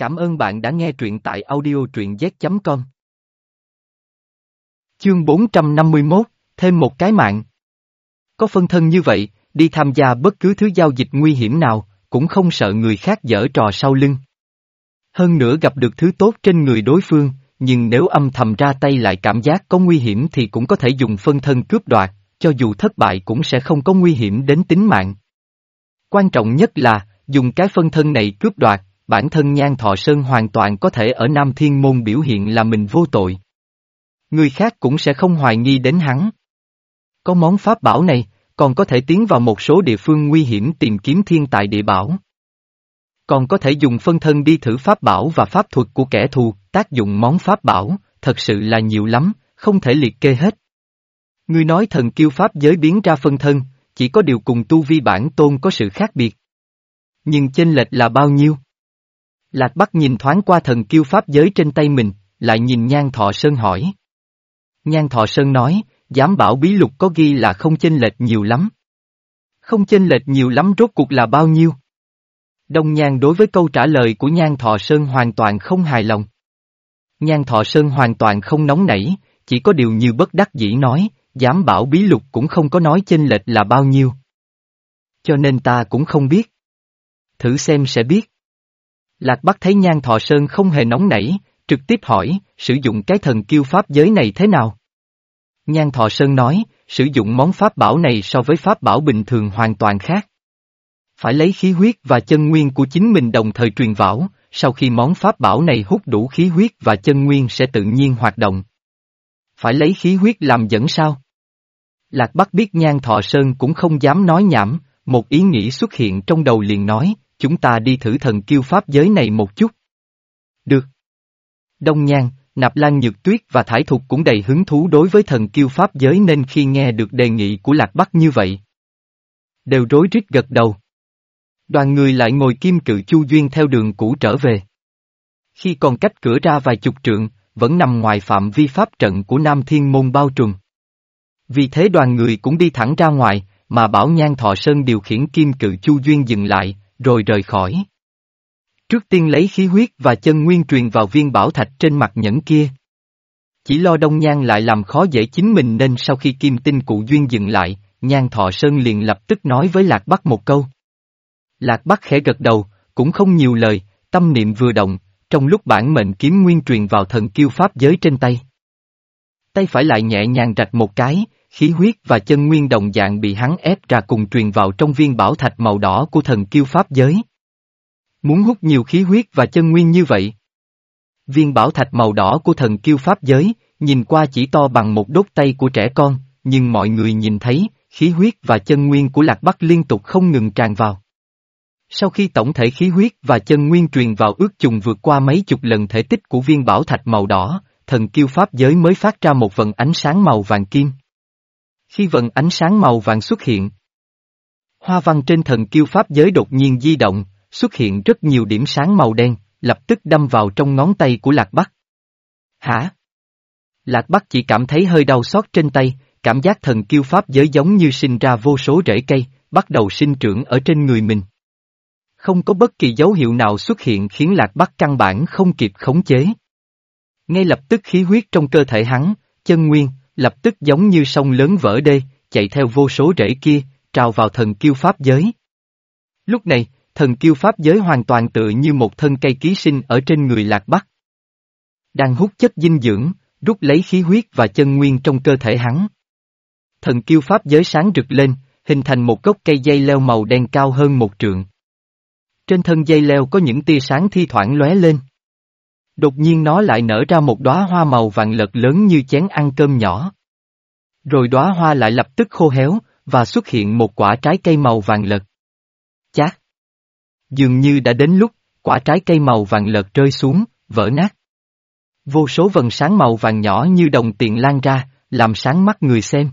Cảm ơn bạn đã nghe truyện tại audio truyện z.com. Chương 451, thêm một cái mạng. Có phân thân như vậy, đi tham gia bất cứ thứ giao dịch nguy hiểm nào, cũng không sợ người khác dở trò sau lưng. Hơn nữa gặp được thứ tốt trên người đối phương, nhưng nếu âm thầm ra tay lại cảm giác có nguy hiểm thì cũng có thể dùng phân thân cướp đoạt, cho dù thất bại cũng sẽ không có nguy hiểm đến tính mạng. Quan trọng nhất là, dùng cái phân thân này cướp đoạt, bản thân Nhan Thọ Sơn hoàn toàn có thể ở Nam Thiên Môn biểu hiện là mình vô tội. Người khác cũng sẽ không hoài nghi đến hắn. Có món pháp bảo này, còn có thể tiến vào một số địa phương nguy hiểm tìm kiếm thiên tài địa bảo. Còn có thể dùng phân thân đi thử pháp bảo và pháp thuật của kẻ thù, tác dụng món pháp bảo, thật sự là nhiều lắm, không thể liệt kê hết. Ngươi nói thần kiêu pháp giới biến ra phân thân, chỉ có điều cùng tu vi bản tôn có sự khác biệt. Nhưng chênh lệch là bao nhiêu? Lạc Bắc nhìn thoáng qua thần kiêu pháp giới trên tay mình, lại nhìn Nhan Thọ Sơn hỏi. Nhan Thọ Sơn nói, Dám bảo bí lục có ghi là không chênh lệch nhiều lắm. Không chênh lệch nhiều lắm rốt cuộc là bao nhiêu? Đông Nhan đối với câu trả lời của Nhan Thọ Sơn hoàn toàn không hài lòng. Nhan Thọ Sơn hoàn toàn không nóng nảy, chỉ có điều như bất đắc dĩ nói, Dám bảo bí lục cũng không có nói chênh lệch là bao nhiêu. Cho nên ta cũng không biết. Thử xem sẽ biết. Lạc Bắc thấy Nhan Thọ Sơn không hề nóng nảy, trực tiếp hỏi, sử dụng cái thần kiêu pháp giới này thế nào? Nhan Thọ Sơn nói, sử dụng món pháp bảo này so với pháp bảo bình thường hoàn toàn khác. Phải lấy khí huyết và chân nguyên của chính mình đồng thời truyền vào, sau khi món pháp bảo này hút đủ khí huyết và chân nguyên sẽ tự nhiên hoạt động. Phải lấy khí huyết làm dẫn sao? Lạc Bắc biết Nhan Thọ Sơn cũng không dám nói nhảm, một ý nghĩ xuất hiện trong đầu liền nói, chúng ta đi thử thần kiêu pháp giới này một chút. Được. Đông Nhan, Nạp Lan Nhược Tuyết và Thải Thục cũng đầy hứng thú đối với thần kiêu pháp giới nên khi nghe được đề nghị của Lạc Bắc như vậy. Đều rối rít gật đầu. Đoàn người lại ngồi kim cự chu duyên theo đường cũ trở về. Khi còn cách cửa ra vài chục trượng, vẫn nằm ngoài phạm vi pháp trận của Nam Thiên Môn bao trùm. Vì thế đoàn người cũng đi thẳng ra ngoài, mà Bảo Nhan Thọ Sơn điều khiển kim cự chu duyên dừng lại, rồi rời khỏi. Trước tiên lấy khí huyết và chân nguyên truyền vào viên bảo thạch trên mặt nhẫn kia. Chỉ lo đông nhan lại làm khó dễ chính mình nên sau khi kim tinh cụ duyên dừng lại, nhan thọ sơn liền lập tức nói với Lạc Bắc một câu. Lạc Bắc khẽ gật đầu, cũng không nhiều lời, tâm niệm vừa động, trong lúc bản mệnh kiếm nguyên truyền vào thần kiêu pháp giới trên tay. Tay phải lại nhẹ nhàng rạch một cái, khí huyết và chân nguyên đồng dạng bị hắn ép ra cùng truyền vào trong viên bảo thạch màu đỏ của thần kiêu pháp giới. Muốn hút nhiều khí huyết và chân nguyên như vậy. Viên bảo thạch màu đỏ của thần kiêu pháp giới, nhìn qua chỉ to bằng một đốt tay của trẻ con, nhưng mọi người nhìn thấy, khí huyết và chân nguyên của Lạc Bắc liên tục không ngừng tràn vào. Sau khi tổng thể khí huyết và chân nguyên truyền vào ước chùng vượt qua mấy chục lần thể tích của viên bảo thạch màu đỏ, thần kiêu pháp giới mới phát ra một vần ánh sáng màu vàng kim. Khi vần ánh sáng màu vàng xuất hiện, hoa văn trên thần kiêu pháp giới đột nhiên di động, xuất hiện rất nhiều điểm sáng màu đen, lập tức đâm vào trong ngón tay của Lạc Bắc. Hả? Lạc Bắc chỉ cảm thấy hơi đau xót trên tay, cảm giác thần kiêu pháp giới giống như sinh ra vô số rễ cây, bắt đầu sinh trưởng ở trên người mình. Không có bất kỳ dấu hiệu nào xuất hiện khiến Lạc Bắc căn bản không kịp khống chế. Ngay lập tức khí huyết trong cơ thể hắn, chân nguyên, lập tức giống như sông lớn vỡ đê, chạy theo vô số rễ kia, trào vào thần kiêu pháp giới. Lúc này, thần kiêu pháp giới hoàn toàn tự như một thân cây ký sinh ở trên người lạc bắc. Đang hút chất dinh dưỡng, rút lấy khí huyết và chân nguyên trong cơ thể hắn. Thần kiêu pháp giới sáng rực lên, hình thành một gốc cây dây leo màu đen cao hơn một trượng. Trên thân dây leo có những tia sáng thi thoảng lóe lên. Đột nhiên nó lại nở ra một đóa hoa màu vàng lật lớn như chén ăn cơm nhỏ. Rồi đóa hoa lại lập tức khô héo, và xuất hiện một quả trái cây màu vàng lật. Chát! Dường như đã đến lúc, quả trái cây màu vàng lật rơi xuống, vỡ nát. Vô số vần sáng màu vàng nhỏ như đồng tiền lan ra, làm sáng mắt người xem.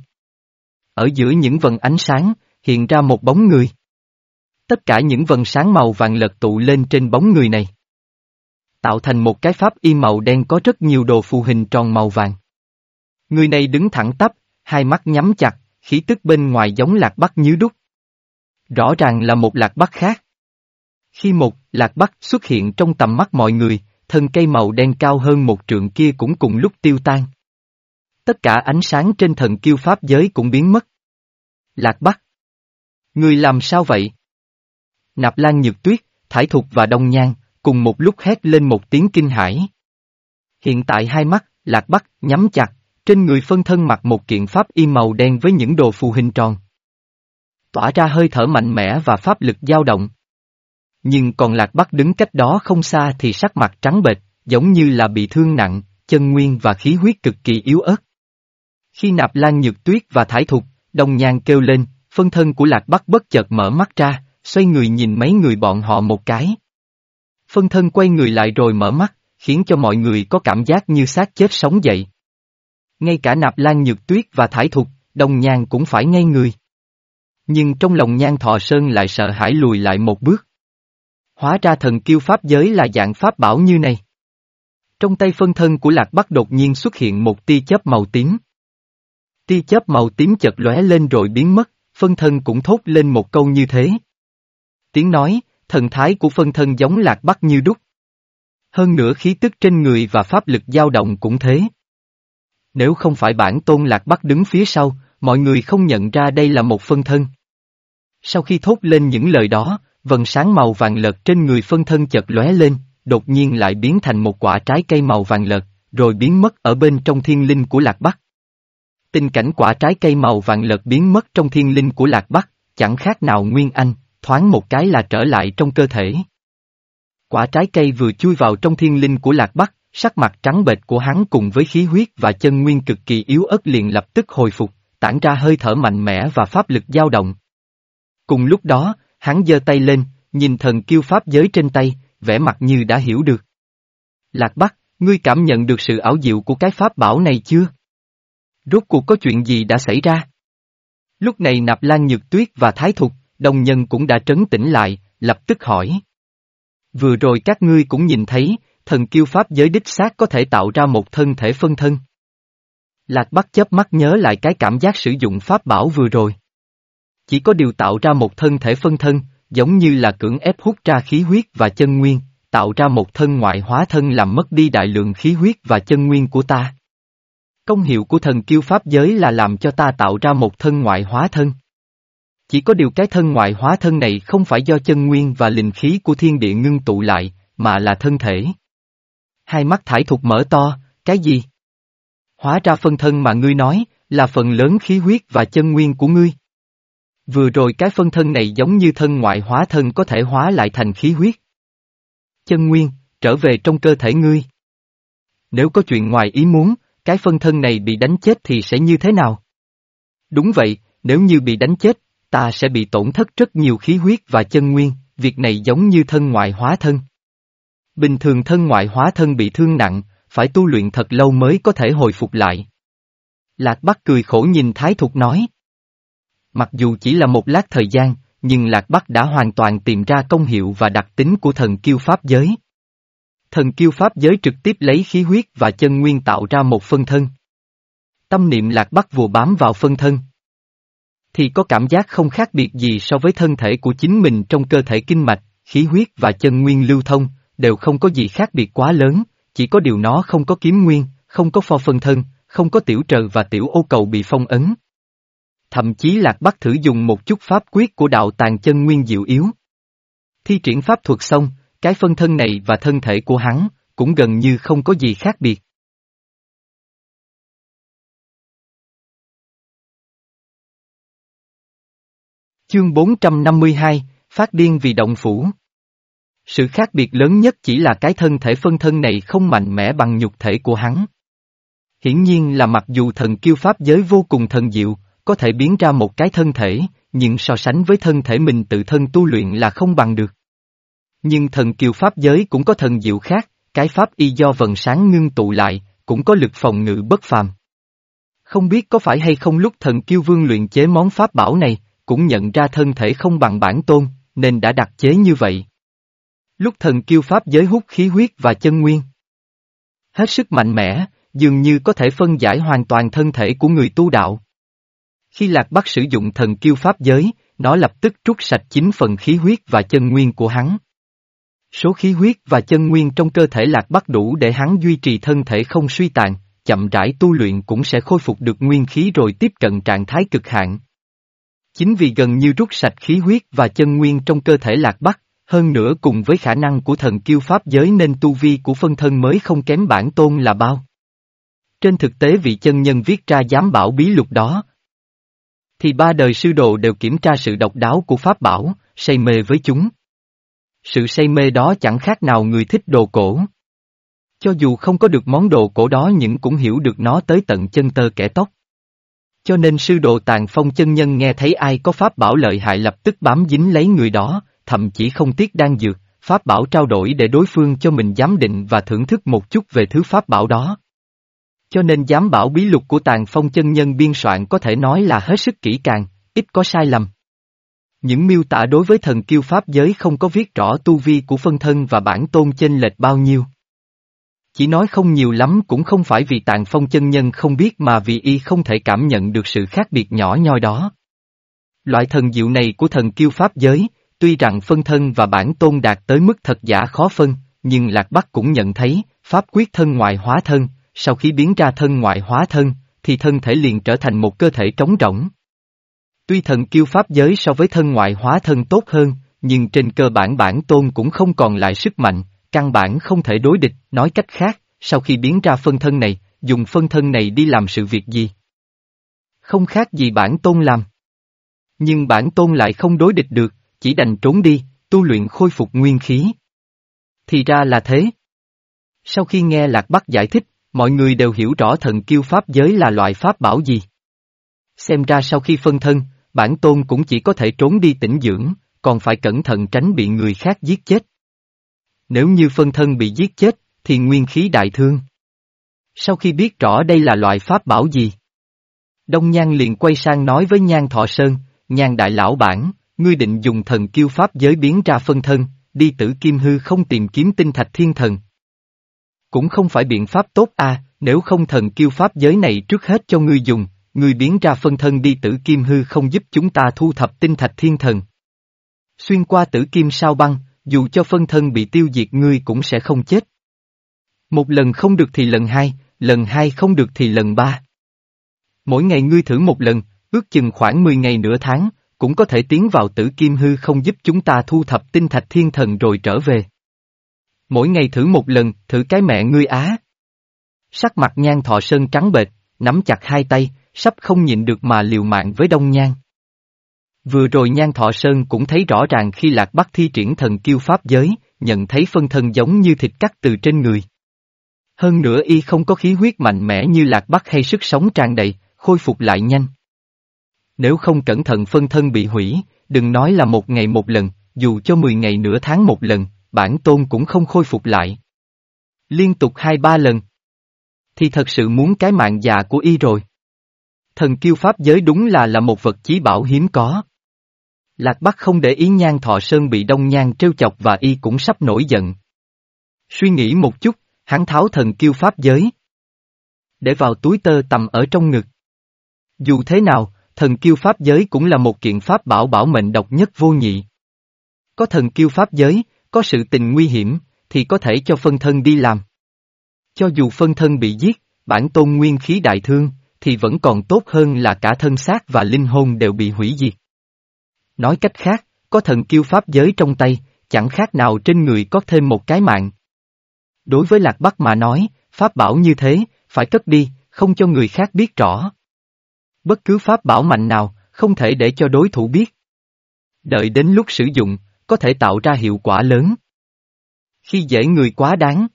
Ở giữa những vần ánh sáng, hiện ra một bóng người. Tất cả những vần sáng màu vàng lật tụ lên trên bóng người này. Tạo thành một cái pháp y màu đen có rất nhiều đồ phù hình tròn màu vàng. Người này đứng thẳng tắp, hai mắt nhắm chặt, khí tức bên ngoài giống lạc bắc như đúc. Rõ ràng là một lạc bắc khác. Khi một lạc bắc xuất hiện trong tầm mắt mọi người, thân cây màu đen cao hơn một trượng kia cũng cùng lúc tiêu tan. Tất cả ánh sáng trên thần kiêu pháp giới cũng biến mất. Lạc bắc. Người làm sao vậy? Nạp Lan Nhược Tuyết, Thải Thục và Đông Nhan, cùng một lúc hét lên một tiếng kinh hãi. Hiện tại hai mắt, Lạc Bắc, nhắm chặt, trên người phân thân mặc một kiện pháp y màu đen với những đồ phù hình tròn. Tỏa ra hơi thở mạnh mẽ và pháp lực dao động. Nhưng còn Lạc Bắc đứng cách đó không xa thì sắc mặt trắng bệch, giống như là bị thương nặng, chân nguyên và khí huyết cực kỳ yếu ớt. Khi nạp lan nhược tuyết và thải thục, đồng nhàn kêu lên, phân thân của Lạc Bắc bất chợt mở mắt ra, xoay người nhìn mấy người bọn họ một cái. Phân thân quay người lại rồi mở mắt, khiến cho mọi người có cảm giác như xác chết sống dậy. Ngay cả nạp lan nhược tuyết và thải thục, đồng nhàn cũng phải ngay người. Nhưng trong lòng nhan thọ sơn lại sợ hãi lùi lại một bước. Hóa ra thần kiêu pháp giới là dạng pháp bảo như này. Trong tay phân thân của lạc bắc đột nhiên xuất hiện một tia chớp màu tím. Tia chớp màu tím chật lóe lên rồi biến mất, phân thân cũng thốt lên một câu như thế. Tiếng nói, thần thái của phân thân giống lạc bắc như đúc. Hơn nữa khí tức trên người và pháp lực dao động cũng thế. Nếu không phải bản tôn lạc bắc đứng phía sau, mọi người không nhận ra đây là một phân thân. Sau khi thốt lên những lời đó, vần sáng màu vàng lợt trên người phân thân chợt lóe lên, đột nhiên lại biến thành một quả trái cây màu vàng lợt, rồi biến mất ở bên trong thiên linh của Lạc Bắc. Tình cảnh quả trái cây màu vàng lợt biến mất trong thiên linh của Lạc Bắc, chẳng khác nào Nguyên Anh, thoáng một cái là trở lại trong cơ thể. Quả trái cây vừa chui vào trong thiên linh của Lạc Bắc, sắc mặt trắng bệch của hắn cùng với khí huyết và chân nguyên cực kỳ yếu ớt liền lập tức hồi phục, tản ra hơi thở mạnh mẽ và pháp lực dao động. Cùng lúc đó, hắn giơ tay lên, nhìn thần kiêu pháp giới trên tay, vẻ mặt như đã hiểu được. Lạc Bắc, ngươi cảm nhận được sự ảo diệu của cái pháp bảo này chưa? Rốt cuộc có chuyện gì đã xảy ra? Lúc này Nạp Lan Nhược Tuyết và Thái Thục, đồng nhân cũng đã trấn tĩnh lại, lập tức hỏi. Vừa rồi các ngươi cũng nhìn thấy, thần kiêu pháp giới đích xác có thể tạo ra một thân thể phân thân. Lạc Bắc chớp mắt nhớ lại cái cảm giác sử dụng pháp bảo vừa rồi. Chỉ có điều tạo ra một thân thể phân thân, giống như là cưỡng ép hút ra khí huyết và chân nguyên, tạo ra một thân ngoại hóa thân làm mất đi đại lượng khí huyết và chân nguyên của ta. Công hiệu của thần kiêu pháp giới là làm cho ta tạo ra một thân ngoại hóa thân. Chỉ có điều cái thân ngoại hóa thân này không phải do chân nguyên và linh khí của thiên địa ngưng tụ lại, mà là thân thể. Hai mắt thải thục mở to, cái gì? Hóa ra phân thân mà ngươi nói, là phần lớn khí huyết và chân nguyên của ngươi. Vừa rồi cái phân thân này giống như thân ngoại hóa thân có thể hóa lại thành khí huyết. Chân nguyên, trở về trong cơ thể ngươi. Nếu có chuyện ngoài ý muốn, cái phân thân này bị đánh chết thì sẽ như thế nào? Đúng vậy, nếu như bị đánh chết, ta sẽ bị tổn thất rất nhiều khí huyết và chân nguyên, việc này giống như thân ngoại hóa thân. Bình thường thân ngoại hóa thân bị thương nặng, phải tu luyện thật lâu mới có thể hồi phục lại. Lạc Bắc cười khổ nhìn Thái Thục nói. Mặc dù chỉ là một lát thời gian, nhưng Lạc Bắc đã hoàn toàn tìm ra công hiệu và đặc tính của thần kiêu pháp giới. Thần kiêu pháp giới trực tiếp lấy khí huyết và chân nguyên tạo ra một phân thân. Tâm niệm Lạc Bắc vừa bám vào phân thân. Thì có cảm giác không khác biệt gì so với thân thể của chính mình trong cơ thể kinh mạch, khí huyết và chân nguyên lưu thông, đều không có gì khác biệt quá lớn, chỉ có điều nó không có kiếm nguyên, không có pho phân thân, không có tiểu trờ và tiểu ô cầu bị phong ấn. Thậm chí Lạc Bắc thử dùng một chút pháp quyết của đạo tàng chân nguyên diệu yếu. Thi triển pháp thuật xong, cái phân thân này và thân thể của hắn, cũng gần như không có gì khác biệt. Chương 452, Phát điên vì động phủ sự khác biệt lớn nhất chỉ là cái thân thể phân thân này không mạnh mẽ bằng nhục thể của hắn. Hiển nhiên là mặc dù thần kiêu pháp giới vô cùng thần diệu, có thể biến ra một cái thân thể, nhưng so sánh với thân thể mình tự thân tu luyện là không bằng được. Nhưng thần kiều pháp giới cũng có thần diệu khác, cái pháp y do vần sáng ngưng tụ lại, cũng có lực phòng ngự bất phàm. Không biết có phải hay không lúc thần kiêu vương luyện chế món pháp bảo này, cũng nhận ra thân thể không bằng bản tôn, nên đã đặt chế như vậy. Lúc thần kiêu pháp giới hút khí huyết và chân nguyên. Hết sức mạnh mẽ, dường như có thể phân giải hoàn toàn thân thể của người tu đạo. Khi Lạc Bắc sử dụng thần kiêu pháp giới, nó lập tức trút sạch chính phần khí huyết và chân nguyên của hắn. Số khí huyết và chân nguyên trong cơ thể lạc bắc đủ để hắn duy trì thân thể không suy tàn, chậm rãi tu luyện cũng sẽ khôi phục được nguyên khí rồi tiếp cận trạng thái cực hạn. Chính vì gần như rút sạch khí huyết và chân nguyên trong cơ thể lạc bắc, hơn nữa cùng với khả năng của thần kiêu pháp giới nên tu vi của phân thân mới không kém bản tôn là bao. Trên thực tế vị chân nhân viết ra giám bảo bí lục đó, thì ba đời sư đồ đều kiểm tra sự độc đáo của pháp bảo, say mê với chúng. Sự say mê đó chẳng khác nào người thích đồ cổ. Cho dù không có được món đồ cổ đó nhưng cũng hiểu được nó tới tận chân tơ kẻ tóc. Cho nên sư đồ tàn phong chân nhân nghe thấy ai có pháp bảo lợi hại lập tức bám dính lấy người đó, thậm chí không tiếc đang dược, pháp bảo trao đổi để đối phương cho mình giám định và thưởng thức một chút về thứ pháp bảo đó. Cho nên giám bảo bí lục của Tàng phong chân nhân biên soạn có thể nói là hết sức kỹ càng, ít có sai lầm. Những miêu tả đối với thần kiêu pháp giới không có viết rõ tu vi của phân thân và bản tôn chênh lệch bao nhiêu. Chỉ nói không nhiều lắm cũng không phải vì Tàng phong chân nhân không biết mà vì y không thể cảm nhận được sự khác biệt nhỏ nhoi đó. Loại thần diệu này của thần kiêu pháp giới, tuy rằng phân thân và bản tôn đạt tới mức thật giả khó phân, nhưng Lạc Bắc cũng nhận thấy, pháp quyết thân ngoại hóa thân, sau khi biến ra thân ngoại hóa thân, thì thân thể liền trở thành một cơ thể trống rỗng. Tuy thần kiêu pháp giới so với thân ngoại hóa thân tốt hơn, nhưng trên cơ bản bản tôn cũng không còn lại sức mạnh, căn bản không thể đối địch, nói cách khác, sau khi biến ra phân thân này, dùng phân thân này đi làm sự việc gì? Không khác gì bản tôn làm. Nhưng bản tôn lại không đối địch được, chỉ đành trốn đi, tu luyện khôi phục nguyên khí. Thì ra là thế. Sau khi nghe Lạc Bắc giải thích, mọi người đều hiểu rõ thần kiêu pháp giới là loại pháp bảo gì. Xem ra sau khi phân thân, bản tôn cũng chỉ có thể trốn đi tĩnh dưỡng, còn phải cẩn thận tránh bị người khác giết chết. Nếu như phân thân bị giết chết, thì nguyên khí đại thương. Sau khi biết rõ đây là loại pháp bảo gì, Đông Nhan liền quay sang nói với Nhan Thọ Sơn, Nhan Đại Lão Bản, ngươi định dùng thần kiêu pháp giới biến ra phân thân, đi tử kim hư không tìm kiếm tinh thạch thiên thần. Cũng không phải biện pháp tốt à, nếu không thần kiêu pháp giới này trước hết cho ngươi dùng, ngươi biến ra phân thân đi tử kim hư không giúp chúng ta thu thập tinh thạch thiên thần. Xuyên qua tử kim sao băng, dù cho phân thân bị tiêu diệt ngươi cũng sẽ không chết. Một lần không được thì lần hai, lần hai không được thì lần ba. Mỗi ngày ngươi thử một lần, ước chừng khoảng 10 ngày nửa tháng, cũng có thể tiến vào tử kim hư không giúp chúng ta thu thập tinh thạch thiên thần rồi trở về. Mỗi ngày thử một lần, thử cái mẹ ngươi á. Sắc mặt nhan thọ sơn trắng bệch, nắm chặt hai tay, sắp không nhịn được mà liều mạng với đông nhan. Vừa rồi nhan thọ sơn cũng thấy rõ ràng khi lạc bắc thi triển thần kiêu pháp giới, nhận thấy phân thân giống như thịt cắt từ trên người. Hơn nữa y không có khí huyết mạnh mẽ như lạc bắc hay sức sống tràn đầy, khôi phục lại nhanh. Nếu không cẩn thận phân thân bị hủy, đừng nói là một ngày một lần, dù cho mười ngày nửa tháng một lần, bản tôn cũng không khôi phục lại. Liên tục hai ba lần. Thì thật sự muốn cái mạng già của y rồi. Thần kiêu pháp giới đúng là là một vật chí bảo hiếm có. Lạc Bắc không để ý nhan thọ sơn bị đông nhan trêu chọc và y cũng sắp nổi giận. Suy nghĩ một chút, hắn tháo thần kiêu pháp giới. Để vào túi tơ tầm ở trong ngực. Dù thế nào, thần kiêu pháp giới cũng là một kiện pháp bảo bảo mệnh độc nhất vô nhị. Có thần kiêu pháp giới, có sự tình nguy hiểm, thì có thể cho phân thân đi làm. Cho dù phân thân bị giết, bản tôn nguyên khí đại thương, thì vẫn còn tốt hơn là cả thân xác và linh hồn đều bị hủy diệt. Nói cách khác, có thần kiêu pháp giới trong tay, chẳng khác nào trên người có thêm một cái mạng. Đối với Lạc Bắc mà nói, pháp bảo như thế, phải cất đi, không cho người khác biết rõ. Bất cứ pháp bảo mạnh nào, không thể để cho đối thủ biết. Đợi đến lúc sử dụng, có thể tạo ra hiệu quả lớn. Khi dễ người quá đáng.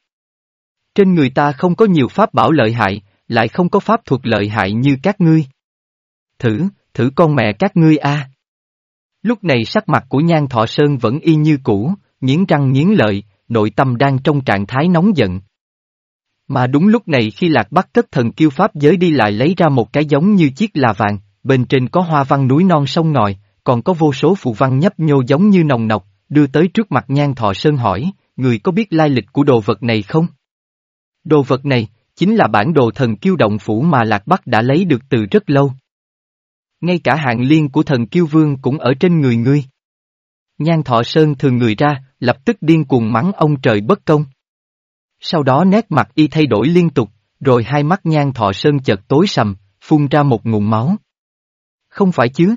Trên người ta không có nhiều pháp bảo lợi hại, lại không có pháp thuật lợi hại như các ngươi. Thử, thử con mẹ các ngươi a. Lúc này sắc mặt của Nhan Thọ Sơn vẫn y như cũ, nghiến răng nghiến lợi, nội tâm đang trong trạng thái nóng giận. Mà đúng lúc này khi Lạc Bắc cất thần kiêu pháp giới đi lại lấy ra một cái giống như chiếc là vàng, bên trên có hoa văn núi non sông ngòi, còn có vô số phù văn nhấp nhô giống như nồng nọc, đưa tới trước mặt Nhan Thọ Sơn hỏi, người có biết lai lịch của đồ vật này không? Đồ vật này, chính là bản đồ thần kiêu động phủ mà Lạc Bắc đã lấy được từ rất lâu. Ngay cả hạng liên của thần kiêu vương cũng ở trên người ngươi. Nhan Thọ Sơn thường người ra, lập tức điên cuồng mắng ông trời bất công. Sau đó nét mặt y thay đổi liên tục, rồi hai mắt Nhan Thọ Sơn chợt tối sầm, phun ra một nguồn máu. Không phải chứ?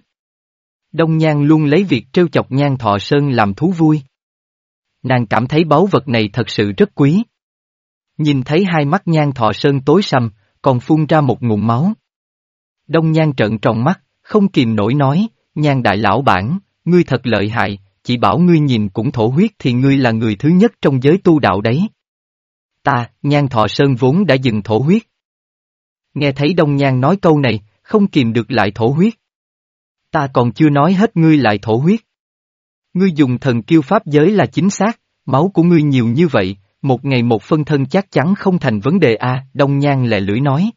Đông Nhan luôn lấy việc trêu chọc Nhan Thọ Sơn làm thú vui. Nàng cảm thấy báu vật này thật sự rất quý. Nhìn thấy hai mắt Nhan Thọ Sơn tối sầm, còn phun ra một nguồn máu. Đông Nhan trợn tròn mắt, không kìm nổi nói, Nhan đại lão bản, ngươi thật lợi hại, chỉ bảo ngươi nhìn cũng thổ huyết thì ngươi là người thứ nhất trong giới tu đạo đấy. Ta, Nhan Thọ Sơn vốn đã dừng thổ huyết. Nghe thấy Đông Nhan nói câu này, không kìm được lại thổ huyết. Ta còn chưa nói hết ngươi lại thổ huyết. Ngươi dùng thần kiêu pháp giới là chính xác, máu của ngươi nhiều như vậy, một ngày một phân thân chắc chắn không thành vấn đề a. Đông Nhan lẹ lưỡi nói.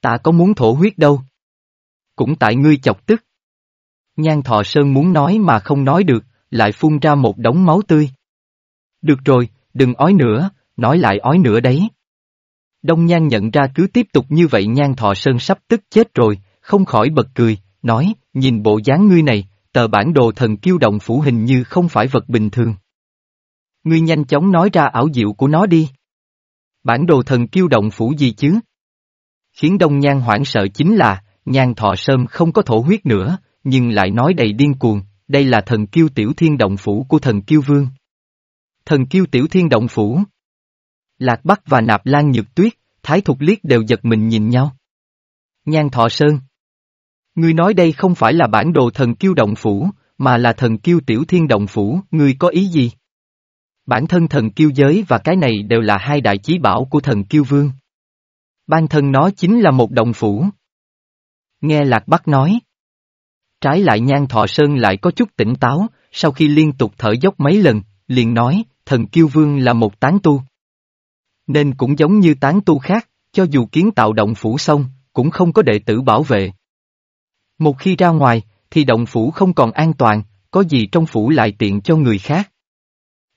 Ta có muốn thổ huyết đâu. Cũng tại ngươi chọc tức. Nhan Thọ Sơn muốn nói mà không nói được, lại phun ra một đống máu tươi. Được rồi, đừng ói nữa, nói lại ói nữa đấy. Đông Nhan nhận ra cứ tiếp tục như vậy Nhan Thọ Sơn sắp tức chết rồi, không khỏi bật cười, nói, nhìn bộ dáng ngươi này, tờ bản đồ thần kiêu động phủ hình như không phải vật bình thường. Ngươi nhanh chóng nói ra ảo diệu của nó đi. Bản đồ thần kiêu động phủ gì chứ? Khiến Đông Nhan hoảng sợ chính là, Nhan Thọ Sơn không có thổ huyết nữa, nhưng lại nói đầy điên cuồng, đây là thần kiêu tiểu thiên động phủ của thần kiêu vương. Thần kiêu tiểu thiên động phủ. Lạc Bắc và Nạp Lan Nhược Tuyết, Thái Thục Liết đều giật mình nhìn nhau. Nhan Thọ Sơn. Ngươi nói đây không phải là bản đồ thần kiêu động phủ, mà là thần kiêu tiểu thiên động phủ, ngươi có ý gì? Bản thân thần kiêu giới và cái này đều là hai đại chí bảo của thần kiêu vương. Ban thân nó chính là một động phủ. Nghe Lạc Bắc nói. Trái lại nhan thọ sơn lại có chút tỉnh táo, sau khi liên tục thở dốc mấy lần, liền nói, thần kiêu vương là một tán tu. Nên cũng giống như tán tu khác, cho dù kiến tạo động phủ xong, cũng không có đệ tử bảo vệ. Một khi ra ngoài, thì động phủ không còn an toàn, có gì trong phủ lại tiện cho người khác.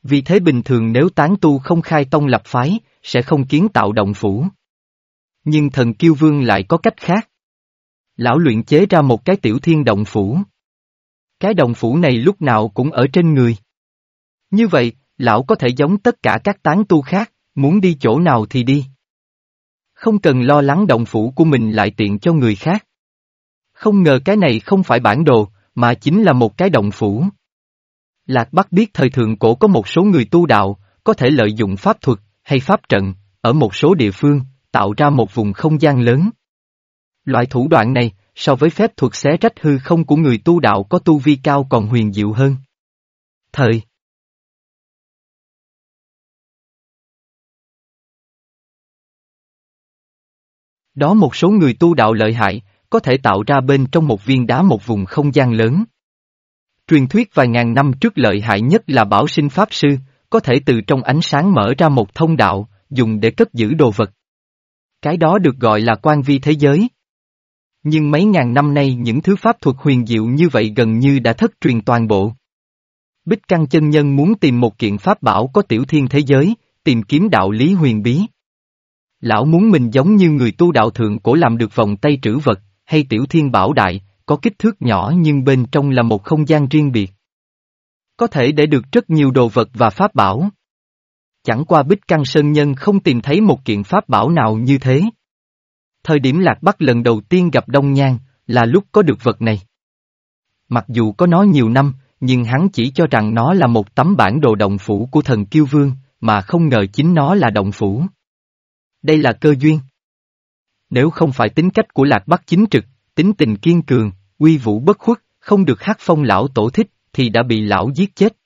Vì thế bình thường nếu tán tu không khai tông lập phái, sẽ không kiến tạo động phủ. Nhưng thần kiêu vương lại có cách khác. Lão luyện chế ra một cái tiểu thiên động phủ. Cái động phủ này lúc nào cũng ở trên người. Như vậy, lão có thể giống tất cả các tán tu khác, muốn đi chỗ nào thì đi. Không cần lo lắng động phủ của mình lại tiện cho người khác. Không ngờ cái này không phải bản đồ, mà chính là một cái động phủ. Lạc Bắc biết thời thượng cổ có một số người tu đạo, có thể lợi dụng pháp thuật, hay pháp trận, ở một số địa phương, tạo ra một vùng không gian lớn. Loại thủ đoạn này, so với phép thuật xé rách hư không của người tu đạo có tu vi cao còn huyền diệu hơn. Thời Đó một số người tu đạo lợi hại, có thể tạo ra bên trong một viên đá một vùng không gian lớn. Truyền thuyết vài ngàn năm trước lợi hại nhất là bảo sinh pháp sư, có thể từ trong ánh sáng mở ra một thông đạo, dùng để cất giữ đồ vật. Cái đó được gọi là quan vi thế giới. Nhưng mấy ngàn năm nay những thứ pháp thuật huyền diệu như vậy gần như đã thất truyền toàn bộ. Bích Căng chân nhân muốn tìm một kiện pháp bảo có tiểu thiên thế giới, tìm kiếm đạo lý huyền bí. Lão muốn mình giống như người tu đạo thượng cổ làm được vòng tay trữ vật, hay tiểu thiên bảo đại, có kích thước nhỏ nhưng bên trong là một không gian riêng biệt. Có thể để được rất nhiều đồ vật và pháp bảo. Chẳng qua Bích Căng Sơn Nhân không tìm thấy một kiện pháp bảo nào như thế. Thời điểm Lạc Bắc lần đầu tiên gặp Đông Nhan, là lúc có được vật này. Mặc dù có nó nhiều năm, nhưng hắn chỉ cho rằng nó là một tấm bản đồ động phủ của thần Kiêu Vương, mà không ngờ chính nó là động phủ. Đây là cơ duyên. Nếu không phải tính cách của Lạc Bắc chính trực, tính tình kiên cường, uy vũ bất khuất, không được hát phong lão tổ thích, thì đã bị lão giết chết.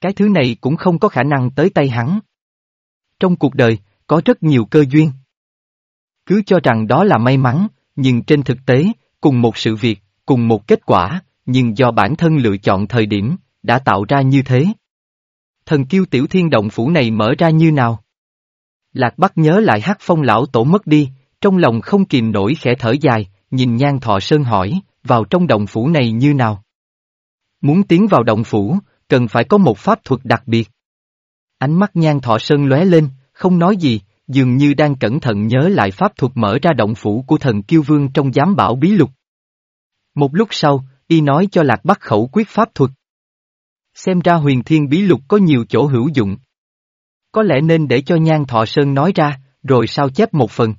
Cái thứ này cũng không có khả năng tới tay hắn. Trong cuộc đời, có rất nhiều cơ duyên. Cứ cho rằng đó là may mắn, nhưng trên thực tế, cùng một sự việc, cùng một kết quả, nhưng do bản thân lựa chọn thời điểm, đã tạo ra như thế. Thần kiêu tiểu thiên động phủ này mở ra như nào? Lạc Bắc nhớ lại hát phong lão tổ mất đi, trong lòng không kìm nổi khẽ thở dài, nhìn nhan thọ sơn hỏi, vào trong động phủ này như nào? Muốn tiến vào động phủ, cần phải có một pháp thuật đặc biệt. Ánh mắt nhan thọ sơn lóe lên, không nói gì, dường như đang cẩn thận nhớ lại pháp thuật mở ra động phủ của thần kiêu vương trong giám bảo bí lục. Một lúc sau, y nói cho lạc bắc khẩu quyết pháp thuật. Xem ra huyền thiên bí lục có nhiều chỗ hữu dụng. Có lẽ nên để cho Nhan Thọ Sơn nói ra, rồi sao chép một phần.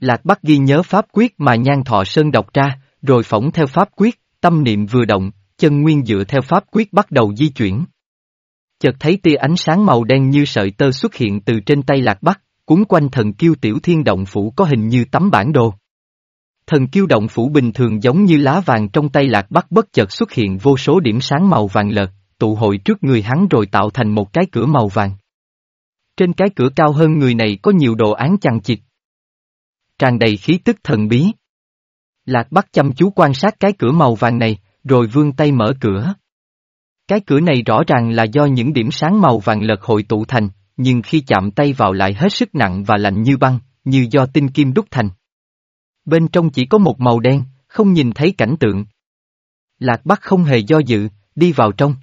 Lạc Bắc ghi nhớ pháp quyết mà Nhan Thọ Sơn đọc ra, rồi phỏng theo pháp quyết, tâm niệm vừa động, chân nguyên dựa theo pháp quyết bắt đầu di chuyển. Chợt thấy tia ánh sáng màu đen như sợi tơ xuất hiện từ trên tay Lạc Bắc, cuốn quanh thần kiêu tiểu thiên động phủ có hình như tấm bản đồ. Thần kiêu động phủ bình thường giống như lá vàng trong tay Lạc Bắc bất chợt xuất hiện vô số điểm sáng màu vàng lợt, tụ hội trước người hắn rồi tạo thành một cái cửa màu vàng. Trên cái cửa cao hơn người này có nhiều đồ án chằng chịt. Tràn đầy khí tức thần bí. Lạc Bắc chăm chú quan sát cái cửa màu vàng này, rồi vươn tay mở cửa. Cái cửa này rõ ràng là do những điểm sáng màu vàng lật hội tụ thành, nhưng khi chạm tay vào lại hết sức nặng và lạnh như băng, như do tinh kim đúc thành. Bên trong chỉ có một màu đen, không nhìn thấy cảnh tượng. Lạc Bắc không hề do dự, đi vào trong.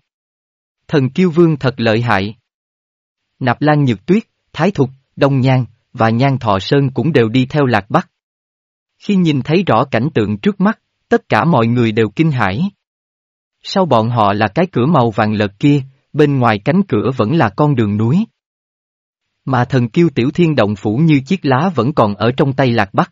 Thần kiêu vương thật lợi hại. Nạp Lan Nhược Tuyết, Thái Thục, Đông Nhan, và Nhan Thọ Sơn cũng đều đi theo Lạc Bắc. Khi nhìn thấy rõ cảnh tượng trước mắt, tất cả mọi người đều kinh hãi. Sau bọn họ là cái cửa màu vàng lợt kia, bên ngoài cánh cửa vẫn là con đường núi. Mà thần kiêu tiểu thiên động phủ như chiếc lá vẫn còn ở trong tay lạc bắc.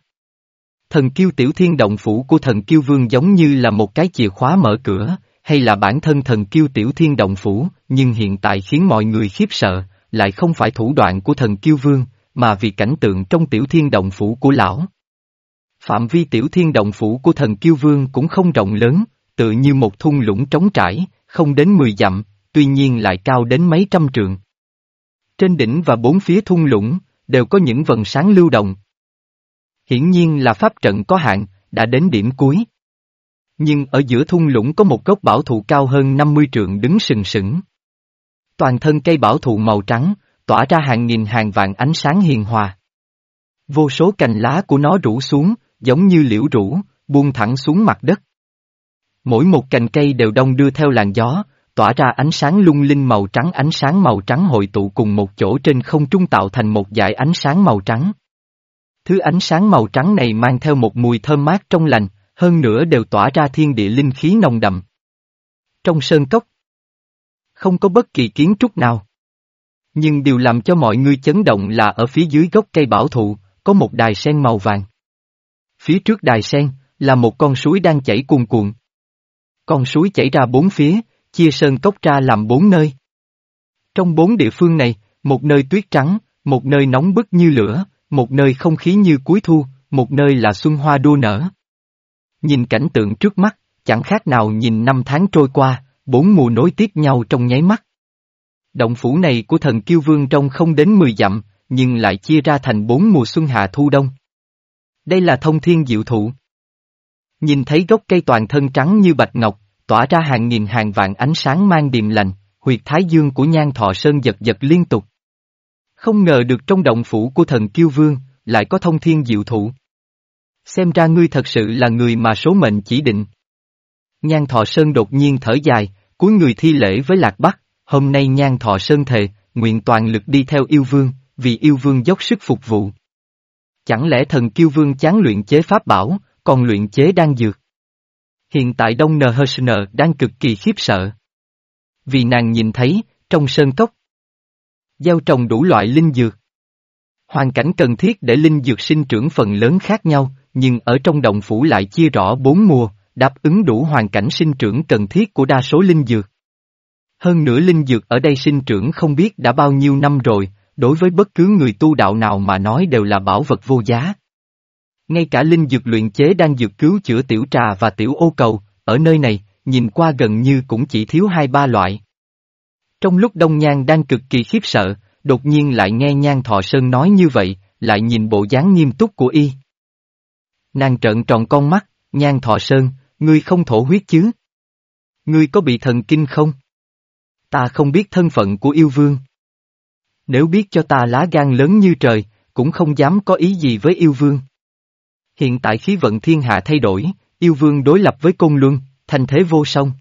Thần kiêu tiểu thiên động phủ của thần kiêu vương giống như là một cái chìa khóa mở cửa, hay là bản thân thần kiêu tiểu thiên động phủ, nhưng hiện tại khiến mọi người khiếp sợ, lại không phải thủ đoạn của thần kiêu vương, mà vì cảnh tượng trong tiểu thiên động phủ của lão. Phạm vi tiểu thiên động phủ của thần kiêu vương cũng không rộng lớn, tự như một thung lũng trống trải, không đến 10 dặm, tuy nhiên lại cao đến mấy trăm trượng. Trên đỉnh và bốn phía thung lũng, đều có những vần sáng lưu động. Hiển nhiên là pháp trận có hạn, đã đến điểm cuối. Nhưng ở giữa thung lũng có một gốc bảo thụ cao hơn 50 trượng đứng sừng sững. Toàn thân cây bảo thụ màu trắng, tỏa ra hàng nghìn hàng vạn ánh sáng hiền hòa. Vô số cành lá của nó rủ xuống, giống như liễu rủ, buông thẳng xuống mặt đất. Mỗi một cành cây đều đông đưa theo làn gió, tỏa ra ánh sáng lung linh màu trắng ánh sáng màu trắng hội tụ cùng một chỗ trên không trung tạo thành một dải ánh sáng màu trắng. Thứ ánh sáng màu trắng này mang theo một mùi thơm mát trong lành, hơn nữa đều tỏa ra thiên địa linh khí nồng đậm. Trong sơn cốc, không có bất kỳ kiến trúc nào. Nhưng điều làm cho mọi người chấn động là ở phía dưới gốc cây bảo thụ, có một đài sen màu vàng. Phía trước đài sen, là một con suối đang chảy cuồn cuộn. Con suối chảy ra bốn phía, chia sơn cốc ra làm bốn nơi. Trong bốn địa phương này, một nơi tuyết trắng, một nơi nóng bức như lửa, một nơi không khí như cuối thu, một nơi là xuân hoa đua nở. Nhìn cảnh tượng trước mắt, chẳng khác nào nhìn năm tháng trôi qua, bốn mùa nối tiếp nhau trong nháy mắt. Động phủ này của thần kiêu vương trong không đến 10 dặm, nhưng lại chia ra thành bốn mùa xuân hạ thu đông. Đây là thông thiên diệu thụ. Nhìn thấy gốc cây toàn thân trắng như bạch ngọc, tỏa ra hàng nghìn hàng vạn ánh sáng mang điềm lành, huyệt thái dương của nhan thọ sơn giật giật liên tục. Không ngờ được trong động phủ của thần kiêu vương, lại có thông thiên diệu thụ. Xem ra ngươi thật sự là người mà số mệnh chỉ định. Nhan thọ sơn đột nhiên thở dài, cuối người thi lễ với lạc bắc, hôm nay nhan thọ sơn thề, nguyện toàn lực đi theo yêu vương, vì yêu vương dốc sức phục vụ. Chẳng lẽ thần kiêu vương chán luyện chế pháp bảo, còn luyện chế đan dược? Hiện tại Đông NHSN đang cực kỳ khiếp sợ. Vì nàng nhìn thấy, trong sơn cốc, gieo trồng đủ loại linh dược. Hoàn cảnh cần thiết để linh dược sinh trưởng phần lớn khác nhau, nhưng ở trong động phủ lại chia rõ bốn mùa, đáp ứng đủ hoàn cảnh sinh trưởng cần thiết của đa số linh dược. Hơn nữa linh dược ở đây sinh trưởng không biết đã bao nhiêu năm rồi, đối với bất cứ người tu đạo nào mà nói đều là bảo vật vô giá. Ngay cả linh dược luyện chế đang dược cứu chữa tiểu trà và tiểu ô cầu, ở nơi này, nhìn qua gần như cũng chỉ thiếu hai ba loại. Trong lúc Đông Nhan đang cực kỳ khiếp sợ, đột nhiên lại nghe Nhan Thọ Sơn nói như vậy, lại nhìn bộ dáng nghiêm túc của y. Nàng trợn tròn con mắt, Nhan Thọ Sơn, ngươi không thổ huyết chứ? Ngươi có bị thần kinh không? Ta không biết thân phận của yêu vương. Nếu biết cho ta lá gan lớn như trời, cũng không dám có ý gì với yêu vương. Hiện tại khí vận thiên hạ thay đổi, yêu vương đối lập với côn luân, thành thế vô song.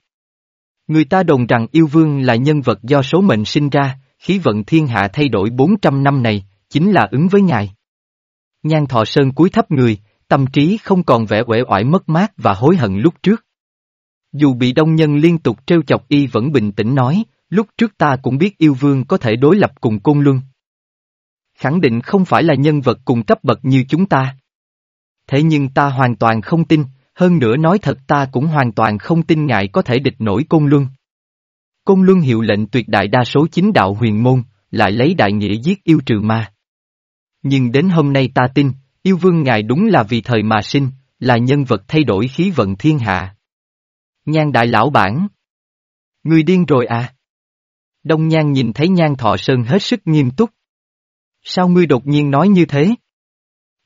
Người ta đồn rằng yêu vương là nhân vật do số mệnh sinh ra, khí vận thiên hạ thay đổi 400 năm này, chính là ứng với ngài. Nhan thọ sơn cúi thấp người, tâm trí không còn vẻ uể oải mất mát và hối hận lúc trước. Dù bị đông nhân liên tục trêu chọc y vẫn bình tĩnh nói, lúc trước ta cũng biết yêu vương có thể đối lập cùng côn luân. Khẳng định không phải là nhân vật cùng cấp bậc như chúng ta. Thế nhưng ta hoàn toàn không tin, hơn nữa nói thật ta cũng hoàn toàn không tin ngại có thể địch nổi côn luân. Côn luân hiệu lệnh tuyệt đại đa số chính đạo huyền môn, lại lấy đại nghĩa giết yêu trừ ma. Nhưng đến hôm nay ta tin, yêu vương ngài đúng là vì thời mà sinh, là nhân vật thay đổi khí vận thiên hạ. Nhan đại lão bản. Người điên rồi à? Đông Nhan nhìn thấy Nhan Thọ Sơn hết sức nghiêm túc. Sao ngươi đột nhiên nói như thế?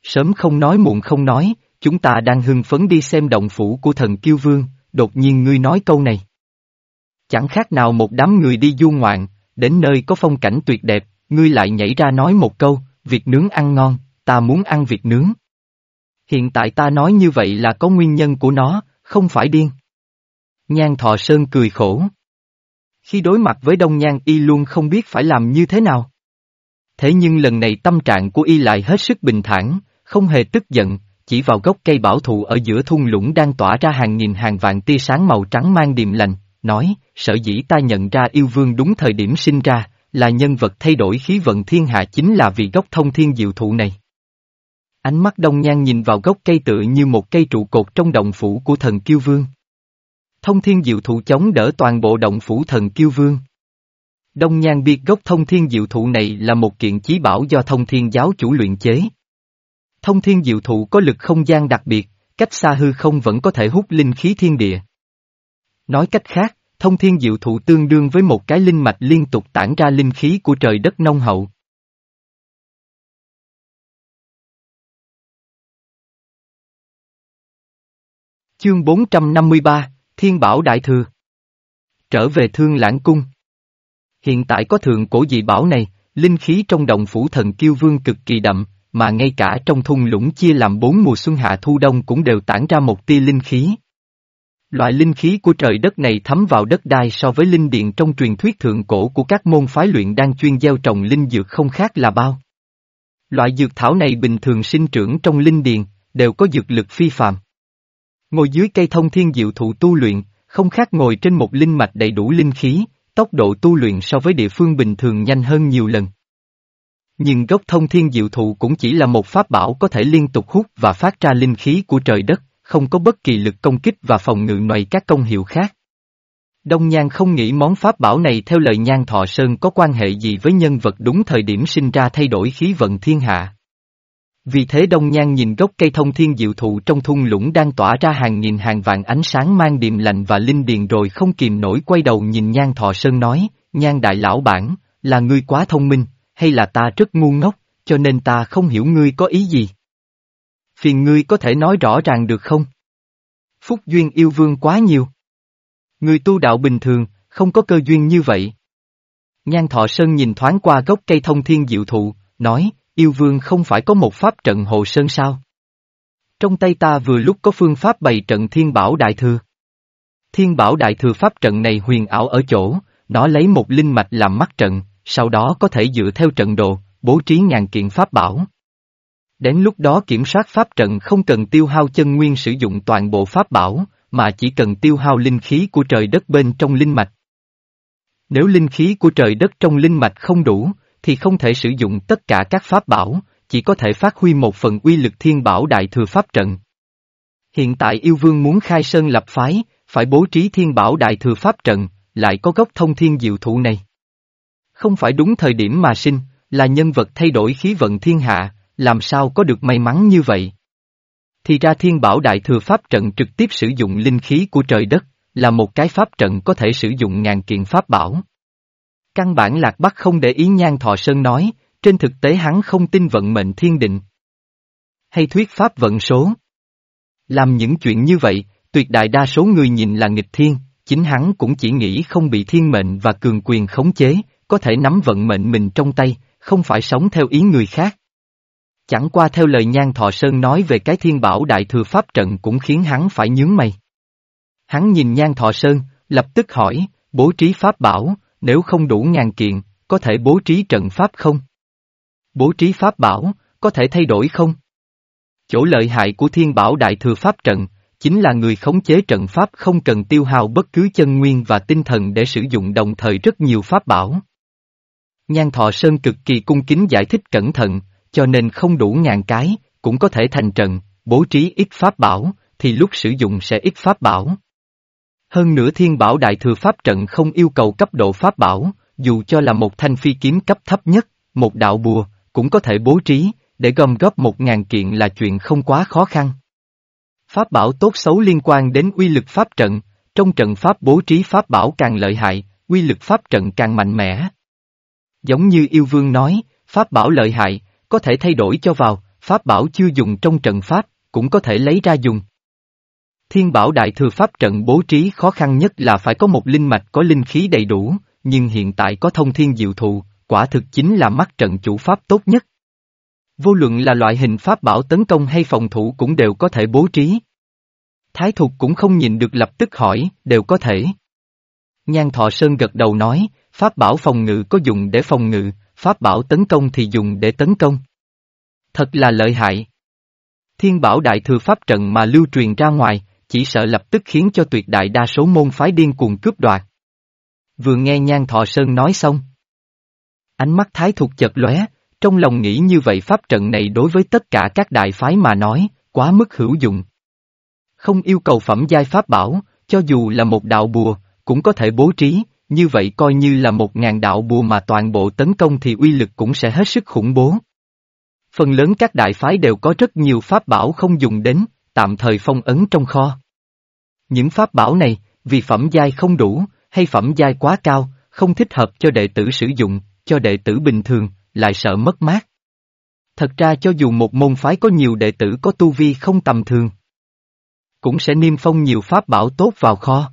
Sớm không nói muộn không nói, chúng ta đang hưng phấn đi xem động phủ của thần kiêu vương, đột nhiên ngươi nói câu này. Chẳng khác nào một đám người đi du ngoạn, đến nơi có phong cảnh tuyệt đẹp, ngươi lại nhảy ra nói một câu, việc nướng ăn ngon, ta muốn ăn vịt nướng. Hiện tại ta nói như vậy là có nguyên nhân của nó, không phải điên. Nhan Thọ Sơn cười khổ. Khi đối mặt với Đông Nhan y luôn không biết phải làm như thế nào. Thế nhưng lần này tâm trạng của y lại hết sức bình thản, không hề tức giận, chỉ vào gốc cây bảo thụ ở giữa thung lũng đang tỏa ra hàng nghìn hàng vạn tia sáng màu trắng mang điềm lành, nói, sở dĩ ta nhận ra yêu vương đúng thời điểm sinh ra, là nhân vật thay đổi khí vận thiên hạ chính là vì gốc thông thiên diệu thụ này. Ánh mắt đông nhan nhìn vào gốc cây tựa như một cây trụ cột trong động phủ của thần kiêu vương. Thông thiên diệu thụ chống đỡ toàn bộ động phủ thần kiêu vương. Đông nhan biết gốc thông thiên diệu thụ này là một kiện chí bảo do thông thiên giáo chủ luyện chế. Thông thiên diệu thụ có lực không gian đặc biệt, cách xa hư không vẫn có thể hút linh khí thiên địa. Nói cách khác, thông thiên diệu thụ tương đương với một cái linh mạch liên tục tản ra linh khí của trời đất nông hậu. Chương 453, Thiên Bảo Đại Thừa Trở về Thương Lãng Cung Hiện tại có thượng cổ dị bảo này, linh khí trong đồng phủ thần kiêu vương cực kỳ đậm, mà ngay cả trong thung lũng chia làm bốn mùa xuân hạ thu đông cũng đều tản ra một tia linh khí. Loại linh khí của trời đất này thấm vào đất đai so với linh điện trong truyền thuyết thượng cổ của các môn phái luyện đang chuyên gieo trồng linh dược không khác là bao. Loại dược thảo này bình thường sinh trưởng trong linh điền, đều có dược lực phi phàm. Ngồi dưới cây thông thiên diệu thụ tu luyện, không khác ngồi trên một linh mạch đầy đủ linh khí, tốc độ tu luyện so với địa phương bình thường nhanh hơn nhiều lần. Nhưng gốc thông thiên diệu thụ cũng chỉ là một pháp bảo có thể liên tục hút và phát ra linh khí của trời đất, không có bất kỳ lực công kích và phòng ngự ngoài các công hiệu khác. Đông Nhan không nghĩ món pháp bảo này theo lời Nhan Thọ Sơn có quan hệ gì với nhân vật đúng thời điểm sinh ra thay đổi khí vận thiên hạ. Vì thế Đông Nhan nhìn gốc cây thông thiên diệu thụ trong thung lũng đang tỏa ra hàng nghìn hàng vạn ánh sáng mang điềm lành và linh điền rồi không kìm nổi quay đầu nhìn Nhan Thọ Sơn nói, Nhan Đại Lão Bản, là ngươi quá thông minh, hay là ta rất ngu ngốc, cho nên ta không hiểu ngươi có ý gì. Phiền ngươi có thể nói rõ ràng được không? Phúc duyên yêu vương quá nhiều. Người tu đạo bình thường, không có cơ duyên như vậy. Nhan Thọ Sơn nhìn thoáng qua gốc cây thông thiên diệu thụ, nói, yêu vương không phải có một pháp trận hồ sơn sao? Trong tay ta vừa lúc có phương pháp bày trận thiên bảo đại thừa. Thiên bảo đại thừa pháp trận này huyền ảo ở chỗ, nó lấy một linh mạch làm mắt trận, sau đó có thể dựa theo trận đồ, bố trí ngàn kiện pháp bảo. Đến lúc đó kiểm soát pháp trận không cần tiêu hao chân nguyên sử dụng toàn bộ pháp bảo, mà chỉ cần tiêu hao linh khí của trời đất bên trong linh mạch. Nếu linh khí của trời đất trong linh mạch không đủ, thì không thể sử dụng tất cả các pháp bảo, chỉ có thể phát huy một phần uy lực thiên bảo đại thừa pháp trận. Hiện tại yêu vương muốn khai sơn lập phái, phải bố trí thiên bảo đại thừa pháp trận, lại có gốc thông thiên diệu thụ này. Không phải đúng thời điểm mà sinh, là nhân vật thay đổi khí vận thiên hạ, làm sao có được may mắn như vậy? Thì ra thiên bảo đại thừa pháp trận trực tiếp sử dụng linh khí của trời đất, là một cái pháp trận có thể sử dụng ngàn kiện pháp bảo. Căn bản Lạc Bắc không để ý nhan thọ sơn nói, trên thực tế hắn không tin vận mệnh thiên định. Hay thuyết pháp vận số. Làm những chuyện như vậy, tuyệt đại đa số người nhìn là nghịch thiên, chính hắn cũng chỉ nghĩ không bị thiên mệnh và cường quyền khống chế, có thể nắm vận mệnh mình trong tay, không phải sống theo ý người khác. Chẳng qua theo lời Nhan Thọ Sơn nói về cái thiên bảo đại thừa pháp trận cũng khiến hắn phải nhướng mày. Hắn nhìn Nhan Thọ Sơn, lập tức hỏi, bố trí pháp bảo, nếu không đủ ngàn kiện, có thể bố trí trận pháp không? Bố trí pháp bảo, có thể thay đổi không? Chỗ lợi hại của thiên bảo đại thừa pháp trận, chính là người khống chế trận pháp không cần tiêu hao bất cứ chân nguyên và tinh thần để sử dụng đồng thời rất nhiều pháp bảo. Nhan Thọ Sơn cực kỳ cung kính giải thích cẩn thận, cho nên không đủ ngàn cái, cũng có thể thành trận, bố trí ít pháp bảo, thì lúc sử dụng sẽ ít pháp bảo. Hơn nữa thiên bảo đại thừa pháp trận không yêu cầu cấp độ pháp bảo, dù cho là một thanh phi kiếm cấp thấp nhất, một đạo bùa, cũng có thể bố trí, để gom góp một ngàn kiện là chuyện không quá khó khăn. Pháp bảo tốt xấu liên quan đến uy lực pháp trận, trong trận pháp bố trí pháp bảo càng lợi hại, uy lực pháp trận càng mạnh mẽ. Giống như yêu vương nói, pháp bảo lợi hại, có thể thay đổi cho vào, pháp bảo chưa dùng trong trận pháp, cũng có thể lấy ra dùng. Thiên bảo đại thừa pháp trận bố trí khó khăn nhất là phải có một linh mạch có linh khí đầy đủ, nhưng hiện tại có thông thiên diệu thụ, quả thực chính là mắt trận chủ pháp tốt nhất. Vô luận là loại hình pháp bảo tấn công hay phòng thủ cũng đều có thể bố trí. Thái Thục cũng không nhìn được lập tức hỏi, đều có thể. Nhan Thọ Sơn gật đầu nói, pháp bảo phòng ngự có dùng để phòng ngự, pháp bảo tấn công thì dùng để tấn công. Thật là lợi hại. Thiên bảo đại thừa pháp trận mà lưu truyền ra ngoài, chỉ sợ lập tức khiến cho tuyệt đại đa số môn phái điên cuồng cướp đoạt. Vừa nghe Nhan Thọ Sơn nói xong. Ánh mắt thái thục chật lóe, trong lòng nghĩ như vậy pháp trận này đối với tất cả các đại phái mà nói, quá mức hữu dụng. Không yêu cầu phẩm giai pháp bảo, cho dù là một đạo bùa, cũng có thể bố trí, như vậy coi như là một ngàn đạo bùa mà toàn bộ tấn công thì uy lực cũng sẽ hết sức khủng bố. Phần lớn các đại phái đều có rất nhiều pháp bảo không dùng đến, tạm thời phong ấn trong kho. Những pháp bảo này, vì phẩm giai không đủ, hay phẩm giai quá cao, không thích hợp cho đệ tử sử dụng, cho đệ tử bình thường, lại sợ mất mát. Thật ra cho dù một môn phái có nhiều đệ tử có tu vi không tầm thường, cũng sẽ niêm phong nhiều pháp bảo tốt vào kho.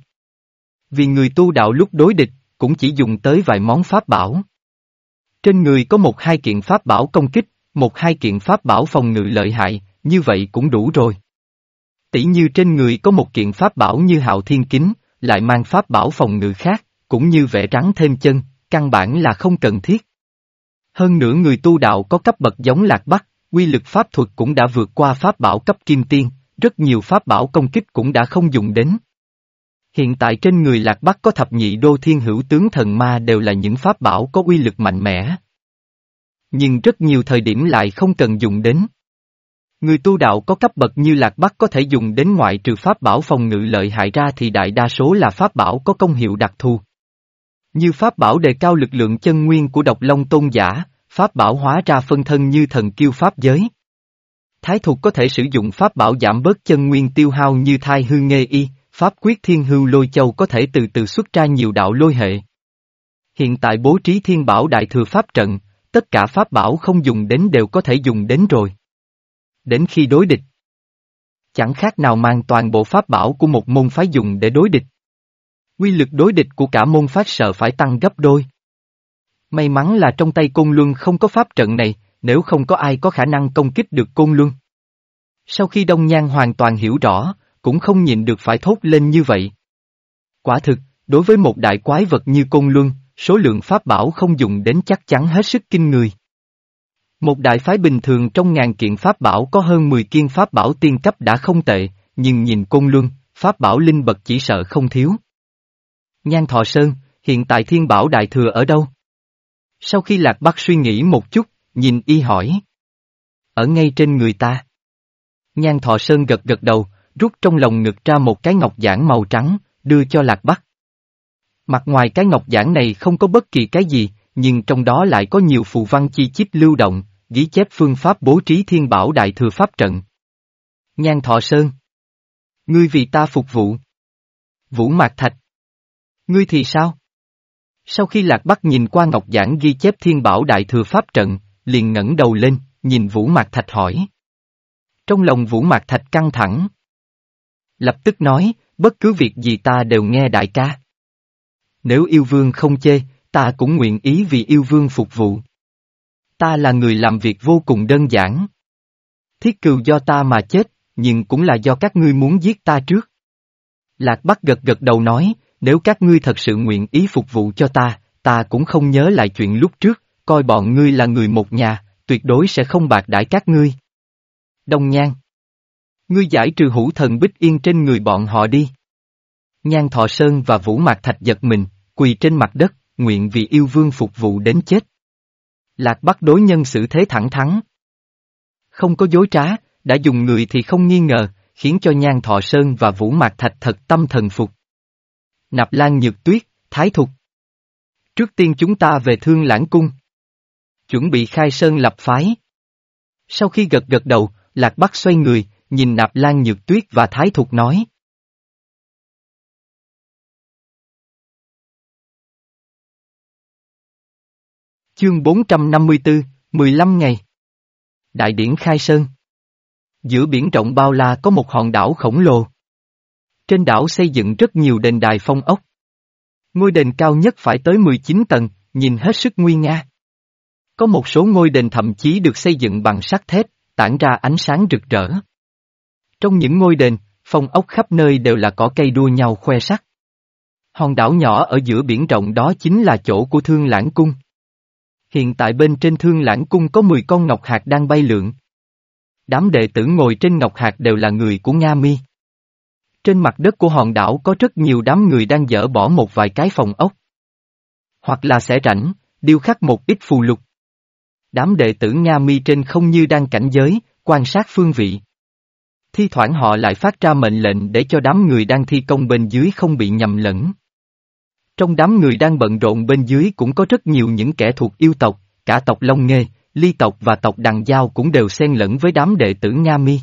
Vì người tu đạo lúc đối địch, cũng chỉ dùng tới vài món pháp bảo. Trên người có một hai kiện pháp bảo công kích, một hai kiện pháp bảo phòng ngự lợi hại, như vậy cũng đủ rồi. Tỷ như trên người có một kiện pháp bảo như hạo thiên kính, lại mang pháp bảo phòng ngự khác, cũng như vẽ rắn thêm chân, căn bản là không cần thiết. Hơn nữa người tu đạo có cấp bậc giống lạc bắc, quy lực pháp thuật cũng đã vượt qua pháp bảo cấp kim tiên, rất nhiều pháp bảo công kích cũng đã không dùng đến. Hiện tại trên người lạc bắc có thập nhị đô thiên hữu tướng thần ma đều là những pháp bảo có uy lực mạnh mẽ. Nhưng rất nhiều thời điểm lại không cần dùng đến. Người tu đạo có cấp bậc như lạc bắc có thể dùng đến ngoại trừ pháp bảo phòng ngự lợi hại ra thì đại đa số là pháp bảo có công hiệu đặc thù. Như pháp bảo đề cao lực lượng chân nguyên của độc long tôn giả, pháp bảo hóa ra phân thân như thần kiêu pháp giới. Thái thuộc có thể sử dụng pháp bảo giảm bớt chân nguyên tiêu hao như thai hư nghê y, pháp quyết thiên hưu lôi châu có thể từ từ xuất ra nhiều đạo lôi hệ. Hiện tại bố trí thiên bảo đại thừa pháp trận, tất cả pháp bảo không dùng đến đều có thể dùng đến rồi. Đến khi đối địch, chẳng khác nào mang toàn bộ pháp bảo của một môn phái dùng để đối địch. Quy lực đối địch của cả môn phái sợ phải tăng gấp đôi. May mắn là trong tay Côn Luân không có pháp trận này, nếu không có ai có khả năng công kích được Côn Luân. Sau khi Đông Nhan hoàn toàn hiểu rõ, cũng không nhìn được phải thốt lên như vậy. Quả thực, đối với một đại quái vật như Côn Luân, số lượng pháp bảo không dùng đến chắc chắn hết sức kinh người. Một đại phái bình thường trong ngàn kiện pháp bảo có hơn 10 kiên pháp bảo tiên cấp đã không tệ, nhưng nhìn Côn Luân, pháp bảo linh bậc chỉ sợ không thiếu. Nhan Thọ Sơn, hiện tại thiên bảo đại thừa ở đâu? Sau khi Lạc Bắc suy nghĩ một chút, nhìn y hỏi. Ở ngay trên người ta. Nhan Thọ Sơn gật gật đầu, rút trong lòng ngực ra một cái ngọc giản màu trắng, đưa cho Lạc Bắc. Mặt ngoài cái ngọc giản này không có bất kỳ cái gì, nhưng trong đó lại có nhiều phù văn chi chít lưu động, ghi chép phương pháp bố trí thiên bảo đại thừa pháp trận. Nhan Thọ Sơn. Ngươi vì ta phục vụ. Vũ Mạc Thạch. Ngươi thì sao? Sau khi Lạc Bắc nhìn qua ngọc giảng ghi chép thiên bảo đại thừa pháp trận, liền ngẩng đầu lên, nhìn Vũ Mạc Thạch hỏi. Trong lòng Vũ Mạc Thạch căng thẳng. Lập tức nói, bất cứ việc gì ta đều nghe đại ca. Nếu yêu vương không chê, ta cũng nguyện ý vì yêu vương phục vụ. Ta là người làm việc vô cùng đơn giản. Thiết cừu do ta mà chết, nhưng cũng là do các ngươi muốn giết ta trước. Lạc Bắc gật gật đầu nói, nếu các ngươi thật sự nguyện ý phục vụ cho ta, ta cũng không nhớ lại chuyện lúc trước, coi bọn ngươi là người một nhà, tuyệt đối sẽ không bạc đãi các ngươi. Đông Nhan Ngươi giải trừ hữu thần bích yên trên người bọn họ đi. Nhan Thọ Sơn và Vũ Mạc Thạch giật mình, quỳ trên mặt đất, nguyện vì yêu vương phục vụ đến chết. Lạc Bắc đối nhân xử thế thẳng thắn. Không có dối trá, đã dùng người thì không nghi ngờ, khiến cho Nhan Thọ Sơn và Vũ Mạc Thạch thật tâm thần phục. Nạp Lan Nhược Tuyết, Thái Thục. Trước tiên chúng ta về Thương Lãng Cung. Chuẩn bị khai sơn lập phái. Sau khi gật gật đầu, Lạc Bắc xoay người, nhìn Nạp Lan Nhược Tuyết và Thái Thục nói. Chương 454, 15 ngày. Đại điển khai sơn. Giữa biển rộng bao la có một hòn đảo khổng lồ. Trên đảo xây dựng rất nhiều đền đài phong ốc. Ngôi đền cao nhất phải tới 19 tầng, nhìn hết sức nguy nga. Có một số ngôi đền thậm chí được xây dựng bằng sắt thép, tản ra ánh sáng rực rỡ. Trong những ngôi đền, phong ốc khắp nơi đều là cỏ cây đua nhau khoe sắc. Hòn đảo nhỏ ở giữa biển rộng đó chính là chỗ của Thương Lãng Cung. Hiện tại bên trên Thương Lãng Cung có 10 con ngọc hạt đang bay lượn. Đám đệ tử ngồi trên ngọc hạt đều là người của Nga Mi. Trên mặt đất của hòn đảo có rất nhiều đám người đang dỡ bỏ một vài cái phòng ốc. Hoặc là sẽ rảnh, điêu khắc một ít phù lục. Đám đệ tử Nga Mi trên không như đang cảnh giới, quan sát phương vị. Thi thoảng họ lại phát ra mệnh lệnh để cho đám người đang thi công bên dưới không bị nhầm lẫn. Trong đám người đang bận rộn bên dưới cũng có rất nhiều những kẻ thuộc yêu tộc, cả tộc Long Nghê, Ly tộc và tộc Đằng Giao cũng đều xen lẫn với đám đệ tử Nga Mi.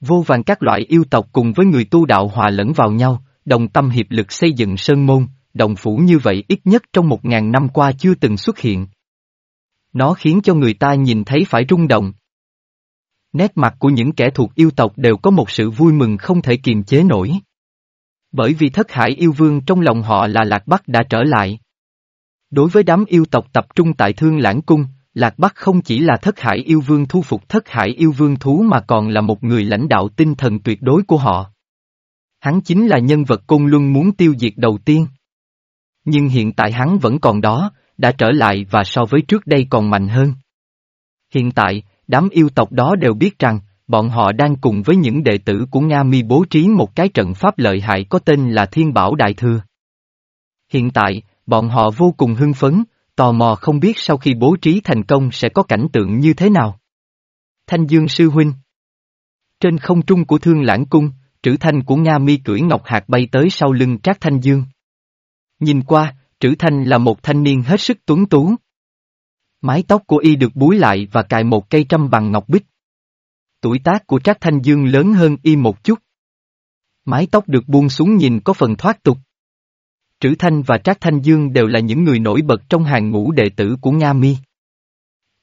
Vô vàng các loại yêu tộc cùng với người tu đạo hòa lẫn vào nhau, đồng tâm hiệp lực xây dựng sơn môn, đồng phủ như vậy ít nhất trong một ngàn năm qua chưa từng xuất hiện. Nó khiến cho người ta nhìn thấy phải rung động. Nét mặt của những kẻ thuộc yêu tộc đều có một sự vui mừng không thể kiềm chế nổi. Bởi vì thất hải yêu vương trong lòng họ là Lạc Bắc đã trở lại. Đối với đám yêu tộc tập trung tại Thương Lãng Cung, Lạc Bắc không chỉ là thất hải yêu vương thu phục thất hải yêu vương thú mà còn là một người lãnh đạo tinh thần tuyệt đối của họ. Hắn chính là nhân vật Côn Luân muốn tiêu diệt đầu tiên. Nhưng hiện tại hắn vẫn còn đó, đã trở lại và so với trước đây còn mạnh hơn. Hiện tại, đám yêu tộc đó đều biết rằng, bọn họ đang cùng với những đệ tử của Nga Mi bố trí một cái trận pháp lợi hại có tên là Thiên Bảo Đại Thừa. Hiện tại, bọn họ vô cùng hưng phấn, tò mò không biết sau khi bố trí thành công sẽ có cảnh tượng như thế nào. Thanh Dương Sư Huynh Trên không trung của Thương Lãng Cung, trữ thanh của Nga Mi cưỡi ngọc hạt bay tới sau lưng Trác Thanh Dương. Nhìn qua, trữ thanh là một thanh niên hết sức tuấn tú. Mái tóc của y được búi lại và cài một cây trăm bằng ngọc bích. Tuổi tác của Trác Thanh Dương lớn hơn y một chút. Mái tóc được buông xuống nhìn có phần thoát tục. Trữ Thanh và Trác Thanh Dương đều là những người nổi bật trong hàng ngũ đệ tử của Nga Mi.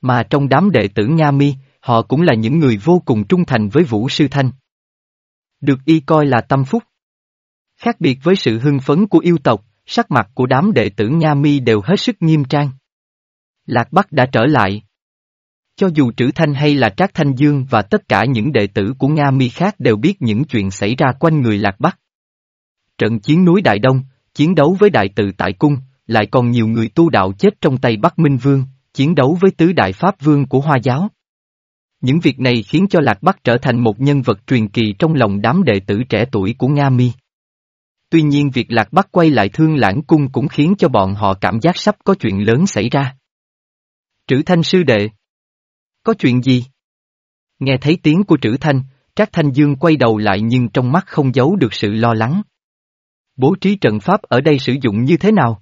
Mà trong đám đệ tử Nga Mi, họ cũng là những người vô cùng trung thành với Vũ Sư Thanh. Được y coi là tâm phúc. Khác biệt với sự hưng phấn của yêu tộc, sắc mặt của đám đệ tử Nga Mi đều hết sức nghiêm trang. Lạc Bắc đã trở lại. Cho dù Trữ Thanh hay là Trác Thanh Dương và tất cả những đệ tử của Nga Mi khác đều biết những chuyện xảy ra quanh người Lạc Bắc. Trận chiến núi Đại Đông, chiến đấu với đại tự tại cung, lại còn nhiều người tu đạo chết trong tay Bắc Minh Vương, chiến đấu với tứ đại Pháp Vương của Hoa giáo. Những việc này khiến cho Lạc Bắc trở thành một nhân vật truyền kỳ trong lòng đám đệ tử trẻ tuổi của Nga Mi. Tuy nhiên việc Lạc Bắc quay lại thương lãng cung cũng khiến cho bọn họ cảm giác sắp có chuyện lớn xảy ra. Trữ Thanh sư đệ. Có chuyện gì? Nghe thấy tiếng của Trữ Thanh, Trác Thanh Dương quay đầu lại nhưng trong mắt không giấu được sự lo lắng. Bố trí trận pháp ở đây sử dụng như thế nào?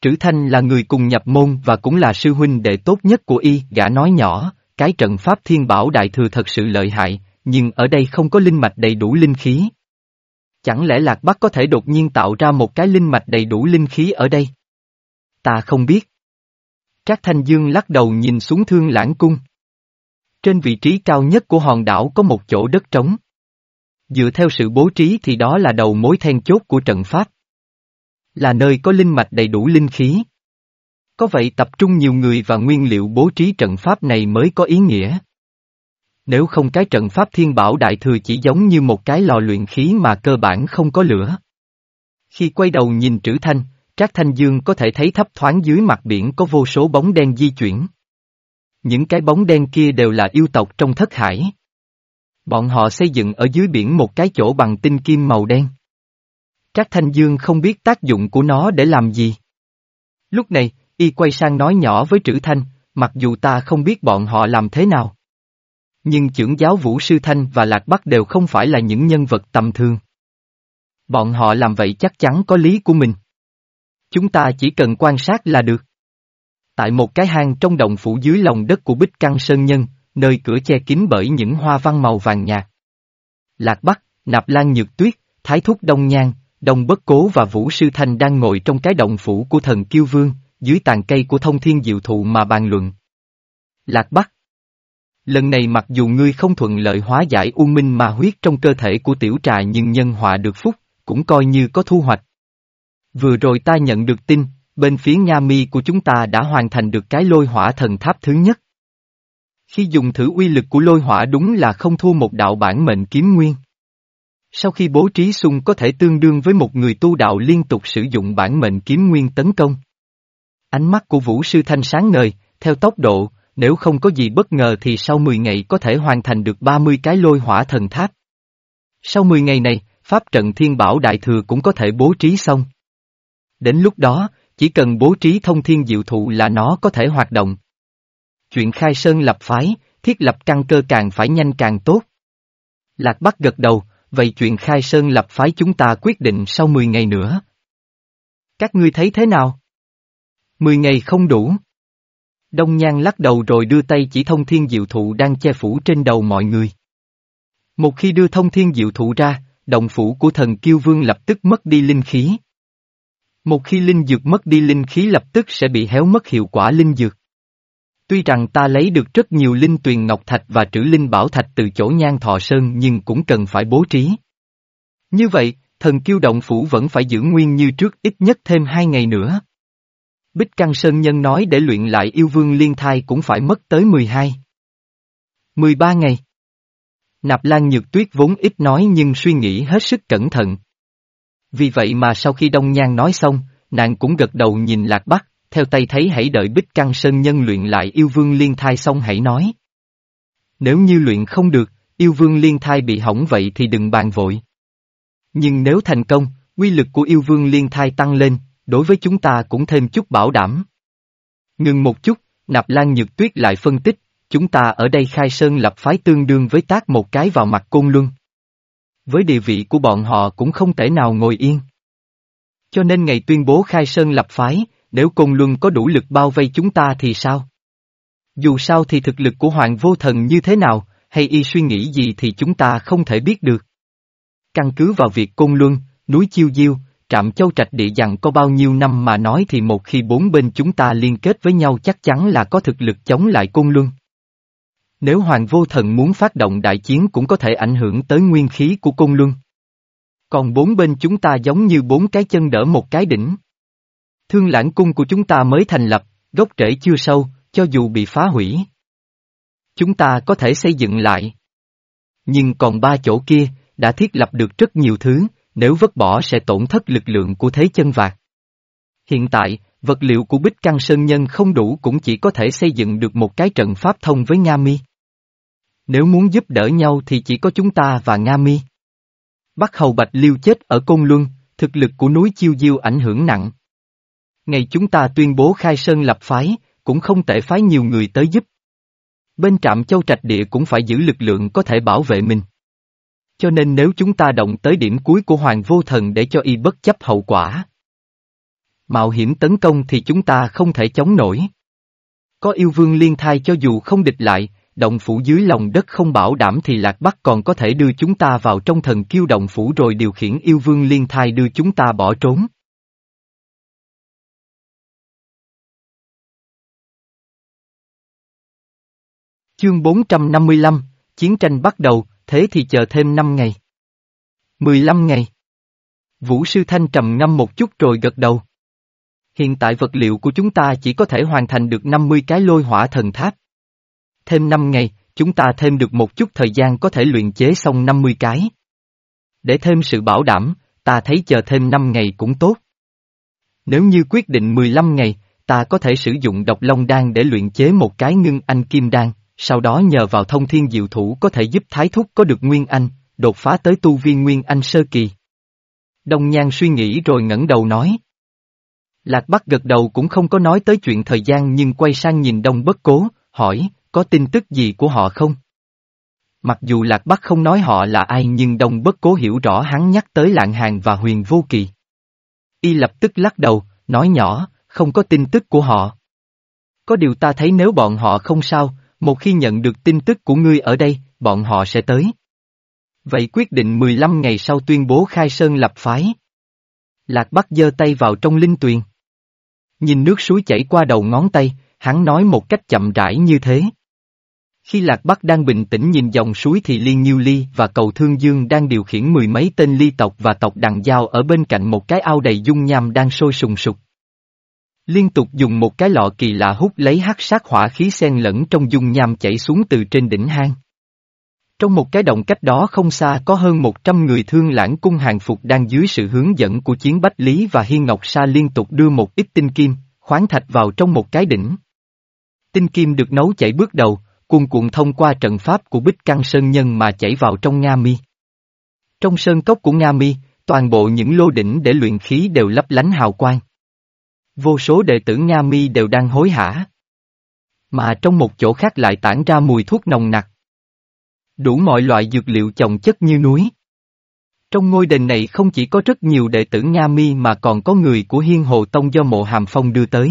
Trữ Thanh là người cùng nhập môn và cũng là sư huynh đệ tốt nhất của y, gã nói nhỏ, cái trận pháp thiên bảo đại thừa thật sự lợi hại, nhưng ở đây không có linh mạch đầy đủ linh khí. Chẳng lẽ Lạc Bắc có thể đột nhiên tạo ra một cái linh mạch đầy đủ linh khí ở đây? Ta không biết. Trác Thanh Dương lắc đầu nhìn xuống thương lãng cung. Trên vị trí cao nhất của hòn đảo có một chỗ đất trống. Dựa theo sự bố trí thì đó là đầu mối then chốt của trận pháp. Là nơi có linh mạch đầy đủ linh khí. Có vậy tập trung nhiều người và nguyên liệu bố trí trận pháp này mới có ý nghĩa. Nếu không cái trận pháp thiên bảo đại thừa chỉ giống như một cái lò luyện khí mà cơ bản không có lửa. Khi quay đầu nhìn trữ thanh, Trác Thanh Dương có thể thấy thấp thoáng dưới mặt biển có vô số bóng đen di chuyển. Những cái bóng đen kia đều là yêu tộc trong thất hải. Bọn họ xây dựng ở dưới biển một cái chỗ bằng tinh kim màu đen. Trác Thanh Dương không biết tác dụng của nó để làm gì. Lúc này, y quay sang nói nhỏ với Trữ Thanh, mặc dù ta không biết bọn họ làm thế nào. Nhưng trưởng giáo Vũ Sư Thanh và Lạc Bắc đều không phải là những nhân vật tầm thường. Bọn họ làm vậy chắc chắn có lý của mình. Chúng ta chỉ cần quan sát là được. Tại một cái hang trong động phủ dưới lòng đất của Bích Căng Sơn Nhân, nơi cửa che kín bởi những hoa văn màu vàng nhạt. Lạc Bắc, Nạp Lan Nhược Tuyết, Thái Thúc Đông Nhan, Đông Bất Cố và Vũ Sư Thanh đang ngồi trong cái động phủ của thần Kiêu Vương, dưới tàn cây của thông thiên diệu thụ mà bàn luận. Lạc Bắc Lần này mặc dù ngươi không thuận lợi hóa giải u minh mà huyết trong cơ thể của tiểu trà nhưng nhân họa được phúc, cũng coi như có thu hoạch. Vừa rồi ta nhận được tin, bên phía Nga mi của chúng ta đã hoàn thành được cái lôi hỏa thần tháp thứ nhất. Khi dùng thử uy lực của lôi hỏa đúng là không thua một đạo bản mệnh kiếm nguyên. Sau khi bố trí xung có thể tương đương với một người tu đạo liên tục sử dụng bản mệnh kiếm nguyên tấn công. Ánh mắt của Vũ Sư Thanh sáng ngời, theo tốc độ, nếu không có gì bất ngờ thì sau 10 ngày có thể hoàn thành được 30 cái lôi hỏa thần tháp. Sau 10 ngày này, Pháp trận Thiên Bảo Đại Thừa cũng có thể bố trí xong. Đến lúc đó, chỉ cần bố trí thông thiên diệu thụ là nó có thể hoạt động. Chuyện khai sơn lập phái, thiết lập căn cơ càng phải nhanh càng tốt. Lạc Bắc gật đầu, vậy chuyện khai sơn lập phái chúng ta quyết định sau 10 ngày nữa. Các ngươi thấy thế nào? 10 ngày không đủ. Đông Nhan lắc đầu rồi đưa tay chỉ thông thiên diệu thụ đang che phủ trên đầu mọi người. Một khi đưa thông thiên diệu thụ ra, động phủ của thần kiêu vương lập tức mất đi linh khí. Một khi linh dược mất đi linh khí lập tức sẽ bị héo mất hiệu quả linh dược. Tuy rằng ta lấy được rất nhiều linh tuyền ngọc thạch và trữ linh bảo thạch từ chỗ nhan thọ sơn nhưng cũng cần phải bố trí. Như vậy, thần kiêu động phủ vẫn phải giữ nguyên như trước ít nhất thêm hai ngày nữa. Bích Căng Sơn Nhân nói để luyện lại yêu vương liên thai cũng phải mất tới 12. 13 ngày. Nạp Lan Nhược Tuyết vốn ít nói nhưng suy nghĩ hết sức cẩn thận. Vì vậy mà sau khi Đông Nhan nói xong, nàng cũng gật đầu nhìn Lạc Bắc, theo tay thấy hãy đợi Bích Căng Sơn Nhân luyện lại yêu vương liên thai xong hãy nói. Nếu như luyện không được, yêu vương liên thai bị hỏng vậy thì đừng bàn vội. Nhưng nếu thành công, quy lực của yêu vương liên thai tăng lên, đối với chúng ta cũng thêm chút bảo đảm. Ngừng một chút, Nạp Lan Nhược Tuyết lại phân tích, chúng ta ở đây khai sơn lập phái tương đương với tác một cái vào mặt côn luân. Với địa vị của bọn họ cũng không thể nào ngồi yên. Cho nên ngày tuyên bố khai sơn lập phái, nếu côn luân có đủ lực bao vây chúng ta thì sao? Dù sao thì thực lực của Hoàng Vô Thần như thế nào, hay y suy nghĩ gì thì chúng ta không thể biết được. Căn cứ vào việc côn luân, núi chiêu diêu, trạm châu trạch địa dặn có bao nhiêu năm mà nói thì một khi bốn bên chúng ta liên kết với nhau chắc chắn là có thực lực chống lại côn luân. Nếu Hoàng Vô Thần muốn phát động đại chiến cũng có thể ảnh hưởng tới nguyên khí của côn luân. Còn bốn bên chúng ta giống như bốn cái chân đỡ một cái đỉnh. Thương lãng cung của chúng ta mới thành lập, gốc rễ chưa sâu, cho dù bị phá hủy. Chúng ta có thể xây dựng lại. Nhưng còn ba chỗ kia, đã thiết lập được rất nhiều thứ, nếu vứt bỏ sẽ tổn thất lực lượng của thế chân vạc. Hiện tại, vật liệu của Bích Căng Sơn Nhân không đủ cũng chỉ có thể xây dựng được một cái trận pháp thông với Nga Mi. Nếu muốn giúp đỡ nhau thì chỉ có chúng ta và Nga Mi. Bắc Hầu Bạch Liêu chết ở Côn Luân, thực lực của núi Chiêu Diêu ảnh hưởng nặng. Ngày chúng ta tuyên bố khai sơn lập phái, cũng không thể phái nhiều người tới giúp. Bên trạm châu trạch địa cũng phải giữ lực lượng có thể bảo vệ mình. Cho nên nếu chúng ta động tới điểm cuối của Hoàng Vô Thần để cho y bất chấp hậu quả. Mạo hiểm tấn công thì chúng ta không thể chống nổi. Có yêu vương liên thai cho dù không địch lại, động phủ dưới lòng đất không bảo đảm thì Lạc Bắc còn có thể đưa chúng ta vào trong thần kiêu động phủ rồi điều khiển yêu vương liên thai đưa chúng ta bỏ trốn. Chương 455, Chiến tranh bắt đầu, thế thì chờ thêm 5 ngày. 15 ngày. Vũ Sư Thanh trầm ngâm một chút rồi gật đầu. Hiện tại vật liệu của chúng ta chỉ có thể hoàn thành được 50 cái lôi hỏa thần tháp. Thêm 5 ngày, chúng ta thêm được một chút thời gian có thể luyện chế xong 50 cái. Để thêm sự bảo đảm, ta thấy chờ thêm 5 ngày cũng tốt. Nếu như quyết định 15 ngày, ta có thể sử dụng độc long đan để luyện chế một cái ngưng anh kim đan, sau đó nhờ vào thông thiên diệu thủ có thể giúp Thái Thúc có được Nguyên Anh, đột phá tới tu viên Nguyên Anh sơ kỳ. Đông Nhan suy nghĩ rồi ngẩng đầu nói. Lạc Bắc gật đầu cũng không có nói tới chuyện thời gian nhưng quay sang nhìn Đông Bất Cố, hỏi, có tin tức gì của họ không? Mặc dù Lạc Bắc không nói họ là ai nhưng Đông Bất Cố hiểu rõ hắn nhắc tới Lạng Hàng và Huyền Vô Kỳ. Y lập tức lắc đầu, nói nhỏ, không có tin tức của họ. Có điều ta thấy nếu bọn họ không sao, một khi nhận được tin tức của ngươi ở đây, bọn họ sẽ tới. Vậy quyết định 15 ngày sau tuyên bố khai sơn lập phái. Lạc Bắc giơ tay vào trong linh tuyền. Nhìn nước suối chảy qua đầu ngón tay, hắn nói một cách chậm rãi như thế. Khi Lạc Bắc đang bình tĩnh nhìn dòng suối thì Liên Nhiêu Ly và cầu Thương Dương đang điều khiển mười mấy tên ly tộc và tộc đằng giao ở bên cạnh một cái ao đầy dung nham đang sôi sùng sục. Liên tục dùng một cái lọ kỳ lạ hút lấy hắc sát hỏa khí xen lẫn trong dung nham chảy xuống từ trên đỉnh hang. Trong một cái động cách đó không xa có hơn 100 người thương lãng cung hàng phục đang dưới sự hướng dẫn của chiến Bách Lý và Hiên Ngọc Sa liên tục đưa một ít tinh kim, khoáng thạch vào trong một cái đỉnh. Tinh kim được nấu chảy bước đầu, cuồn cuộn thông qua trận pháp của Bích Căng Sơn Nhân mà chảy vào trong Nga Mi. Trong sơn cốc của Nga Mi, toàn bộ những lô đỉnh để luyện khí đều lấp lánh hào quang. Vô số đệ tử Nga Mi đều đang hối hả. Mà trong một chỗ khác lại tản ra mùi thuốc nồng nặc. Đủ mọi loại dược liệu chồng chất như núi. Trong ngôi đền này không chỉ có rất nhiều đệ tử Nga Mi mà còn có người của Hiên Hồ Tông do mộ hàm phong đưa tới.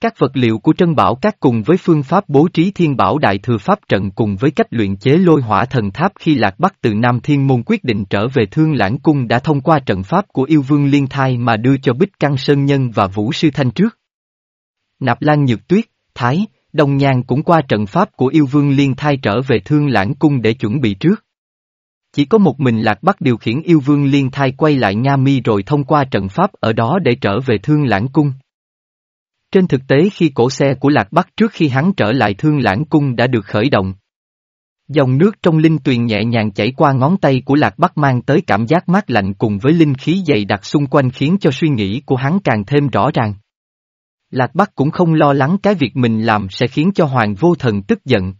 Các vật liệu của Trân Bảo Các cùng với phương pháp bố trí thiên bảo đại thừa pháp trận cùng với cách luyện chế lôi hỏa thần tháp khi Lạc Bắc từ Nam Thiên Môn quyết định trở về Thương Lãng Cung đã thông qua trận pháp của yêu vương liên thai mà đưa cho Bích Căng Sơn Nhân và Vũ Sư Thanh trước. Nạp Lan Nhược Tuyết, Thái, Đông Nhan cũng qua trận pháp của yêu vương liên thai trở về Thương Lãng Cung để chuẩn bị trước. Chỉ có một mình Lạc Bắc điều khiển yêu vương liên thai quay lại Nga Mi rồi thông qua trận pháp ở đó để trở về Thương Lãng Cung. Trên thực tế khi cổ xe của Lạc Bắc trước khi hắn trở lại Thương Lãng Cung đã được khởi động. Dòng nước trong linh tuyền nhẹ nhàng chảy qua ngón tay của Lạc Bắc mang tới cảm giác mát lạnh cùng với linh khí dày đặc xung quanh khiến cho suy nghĩ của hắn càng thêm rõ ràng. Lạc Bắc cũng không lo lắng cái việc mình làm sẽ khiến cho Hoàng Vô Thần tức giận.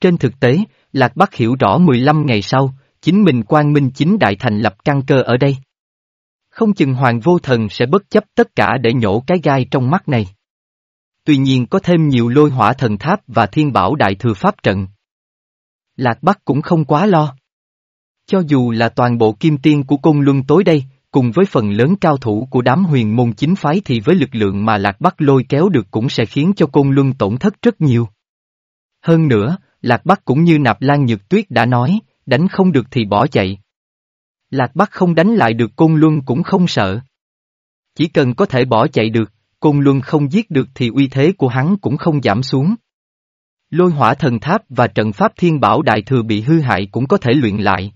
Trên thực tế, Lạc Bắc hiểu rõ 15 ngày sau, chính mình quang minh chính đại thành lập căn cơ ở đây. Không chừng Hoàng Vô Thần sẽ bất chấp tất cả để nhổ cái gai trong mắt này. Tuy nhiên có thêm nhiều lôi hỏa thần tháp và thiên bảo đại thừa pháp trận. Lạc Bắc cũng không quá lo. Cho dù là toàn bộ kim tiên của cung luân tối đây, cùng với phần lớn cao thủ của đám huyền môn chính phái thì với lực lượng mà Lạc Bắc lôi kéo được cũng sẽ khiến cho công luân tổn thất rất nhiều. Hơn nữa, Lạc Bắc cũng như Nạp Lan Nhược Tuyết đã nói, đánh không được thì bỏ chạy. Lạc Bắc không đánh lại được Côn Luân cũng không sợ. Chỉ cần có thể bỏ chạy được, Côn Luân không giết được thì uy thế của hắn cũng không giảm xuống. Lôi hỏa thần tháp và trận pháp thiên bảo đại thừa bị hư hại cũng có thể luyện lại.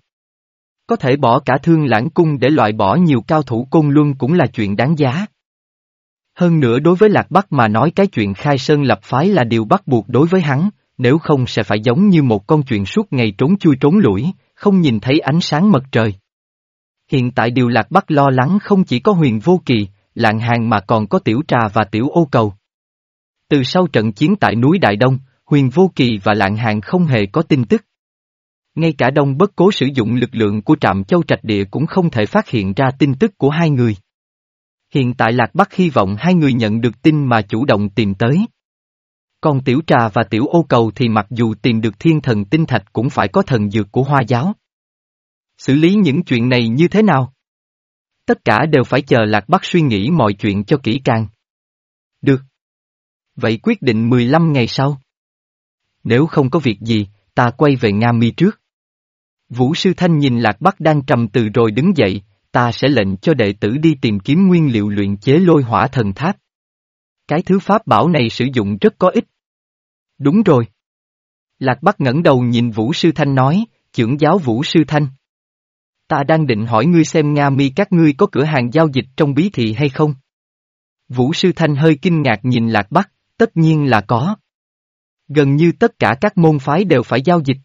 Có thể bỏ cả thương lãng cung để loại bỏ nhiều cao thủ Côn Luân cũng là chuyện đáng giá. Hơn nữa đối với Lạc Bắc mà nói cái chuyện khai sơn lập phái là điều bắt buộc đối với hắn, nếu không sẽ phải giống như một con chuyện suốt ngày trốn chui trốn lủi, không nhìn thấy ánh sáng mặt trời. Hiện tại điều Lạc Bắc lo lắng không chỉ có huyền vô kỳ, lạng hàng mà còn có tiểu trà và tiểu ô cầu. Từ sau trận chiến tại núi Đại Đông, huyền vô kỳ và lạng hàng không hề có tin tức. Ngay cả đông bất cố sử dụng lực lượng của trạm châu trạch địa cũng không thể phát hiện ra tin tức của hai người. Hiện tại Lạc Bắc hy vọng hai người nhận được tin mà chủ động tìm tới. Còn tiểu trà và tiểu ô cầu thì mặc dù tìm được thiên thần tinh thạch cũng phải có thần dược của hoa giáo. Xử lý những chuyện này như thế nào? Tất cả đều phải chờ Lạc Bắc suy nghĩ mọi chuyện cho kỹ càng. Được. Vậy quyết định 15 ngày sau. Nếu không có việc gì, ta quay về Nga Mi trước. Vũ Sư Thanh nhìn Lạc Bắc đang trầm từ rồi đứng dậy, ta sẽ lệnh cho đệ tử đi tìm kiếm nguyên liệu luyện chế lôi hỏa thần tháp. Cái thứ pháp bảo này sử dụng rất có ích. Đúng rồi. Lạc Bắc ngẩng đầu nhìn Vũ Sư Thanh nói, trưởng giáo Vũ Sư Thanh. Ta đang định hỏi ngươi xem Nga mi các ngươi có cửa hàng giao dịch trong bí thị hay không? Vũ Sư Thanh hơi kinh ngạc nhìn Lạc Bắc, tất nhiên là có. Gần như tất cả các môn phái đều phải giao dịch.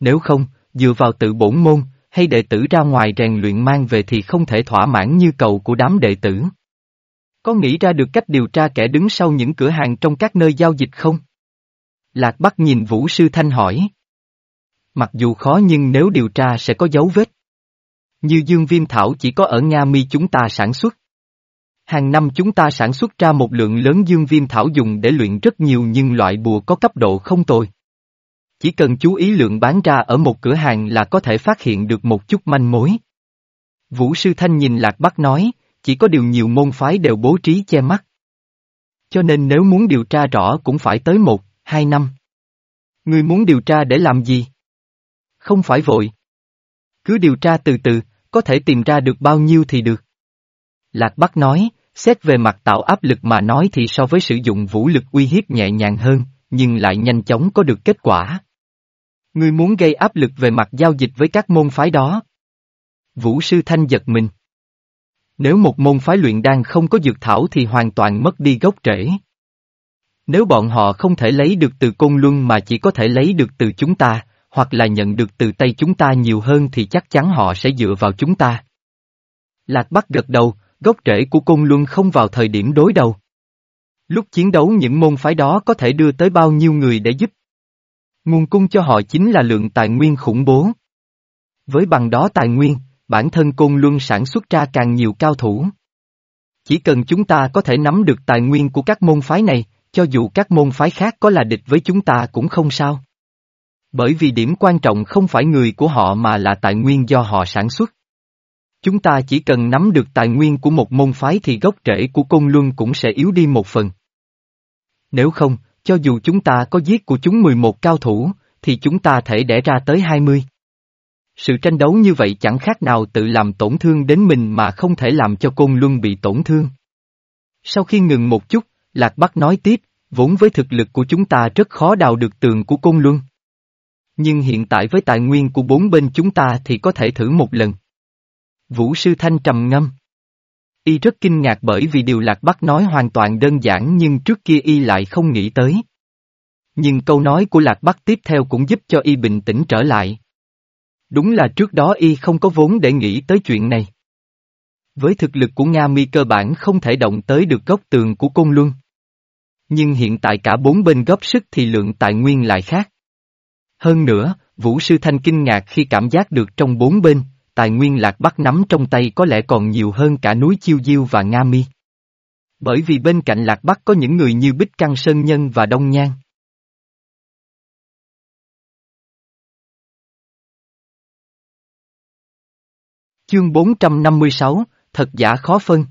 Nếu không, dựa vào tự bổn môn, hay đệ tử ra ngoài rèn luyện mang về thì không thể thỏa mãn như cầu của đám đệ tử. Có nghĩ ra được cách điều tra kẻ đứng sau những cửa hàng trong các nơi giao dịch không? Lạc Bắc nhìn Vũ Sư Thanh hỏi. Mặc dù khó nhưng nếu điều tra sẽ có dấu vết. Như dương viêm thảo chỉ có ở Nga mi chúng ta sản xuất. Hàng năm chúng ta sản xuất ra một lượng lớn dương viêm thảo dùng để luyện rất nhiều nhưng loại bùa có cấp độ không tồi. Chỉ cần chú ý lượng bán ra ở một cửa hàng là có thể phát hiện được một chút manh mối. Vũ Sư Thanh nhìn Lạc Bắc nói, chỉ có điều nhiều môn phái đều bố trí che mắt. Cho nên nếu muốn điều tra rõ cũng phải tới một, hai năm. Ngươi muốn điều tra để làm gì? Không phải vội. Cứ điều tra từ từ, có thể tìm ra được bao nhiêu thì được. Lạc Bắc nói, xét về mặt tạo áp lực mà nói thì so với sử dụng vũ lực uy hiếp nhẹ nhàng hơn, nhưng lại nhanh chóng có được kết quả. Ngươi muốn gây áp lực về mặt giao dịch với các môn phái đó. Vũ sư thanh giật mình. Nếu một môn phái luyện đan không có dược thảo thì hoàn toàn mất đi gốc rễ. Nếu bọn họ không thể lấy được từ côn luân mà chỉ có thể lấy được từ chúng ta, hoặc là nhận được từ tay chúng ta nhiều hơn thì chắc chắn họ sẽ dựa vào chúng ta. Lạc Bắc gật đầu, gốc rễ của côn luân không vào thời điểm đối đầu. Lúc chiến đấu những môn phái đó có thể đưa tới bao nhiêu người để giúp. Nguồn cung cho họ chính là lượng tài nguyên khủng bố. Với bằng đó tài nguyên, bản thân côn luân sản xuất ra càng nhiều cao thủ. Chỉ cần chúng ta có thể nắm được tài nguyên của các môn phái này, cho dù các môn phái khác có là địch với chúng ta cũng không sao. Bởi vì điểm quan trọng không phải người của họ mà là tài nguyên do họ sản xuất. Chúng ta chỉ cần nắm được tài nguyên của một môn phái thì gốc rễ của công luân cũng sẽ yếu đi một phần. Nếu không, cho dù chúng ta có giết của chúng 11 cao thủ, thì chúng ta thể đẻ ra tới 20. Sự tranh đấu như vậy chẳng khác nào tự làm tổn thương đến mình mà không thể làm cho côn luân bị tổn thương. Sau khi ngừng một chút, Lạc Bắc nói tiếp, vốn với thực lực của chúng ta rất khó đào được tường của côn luân. Nhưng hiện tại với tài nguyên của bốn bên chúng ta thì có thể thử một lần. Vũ Sư Thanh trầm ngâm. Y rất kinh ngạc bởi vì điều Lạc Bắc nói hoàn toàn đơn giản nhưng trước kia Y lại không nghĩ tới. Nhưng câu nói của Lạc Bắc tiếp theo cũng giúp cho Y bình tĩnh trở lại. Đúng là trước đó Y không có vốn để nghĩ tới chuyện này. Với thực lực của Nga Mi cơ bản không thể động tới được góc tường của Côn Luân. Nhưng hiện tại cả bốn bên góp sức thì lượng tài nguyên lại khác. Hơn nữa, Vũ Sư Thanh kinh ngạc khi cảm giác được trong bốn bên, tài nguyên lạc bắc nắm trong tay có lẽ còn nhiều hơn cả núi Chiêu Diêu và Nga Mi. Bởi vì bên cạnh lạc bắc có những người như Bích Căng Sơn Nhân và Đông Nhan. Chương 456, thật giả khó phân.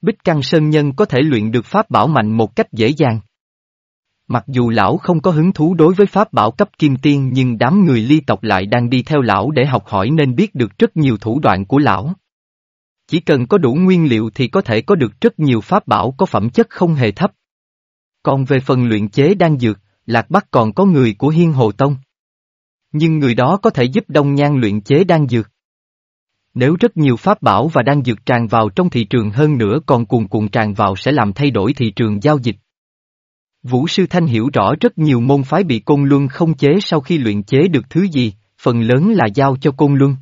Bích Căng Sơn Nhân có thể luyện được pháp bảo mạnh một cách dễ dàng. Mặc dù lão không có hứng thú đối với pháp bảo cấp kim tiên nhưng đám người ly tộc lại đang đi theo lão để học hỏi nên biết được rất nhiều thủ đoạn của lão. Chỉ cần có đủ nguyên liệu thì có thể có được rất nhiều pháp bảo có phẩm chất không hề thấp. Còn về phần luyện chế đan dược, Lạc Bắc còn có người của Hiên Hồ Tông. Nhưng người đó có thể giúp Đông Nhan luyện chế đan dược. Nếu rất nhiều pháp bảo và đan dược tràn vào trong thị trường hơn nữa còn cuồn cuộn tràn vào sẽ làm thay đổi thị trường giao dịch. Vũ Sư Thanh hiểu rõ rất nhiều môn phái bị Côn Luân không chế sau khi luyện chế được thứ gì, phần lớn là giao cho Côn Luân.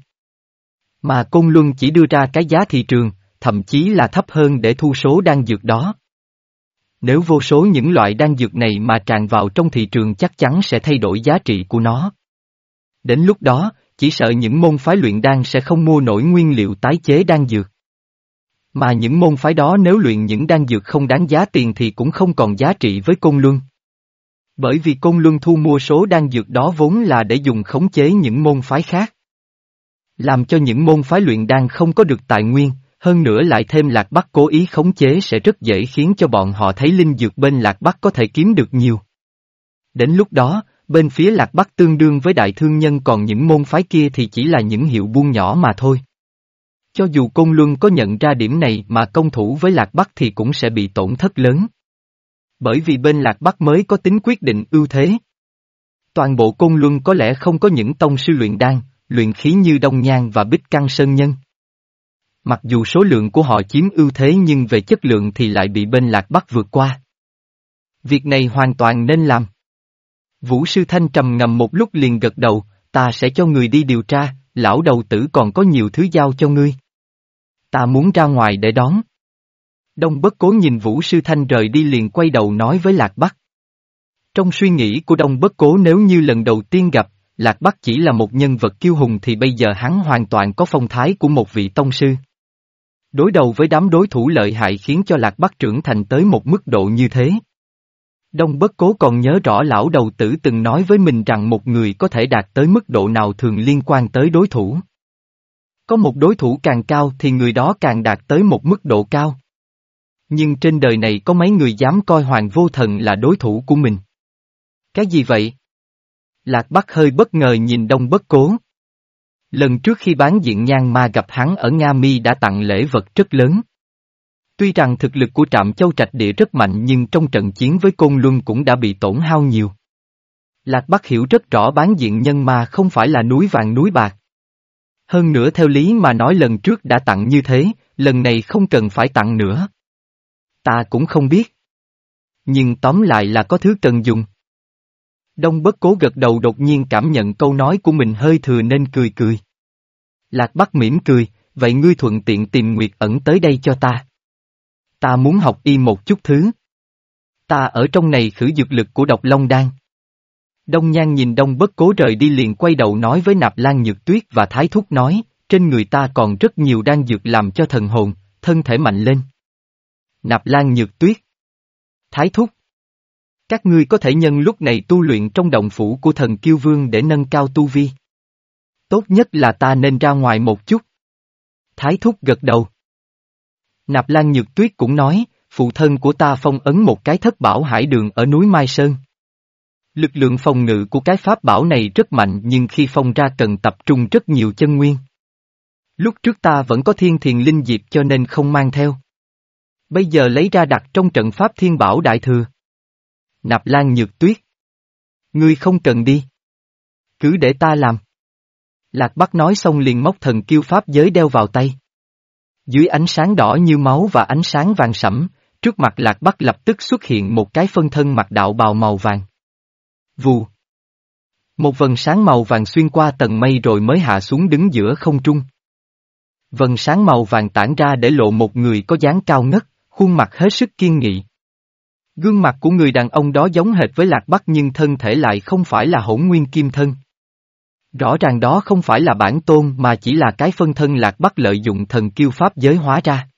Mà Côn Luân chỉ đưa ra cái giá thị trường, thậm chí là thấp hơn để thu số đan dược đó. Nếu vô số những loại đan dược này mà tràn vào trong thị trường chắc chắn sẽ thay đổi giá trị của nó. Đến lúc đó, chỉ sợ những môn phái luyện đan sẽ không mua nổi nguyên liệu tái chế đan dược. Mà những môn phái đó nếu luyện những đan dược không đáng giá tiền thì cũng không còn giá trị với Côn Luân. Bởi vì Côn Luân thu mua số đan dược đó vốn là để dùng khống chế những môn phái khác. Làm cho những môn phái luyện đan không có được tài nguyên, hơn nữa lại thêm Lạc Bắc cố ý khống chế sẽ rất dễ khiến cho bọn họ thấy linh dược bên Lạc Bắc có thể kiếm được nhiều. Đến lúc đó, bên phía Lạc Bắc tương đương với đại thương nhân còn những môn phái kia thì chỉ là những hiệu buôn nhỏ mà thôi. Cho dù Côn Luân có nhận ra điểm này mà công thủ với Lạc Bắc thì cũng sẽ bị tổn thất lớn. Bởi vì bên Lạc Bắc mới có tính quyết định ưu thế. Toàn bộ Côn Luân có lẽ không có những tông sư luyện đan, luyện khí như Đông Nhan và Bích Căng Sơn Nhân. Mặc dù số lượng của họ chiếm ưu thế nhưng về chất lượng thì lại bị bên Lạc Bắc vượt qua. Việc này hoàn toàn nên làm. Vũ Sư Thanh trầm ngầm một lúc liền gật đầu, ta sẽ cho người đi điều tra, lão đầu tử còn có nhiều thứ giao cho ngươi. Ta muốn ra ngoài để đón. Đông bất cố nhìn Vũ Sư Thanh rời đi liền quay đầu nói với Lạc Bắc. Trong suy nghĩ của Đông Bất Cố nếu như lần đầu tiên gặp, Lạc Bắc chỉ là một nhân vật kiêu hùng thì bây giờ hắn hoàn toàn có phong thái của một vị tông sư. Đối đầu với đám đối thủ lợi hại khiến cho Lạc Bắc trưởng thành tới một mức độ như thế. Đông Bất Cố còn nhớ rõ lão đầu tử từng nói với mình rằng một người có thể đạt tới mức độ nào thường liên quan tới đối thủ. Có một đối thủ càng cao thì người đó càng đạt tới một mức độ cao. Nhưng trên đời này có mấy người dám coi Hoàng Vô Thần là đối thủ của mình. Cái gì vậy? Lạc Bắc hơi bất ngờ nhìn Đông Bất Cố. Lần trước khi bán diện nhan ma gặp hắn ở Nga Mi đã tặng lễ vật rất lớn. Tuy rằng thực lực của trạm châu trạch địa rất mạnh nhưng trong trận chiến với Côn Luân cũng đã bị tổn hao nhiều. Lạc Bắc hiểu rất rõ bán diện nhân ma không phải là núi vàng núi bạc. Hơn nữa theo lý mà nói lần trước đã tặng như thế, lần này không cần phải tặng nữa. Ta cũng không biết. Nhưng tóm lại là có thứ cần dùng. Đông bất cố gật đầu đột nhiên cảm nhận câu nói của mình hơi thừa nên cười cười. Lạc Bắc mỉm cười, vậy ngươi thuận tiện tìm Nguyệt ẩn tới đây cho ta. Ta muốn học y một chút thứ. Ta ở trong này khử dược lực của độc long đan. Đông Nhan nhìn Đông bất cố rời đi liền quay đầu nói với Nạp Lan Nhược Tuyết và Thái Thúc nói, trên người ta còn rất nhiều đan dược làm cho thần hồn, thân thể mạnh lên. Nạp Lan Nhược Tuyết Thái Thúc Các ngươi có thể nhân lúc này tu luyện trong động phủ của thần Kiêu Vương để nâng cao tu vi. Tốt nhất là ta nên ra ngoài một chút. Thái Thúc gật đầu. Nạp Lan Nhược Tuyết cũng nói, phụ thân của ta phong ấn một cái thất bảo hải đường ở núi Mai Sơn. Lực lượng phòng ngự của cái pháp bảo này rất mạnh nhưng khi phong ra cần tập trung rất nhiều chân nguyên. Lúc trước ta vẫn có thiên thiền linh diệp cho nên không mang theo. Bây giờ lấy ra đặt trong trận pháp thiên bảo đại thừa. Nạp Lan Nhược Tuyết. Ngươi không cần đi. Cứ để ta làm. Lạc Bắc nói xong liền móc thần kiêu pháp giới đeo vào tay. Dưới ánh sáng đỏ như máu và ánh sáng vàng sẫm, trước mặt Lạc Bắc lập tức xuất hiện một cái phân thân mặt đạo bào màu vàng. Vù. Một vần sáng màu vàng xuyên qua tầng mây rồi mới hạ xuống đứng giữa không trung. Vần sáng màu vàng tản ra để lộ một người có dáng cao ngất, khuôn mặt hết sức kiên nghị. Gương mặt của người đàn ông đó giống hệt với Lạc Bắc nhưng thân thể lại không phải là hỗn nguyên kim thân. Rõ ràng đó không phải là bản tôn mà chỉ là cái phân thân Lạc Bắc lợi dụng thần kiêu pháp giới hóa ra.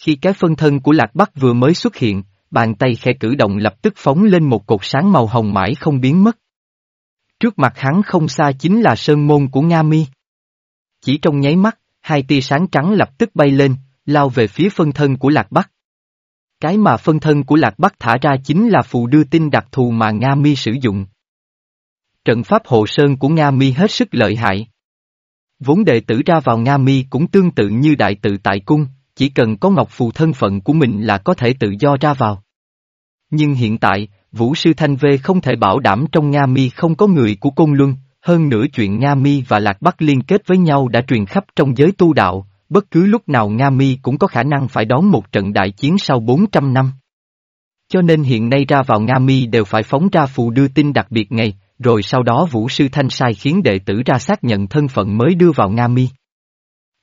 Khi cái phân thân của Lạc Bắc vừa mới xuất hiện, bàn tay khẽ cử động lập tức phóng lên một cột sáng màu hồng mãi không biến mất. Trước mặt hắn không xa chính là sơn môn của Nga Mi. Chỉ trong nháy mắt, hai tia sáng trắng lập tức bay lên, lao về phía phân thân của Lạc Bắc. Cái mà phân thân của Lạc Bắc thả ra chính là phù đưa tin đặc thù mà Nga Mi sử dụng. Trận pháp hộ sơn của Nga Mi hết sức lợi hại. Vốn đệ tử ra vào Nga Mi cũng tương tự như đại tự tại cung, chỉ cần có ngọc phù thân phận của mình là có thể tự do ra vào. Nhưng hiện tại, Vũ Sư Thanh Vê không thể bảo đảm trong Nga Mi không có người của Côn Luân, hơn nữa chuyện Nga Mi và Lạc Bắc liên kết với nhau đã truyền khắp trong giới tu đạo, bất cứ lúc nào Nga Mi cũng có khả năng phải đón một trận đại chiến sau 400 năm. Cho nên hiện nay ra vào Nga Mi đều phải phóng ra phù đưa tin đặc biệt ngày, rồi sau đó Vũ Sư Thanh sai khiến đệ tử ra xác nhận thân phận mới đưa vào Nga Mi.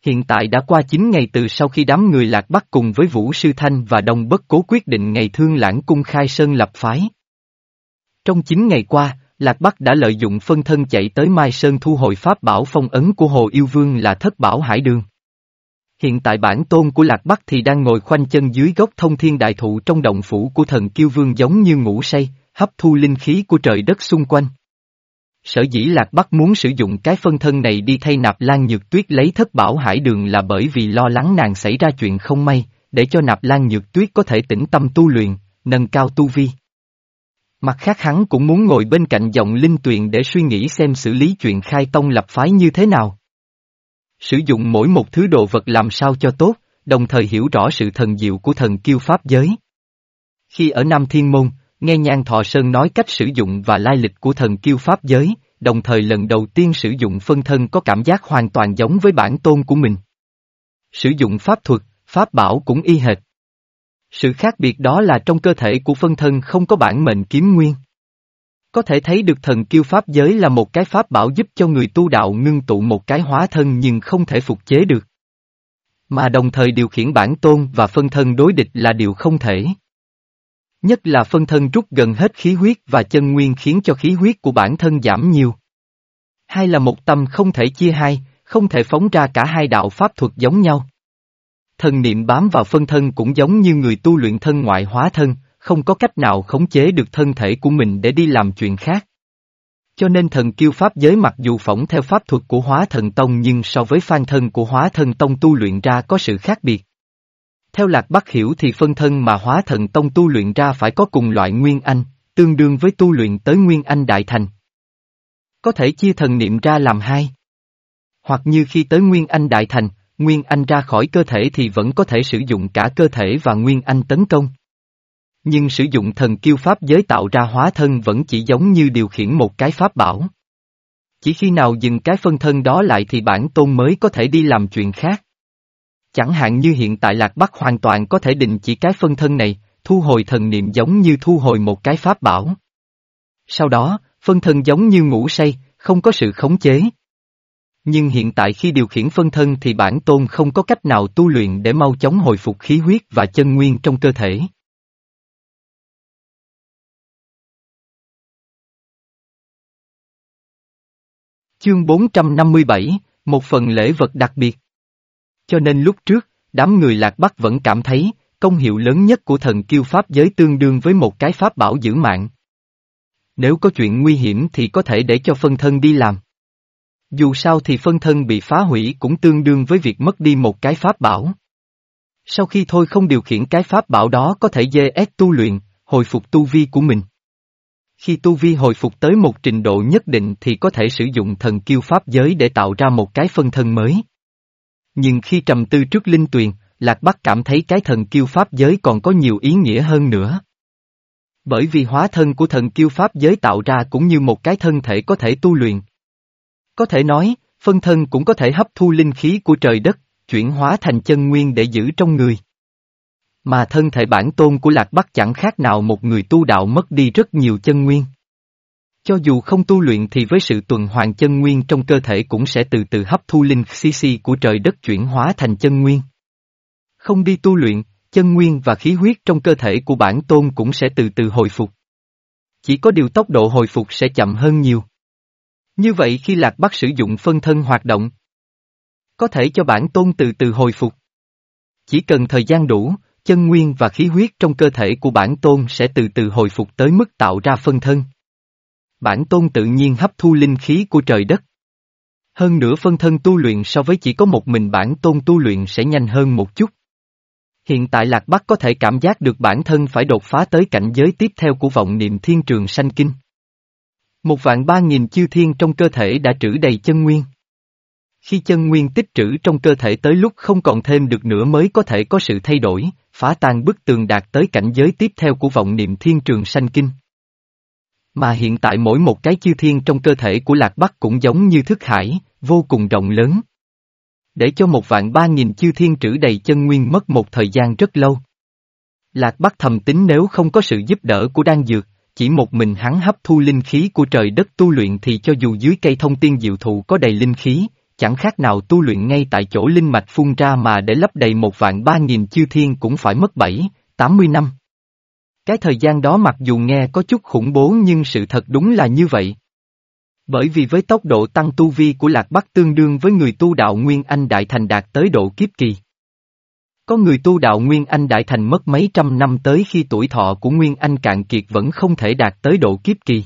Hiện tại đã qua 9 ngày từ sau khi đám người Lạc Bắc cùng với Vũ Sư Thanh và Đông Bất Cố quyết định ngày thương lãng cung khai sơn lập phái. Trong 9 ngày qua, Lạc Bắc đã lợi dụng phân thân chạy tới Mai Sơn thu hồi pháp bảo phong ấn của Hồ Yêu Vương là thất bảo hải đường. Hiện tại bản tôn của Lạc Bắc thì đang ngồi khoanh chân dưới gốc thông thiên đại thụ trong động phủ của thần kiêu vương giống như ngủ say, hấp thu linh khí của trời đất xung quanh. Sở dĩ Lạc Bắc muốn sử dụng cái phân thân này đi thay nạp lan nhược tuyết lấy thất bảo hải đường là bởi vì lo lắng nàng xảy ra chuyện không may, để cho nạp lan nhược tuyết có thể tĩnh tâm tu luyện, nâng cao tu vi. Mặt khác hắn cũng muốn ngồi bên cạnh dòng linh tuyền để suy nghĩ xem xử lý chuyện khai tông lập phái như thế nào. Sử dụng mỗi một thứ đồ vật làm sao cho tốt, đồng thời hiểu rõ sự thần diệu của thần kiêu pháp giới. Khi ở Nam Thiên Môn, nghe Nhan Thọ Sơn nói cách sử dụng và lai lịch của thần kiêu pháp giới, đồng thời lần đầu tiên sử dụng phân thân có cảm giác hoàn toàn giống với bản tôn của mình. Sử dụng pháp thuật, pháp bảo cũng y hệt. Sự khác biệt đó là trong cơ thể của phân thân không có bản mệnh kiếm nguyên. Có thể thấy được thần kiêu pháp giới là một cái pháp bảo giúp cho người tu đạo ngưng tụ một cái hóa thân nhưng không thể phục chế được. Mà đồng thời điều khiển bản tôn và phân thân đối địch là điều không thể. Nhất là phân thân rút gần hết khí huyết và chân nguyên khiến cho khí huyết của bản thân giảm nhiều. Hai là một tâm không thể chia hai, không thể phóng ra cả hai đạo pháp thuật giống nhau. Thần niệm bám vào phân thân cũng giống như người tu luyện thân ngoại hóa thân, không có cách nào khống chế được thân thể của mình để đi làm chuyện khác. Cho nên thần kiêu pháp giới mặc dù phỏng theo pháp thuật của hóa thần tông nhưng so với phan thân của hóa thần tông tu luyện ra có sự khác biệt. Theo lạc bắc hiểu thì phân thân mà hóa thần tông tu luyện ra phải có cùng loại nguyên anh, tương đương với tu luyện tới nguyên anh đại thành. Có thể chia thần niệm ra làm hai. Hoặc như khi tới nguyên anh đại thành, nguyên anh ra khỏi cơ thể thì vẫn có thể sử dụng cả cơ thể và nguyên anh tấn công. Nhưng sử dụng thần kiêu pháp giới tạo ra hóa thân vẫn chỉ giống như điều khiển một cái pháp bảo. Chỉ khi nào dừng cái phân thân đó lại thì bản tôn mới có thể đi làm chuyện khác. Chẳng hạn như hiện tại Lạc Bắc hoàn toàn có thể định chỉ cái phân thân này, thu hồi thần niệm giống như thu hồi một cái pháp bảo. Sau đó, phân thân giống như ngủ say, không có sự khống chế. Nhưng hiện tại khi điều khiển phân thân thì bản tôn không có cách nào tu luyện để mau chóng hồi phục khí huyết và chân nguyên trong cơ thể. Chương 457, một phần lễ vật đặc biệt. Cho nên lúc trước, đám người lạc bắc vẫn cảm thấy, công hiệu lớn nhất của thần kiêu pháp giới tương đương với một cái pháp bảo giữ mạng. Nếu có chuyện nguy hiểm thì có thể để cho phân thân đi làm. Dù sao thì phân thân bị phá hủy cũng tương đương với việc mất đi một cái pháp bảo. Sau khi thôi không điều khiển cái pháp bảo đó có thể dê ép tu luyện, hồi phục tu vi của mình. Khi tu vi hồi phục tới một trình độ nhất định thì có thể sử dụng thần kiêu pháp giới để tạo ra một cái phân thân mới. Nhưng khi trầm tư trước linh tuyền, Lạc Bắc cảm thấy cái thần kiêu pháp giới còn có nhiều ý nghĩa hơn nữa. Bởi vì hóa thân của thần kiêu pháp giới tạo ra cũng như một cái thân thể có thể tu luyện. Có thể nói, phân thân cũng có thể hấp thu linh khí của trời đất, chuyển hóa thành chân nguyên để giữ trong người. Mà thân thể bản tôn của Lạc Bắc chẳng khác nào một người tu đạo mất đi rất nhiều chân nguyên. Cho dù không tu luyện thì với sự tuần hoàn chân nguyên trong cơ thể cũng sẽ từ từ hấp thu linh khí của trời đất chuyển hóa thành chân nguyên. Không đi tu luyện, chân nguyên và khí huyết trong cơ thể của bản tôn cũng sẽ từ từ hồi phục. Chỉ có điều tốc độ hồi phục sẽ chậm hơn nhiều. Như vậy khi Lạc Bắc sử dụng phân thân hoạt động, có thể cho bản tôn từ từ hồi phục. Chỉ cần thời gian đủ, chân nguyên và khí huyết trong cơ thể của bản tôn sẽ từ từ hồi phục tới mức tạo ra phân thân. Bản tôn tự nhiên hấp thu linh khí của trời đất. Hơn nữa phân thân tu luyện so với chỉ có một mình bản tôn tu luyện sẽ nhanh hơn một chút. Hiện tại Lạc Bắc có thể cảm giác được bản thân phải đột phá tới cảnh giới tiếp theo của vọng niệm thiên trường sanh kinh. Một vạn ba nghìn chư thiên trong cơ thể đã trữ đầy chân nguyên. Khi chân nguyên tích trữ trong cơ thể tới lúc không còn thêm được nữa mới có thể có sự thay đổi, phá tan bức tường đạt tới cảnh giới tiếp theo của vọng niệm thiên trường sanh kinh. Mà hiện tại mỗi một cái chư thiên trong cơ thể của Lạc Bắc cũng giống như thức hải, vô cùng rộng lớn. Để cho một vạn ba nghìn chư thiên trữ đầy chân nguyên mất một thời gian rất lâu. Lạc Bắc thầm tính nếu không có sự giúp đỡ của đan dược, chỉ một mình hắn hấp thu linh khí của trời đất tu luyện thì cho dù dưới cây thông tiên diệu thụ có đầy linh khí, chẳng khác nào tu luyện ngay tại chỗ linh mạch phun ra mà để lấp đầy một vạn ba nghìn chư thiên cũng phải mất bảy, tám mươi năm. Cái thời gian đó mặc dù nghe có chút khủng bố nhưng sự thật đúng là như vậy. Bởi vì với tốc độ tăng tu vi của Lạc Bắc tương đương với người tu đạo Nguyên Anh Đại Thành đạt tới độ kiếp kỳ. Có người tu đạo Nguyên Anh Đại Thành mất mấy trăm năm tới khi tuổi thọ của Nguyên Anh cạn kiệt vẫn không thể đạt tới độ kiếp kỳ.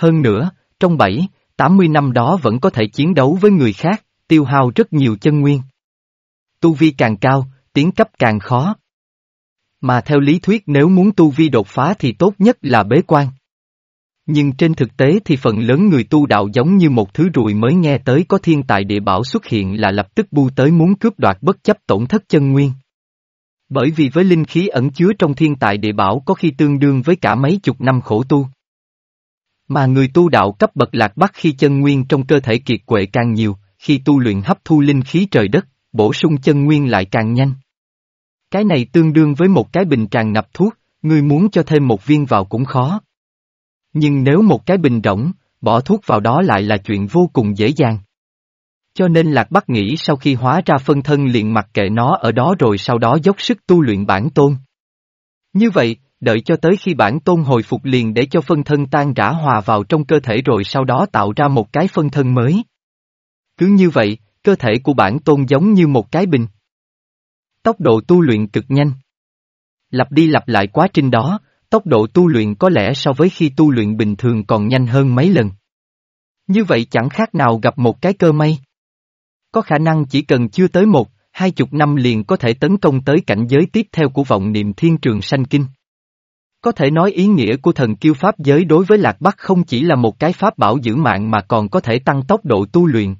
Hơn nữa, trong 7, 80 năm đó vẫn có thể chiến đấu với người khác, tiêu hao rất nhiều chân nguyên. Tu vi càng cao, tiến cấp càng khó. Mà theo lý thuyết nếu muốn tu vi đột phá thì tốt nhất là bế quan. Nhưng trên thực tế thì phần lớn người tu đạo giống như một thứ rùi mới nghe tới có thiên tài địa bảo xuất hiện là lập tức bu tới muốn cướp đoạt bất chấp tổn thất chân nguyên. Bởi vì với linh khí ẩn chứa trong thiên tài địa bảo có khi tương đương với cả mấy chục năm khổ tu. Mà người tu đạo cấp bậc lạc bắc khi chân nguyên trong cơ thể kiệt quệ càng nhiều, khi tu luyện hấp thu linh khí trời đất, bổ sung chân nguyên lại càng nhanh. Cái này tương đương với một cái bình tràn ngập thuốc, ngươi muốn cho thêm một viên vào cũng khó. Nhưng nếu một cái bình rỗng, bỏ thuốc vào đó lại là chuyện vô cùng dễ dàng. Cho nên Lạc Bắc nghĩ sau khi hóa ra phân thân liền mặc kệ nó ở đó rồi sau đó dốc sức tu luyện bản tôn. Như vậy, đợi cho tới khi bản tôn hồi phục liền để cho phân thân tan rã hòa vào trong cơ thể rồi sau đó tạo ra một cái phân thân mới. Cứ như vậy, cơ thể của bản tôn giống như một cái bình. Tốc độ tu luyện cực nhanh. Lặp đi lặp lại quá trình đó, tốc độ tu luyện có lẽ so với khi tu luyện bình thường còn nhanh hơn mấy lần. Như vậy chẳng khác nào gặp một cái cơ may. Có khả năng chỉ cần chưa tới một, hai chục năm liền có thể tấn công tới cảnh giới tiếp theo của vọng niệm thiên trường sanh kinh. Có thể nói ý nghĩa của thần kiêu pháp giới đối với Lạc Bắc không chỉ là một cái pháp bảo giữ mạng mà còn có thể tăng tốc độ tu luyện.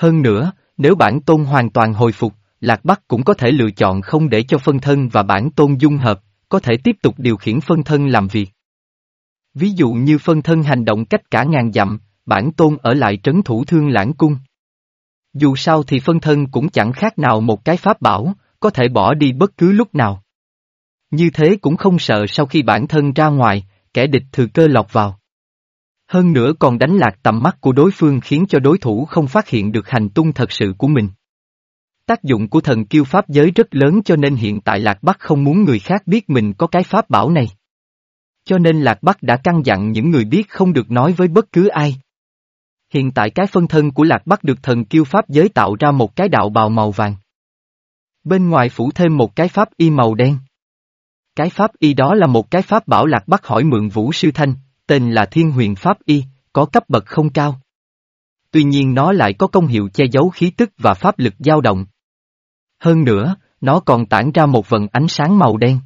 Hơn nữa, nếu bản tôn hoàn toàn hồi phục, Lạc Bắc cũng có thể lựa chọn không để cho phân thân và bản tôn dung hợp, có thể tiếp tục điều khiển phân thân làm việc. Ví dụ như phân thân hành động cách cả ngàn dặm, bản tôn ở lại trấn thủ thương lãng cung. Dù sao thì phân thân cũng chẳng khác nào một cái pháp bảo, có thể bỏ đi bất cứ lúc nào. Như thế cũng không sợ sau khi bản thân ra ngoài, kẻ địch thừa cơ lọc vào. Hơn nữa còn đánh lạc tầm mắt của đối phương khiến cho đối thủ không phát hiện được hành tung thật sự của mình. Tác dụng của thần kiêu pháp giới rất lớn cho nên hiện tại Lạc Bắc không muốn người khác biết mình có cái pháp bảo này. Cho nên Lạc Bắc đã căn dặn những người biết không được nói với bất cứ ai. Hiện tại cái phân thân của Lạc Bắc được thần kiêu pháp giới tạo ra một cái đạo bào màu vàng. Bên ngoài phủ thêm một cái pháp y màu đen. Cái pháp y đó là một cái pháp bảo Lạc Bắc hỏi mượn Vũ Sư Thanh, tên là Thiên Huyền Pháp Y, có cấp bậc không cao. Tuy nhiên nó lại có công hiệu che giấu khí tức và pháp lực dao động. Hơn nữa, nó còn tản ra một vần ánh sáng màu đen.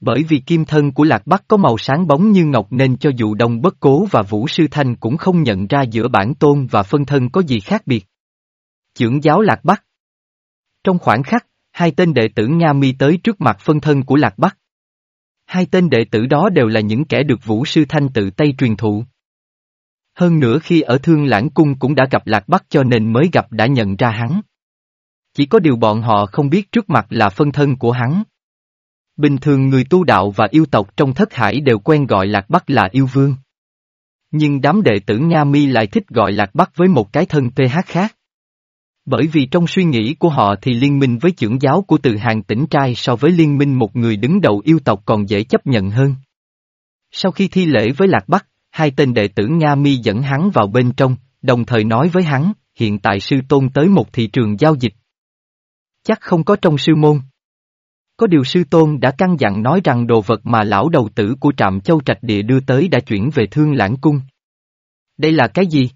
Bởi vì kim thân của Lạc Bắc có màu sáng bóng như ngọc nên cho dù Đông Bất Cố và Vũ Sư Thanh cũng không nhận ra giữa bản tôn và phân thân có gì khác biệt. Chưởng giáo Lạc Bắc Trong khoảng khắc, hai tên đệ tử Nga Mi tới trước mặt phân thân của Lạc Bắc. Hai tên đệ tử đó đều là những kẻ được Vũ Sư Thanh tự tay truyền thụ. Hơn nữa khi ở Thương Lãng Cung cũng đã gặp Lạc Bắc cho nên mới gặp đã nhận ra hắn. Chỉ có điều bọn họ không biết trước mặt là phân thân của hắn. Bình thường người tu đạo và yêu tộc trong thất hải đều quen gọi Lạc Bắc là yêu vương. Nhưng đám đệ tử Nga Mi lại thích gọi Lạc Bắc với một cái thân TH khác. Bởi vì trong suy nghĩ của họ thì liên minh với trưởng giáo của từ hàng tỉnh trai so với liên minh một người đứng đầu yêu tộc còn dễ chấp nhận hơn. Sau khi thi lễ với Lạc Bắc, hai tên đệ tử Nga Mi dẫn hắn vào bên trong, đồng thời nói với hắn, hiện tại sư tôn tới một thị trường giao dịch. Chắc không có trong sư môn. Có điều sư tôn đã căn dặn nói rằng đồ vật mà lão đầu tử của trạm châu trạch địa đưa tới đã chuyển về thương lãng cung. Đây là cái gì?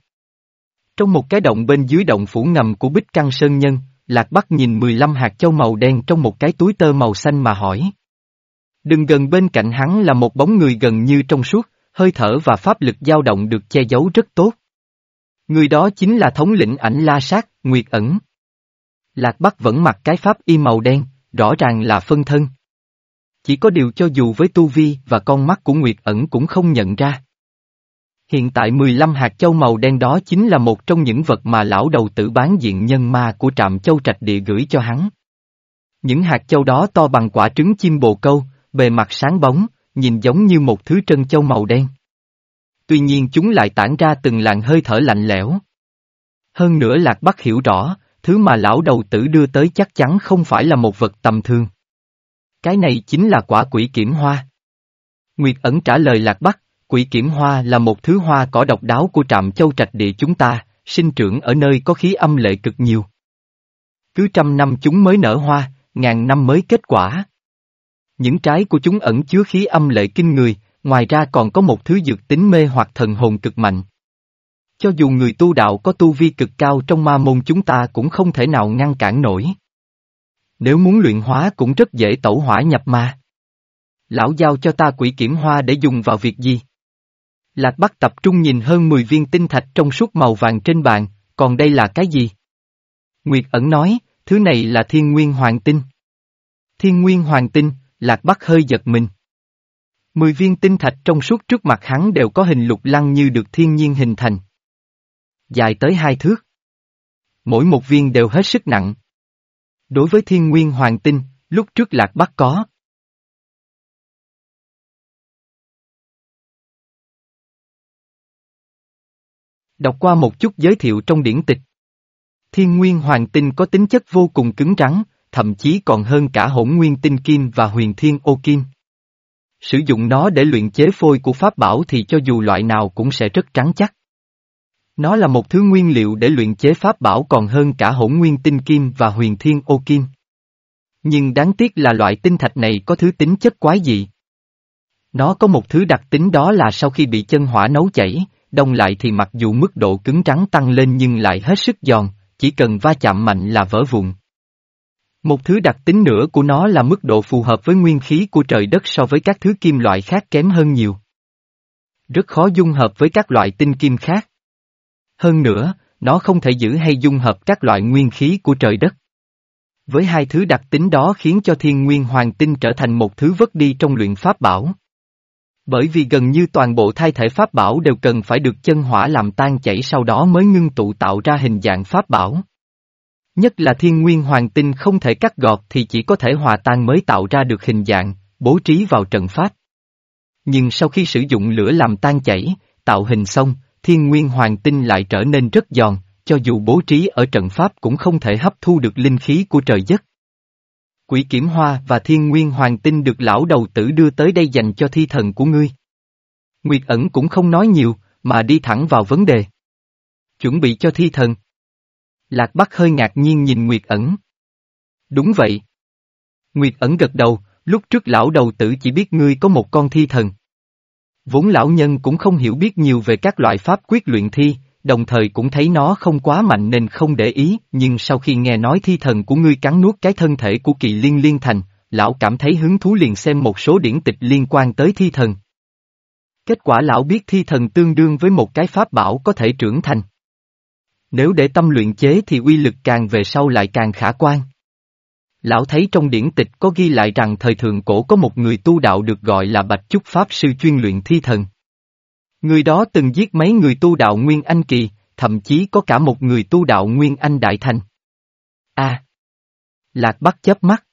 Trong một cái động bên dưới động phủ ngầm của Bích Căng Sơn Nhân, Lạc Bắc nhìn 15 hạt châu màu đen trong một cái túi tơ màu xanh mà hỏi. Đừng gần bên cạnh hắn là một bóng người gần như trong suốt, hơi thở và pháp lực dao động được che giấu rất tốt. Người đó chính là thống lĩnh ảnh la sát, Nguyệt ẩn. Lạc Bắc vẫn mặc cái pháp y màu đen, rõ ràng là phân thân. Chỉ có điều cho dù với tu vi và con mắt của Nguyệt ẩn cũng không nhận ra. Hiện tại 15 hạt châu màu đen đó chính là một trong những vật mà lão đầu tử bán diện nhân ma của trạm châu trạch địa gửi cho hắn. Những hạt châu đó to bằng quả trứng chim bồ câu, bề mặt sáng bóng, nhìn giống như một thứ trân châu màu đen. Tuy nhiên chúng lại tản ra từng làn hơi thở lạnh lẽo. Hơn nữa Lạc Bắc hiểu rõ, thứ mà lão đầu tử đưa tới chắc chắn không phải là một vật tầm thường. Cái này chính là quả quỷ kiểm hoa. Nguyệt ẩn trả lời Lạc Bắc, quỷ kiểm hoa là một thứ hoa cỏ độc đáo của trạm châu trạch địa chúng ta, sinh trưởng ở nơi có khí âm lệ cực nhiều. Cứ trăm năm chúng mới nở hoa, ngàn năm mới kết quả. Những trái của chúng ẩn chứa khí âm lệ kinh người, ngoài ra còn có một thứ dược tính mê hoặc thần hồn cực mạnh. Cho dù người tu đạo có tu vi cực cao trong ma môn chúng ta cũng không thể nào ngăn cản nổi. Nếu muốn luyện hóa cũng rất dễ tẩu hỏa nhập ma. Lão giao cho ta quỷ kiểm hoa để dùng vào việc gì? Lạc Bắc tập trung nhìn hơn 10 viên tinh thạch trong suốt màu vàng trên bàn, còn đây là cái gì? Nguyệt ẩn nói, thứ này là thiên nguyên hoàng tinh. Thiên nguyên hoàng tinh, Lạc Bắc hơi giật mình. Mười viên tinh thạch trong suốt trước mặt hắn đều có hình lục lăng như được thiên nhiên hình thành. Dài tới hai thước. Mỗi một viên đều hết sức nặng. Đối với thiên nguyên hoàng tinh, lúc trước Lạc Bắc có. Đọc qua một chút giới thiệu trong điển tịch. Thiên nguyên hoàng tinh có tính chất vô cùng cứng rắn, thậm chí còn hơn cả hỗn nguyên tinh kim và huyền thiên ô kim. Sử dụng nó để luyện chế phôi của pháp bảo thì cho dù loại nào cũng sẽ rất trắng chắc. Nó là một thứ nguyên liệu để luyện chế pháp bảo còn hơn cả hỗn nguyên tinh kim và huyền thiên ô kim. Nhưng đáng tiếc là loại tinh thạch này có thứ tính chất quái dị. Nó có một thứ đặc tính đó là sau khi bị chân hỏa nấu chảy, đông lại thì mặc dù mức độ cứng trắng tăng lên nhưng lại hết sức giòn, chỉ cần va chạm mạnh là vỡ vụn. Một thứ đặc tính nữa của nó là mức độ phù hợp với nguyên khí của trời đất so với các thứ kim loại khác kém hơn nhiều. Rất khó dung hợp với các loại tinh kim khác. Hơn nữa, nó không thể giữ hay dung hợp các loại nguyên khí của trời đất. Với hai thứ đặc tính đó khiến cho thiên nguyên hoàng tinh trở thành một thứ vất đi trong luyện pháp bảo. Bởi vì gần như toàn bộ thai thể pháp bảo đều cần phải được chân hỏa làm tan chảy sau đó mới ngưng tụ tạo ra hình dạng pháp bảo. Nhất là thiên nguyên hoàng tinh không thể cắt gọt thì chỉ có thể hòa tan mới tạo ra được hình dạng, bố trí vào trận pháp. Nhưng sau khi sử dụng lửa làm tan chảy, tạo hình xong, thiên nguyên hoàng tinh lại trở nên rất giòn, cho dù bố trí ở trận pháp cũng không thể hấp thu được linh khí của trời giấc. Quỷ kiểm hoa và thiên nguyên hoàng tinh được lão đầu tử đưa tới đây dành cho thi thần của ngươi. Nguyệt ẩn cũng không nói nhiều, mà đi thẳng vào vấn đề. Chuẩn bị cho thi thần. Lạc Bắc hơi ngạc nhiên nhìn Nguyệt ẩn. Đúng vậy. Nguyệt ẩn gật đầu, lúc trước lão đầu tử chỉ biết ngươi có một con thi thần. Vốn lão nhân cũng không hiểu biết nhiều về các loại pháp quyết luyện thi, đồng thời cũng thấy nó không quá mạnh nên không để ý, nhưng sau khi nghe nói thi thần của ngươi cắn nuốt cái thân thể của kỳ liên liên thành, lão cảm thấy hứng thú liền xem một số điển tịch liên quan tới thi thần. Kết quả lão biết thi thần tương đương với một cái pháp bảo có thể trưởng thành. Nếu để tâm luyện chế thì uy lực càng về sau lại càng khả quan. Lão thấy trong điển tịch có ghi lại rằng thời thượng cổ có một người tu đạo được gọi là Bạch Chúc Pháp Sư chuyên luyện thi thần. Người đó từng giết mấy người tu đạo Nguyên Anh Kỳ, thậm chí có cả một người tu đạo Nguyên Anh Đại Thành. A. À, Lạc Bắc chớp mắt.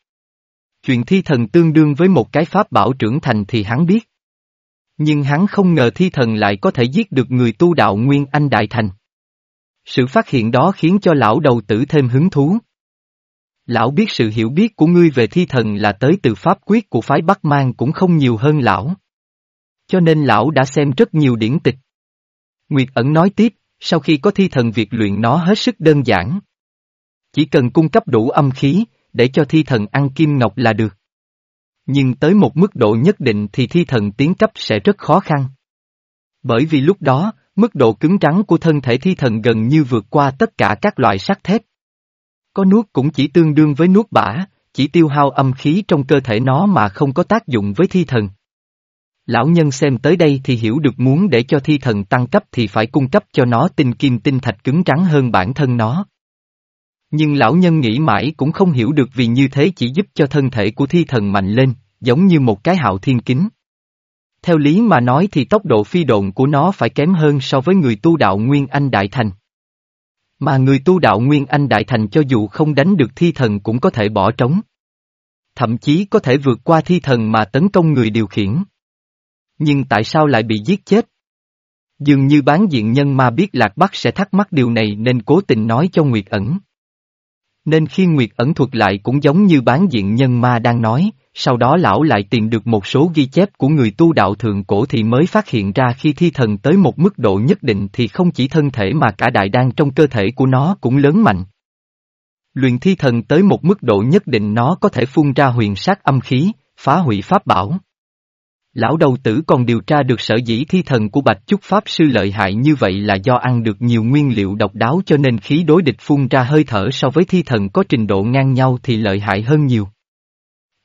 Chuyện thi thần tương đương với một cái pháp bảo trưởng thành thì hắn biết. Nhưng hắn không ngờ thi thần lại có thể giết được người tu đạo Nguyên Anh Đại Thành. Sự phát hiện đó khiến cho lão đầu tử thêm hứng thú. Lão biết sự hiểu biết của ngươi về thi thần là tới từ pháp quyết của phái Bắc Mang cũng không nhiều hơn lão. Cho nên lão đã xem rất nhiều điển tịch. Nguyệt ẩn nói tiếp, sau khi có thi thần việc luyện nó hết sức đơn giản. Chỉ cần cung cấp đủ âm khí, để cho thi thần ăn kim ngọc là được. Nhưng tới một mức độ nhất định thì thi thần tiến cấp sẽ rất khó khăn. Bởi vì lúc đó, mức độ cứng trắng của thân thể thi thần gần như vượt qua tất cả các loại sắt thép. Có nuốt cũng chỉ tương đương với nuốt bã, chỉ tiêu hao âm khí trong cơ thể nó mà không có tác dụng với thi thần. Lão nhân xem tới đây thì hiểu được muốn để cho thi thần tăng cấp thì phải cung cấp cho nó tinh kim tinh thạch cứng trắng hơn bản thân nó. Nhưng lão nhân nghĩ mãi cũng không hiểu được vì như thế chỉ giúp cho thân thể của thi thần mạnh lên, giống như một cái hạo thiên kính. Theo lý mà nói thì tốc độ phi độn của nó phải kém hơn so với người tu đạo Nguyên Anh Đại Thành. Mà người tu đạo Nguyên Anh Đại Thành cho dù không đánh được thi thần cũng có thể bỏ trống. Thậm chí có thể vượt qua thi thần mà tấn công người điều khiển. Nhưng tại sao lại bị giết chết? Dường như bán diện nhân mà biết Lạc Bắc sẽ thắc mắc điều này nên cố tình nói cho Nguyệt ẩn. Nên khi Nguyệt ẩn thuật lại cũng giống như bán diện nhân ma đang nói, sau đó lão lại tìm được một số ghi chép của người tu đạo thượng cổ thì mới phát hiện ra khi thi thần tới một mức độ nhất định thì không chỉ thân thể mà cả đại đan trong cơ thể của nó cũng lớn mạnh. Luyện thi thần tới một mức độ nhất định nó có thể phun ra huyền sát âm khí, phá hủy pháp bảo. Lão đầu tử còn điều tra được sở dĩ thi thần của Bạch Chúc Pháp Sư lợi hại như vậy là do ăn được nhiều nguyên liệu độc đáo cho nên khí đối địch phun ra hơi thở so với thi thần có trình độ ngang nhau thì lợi hại hơn nhiều.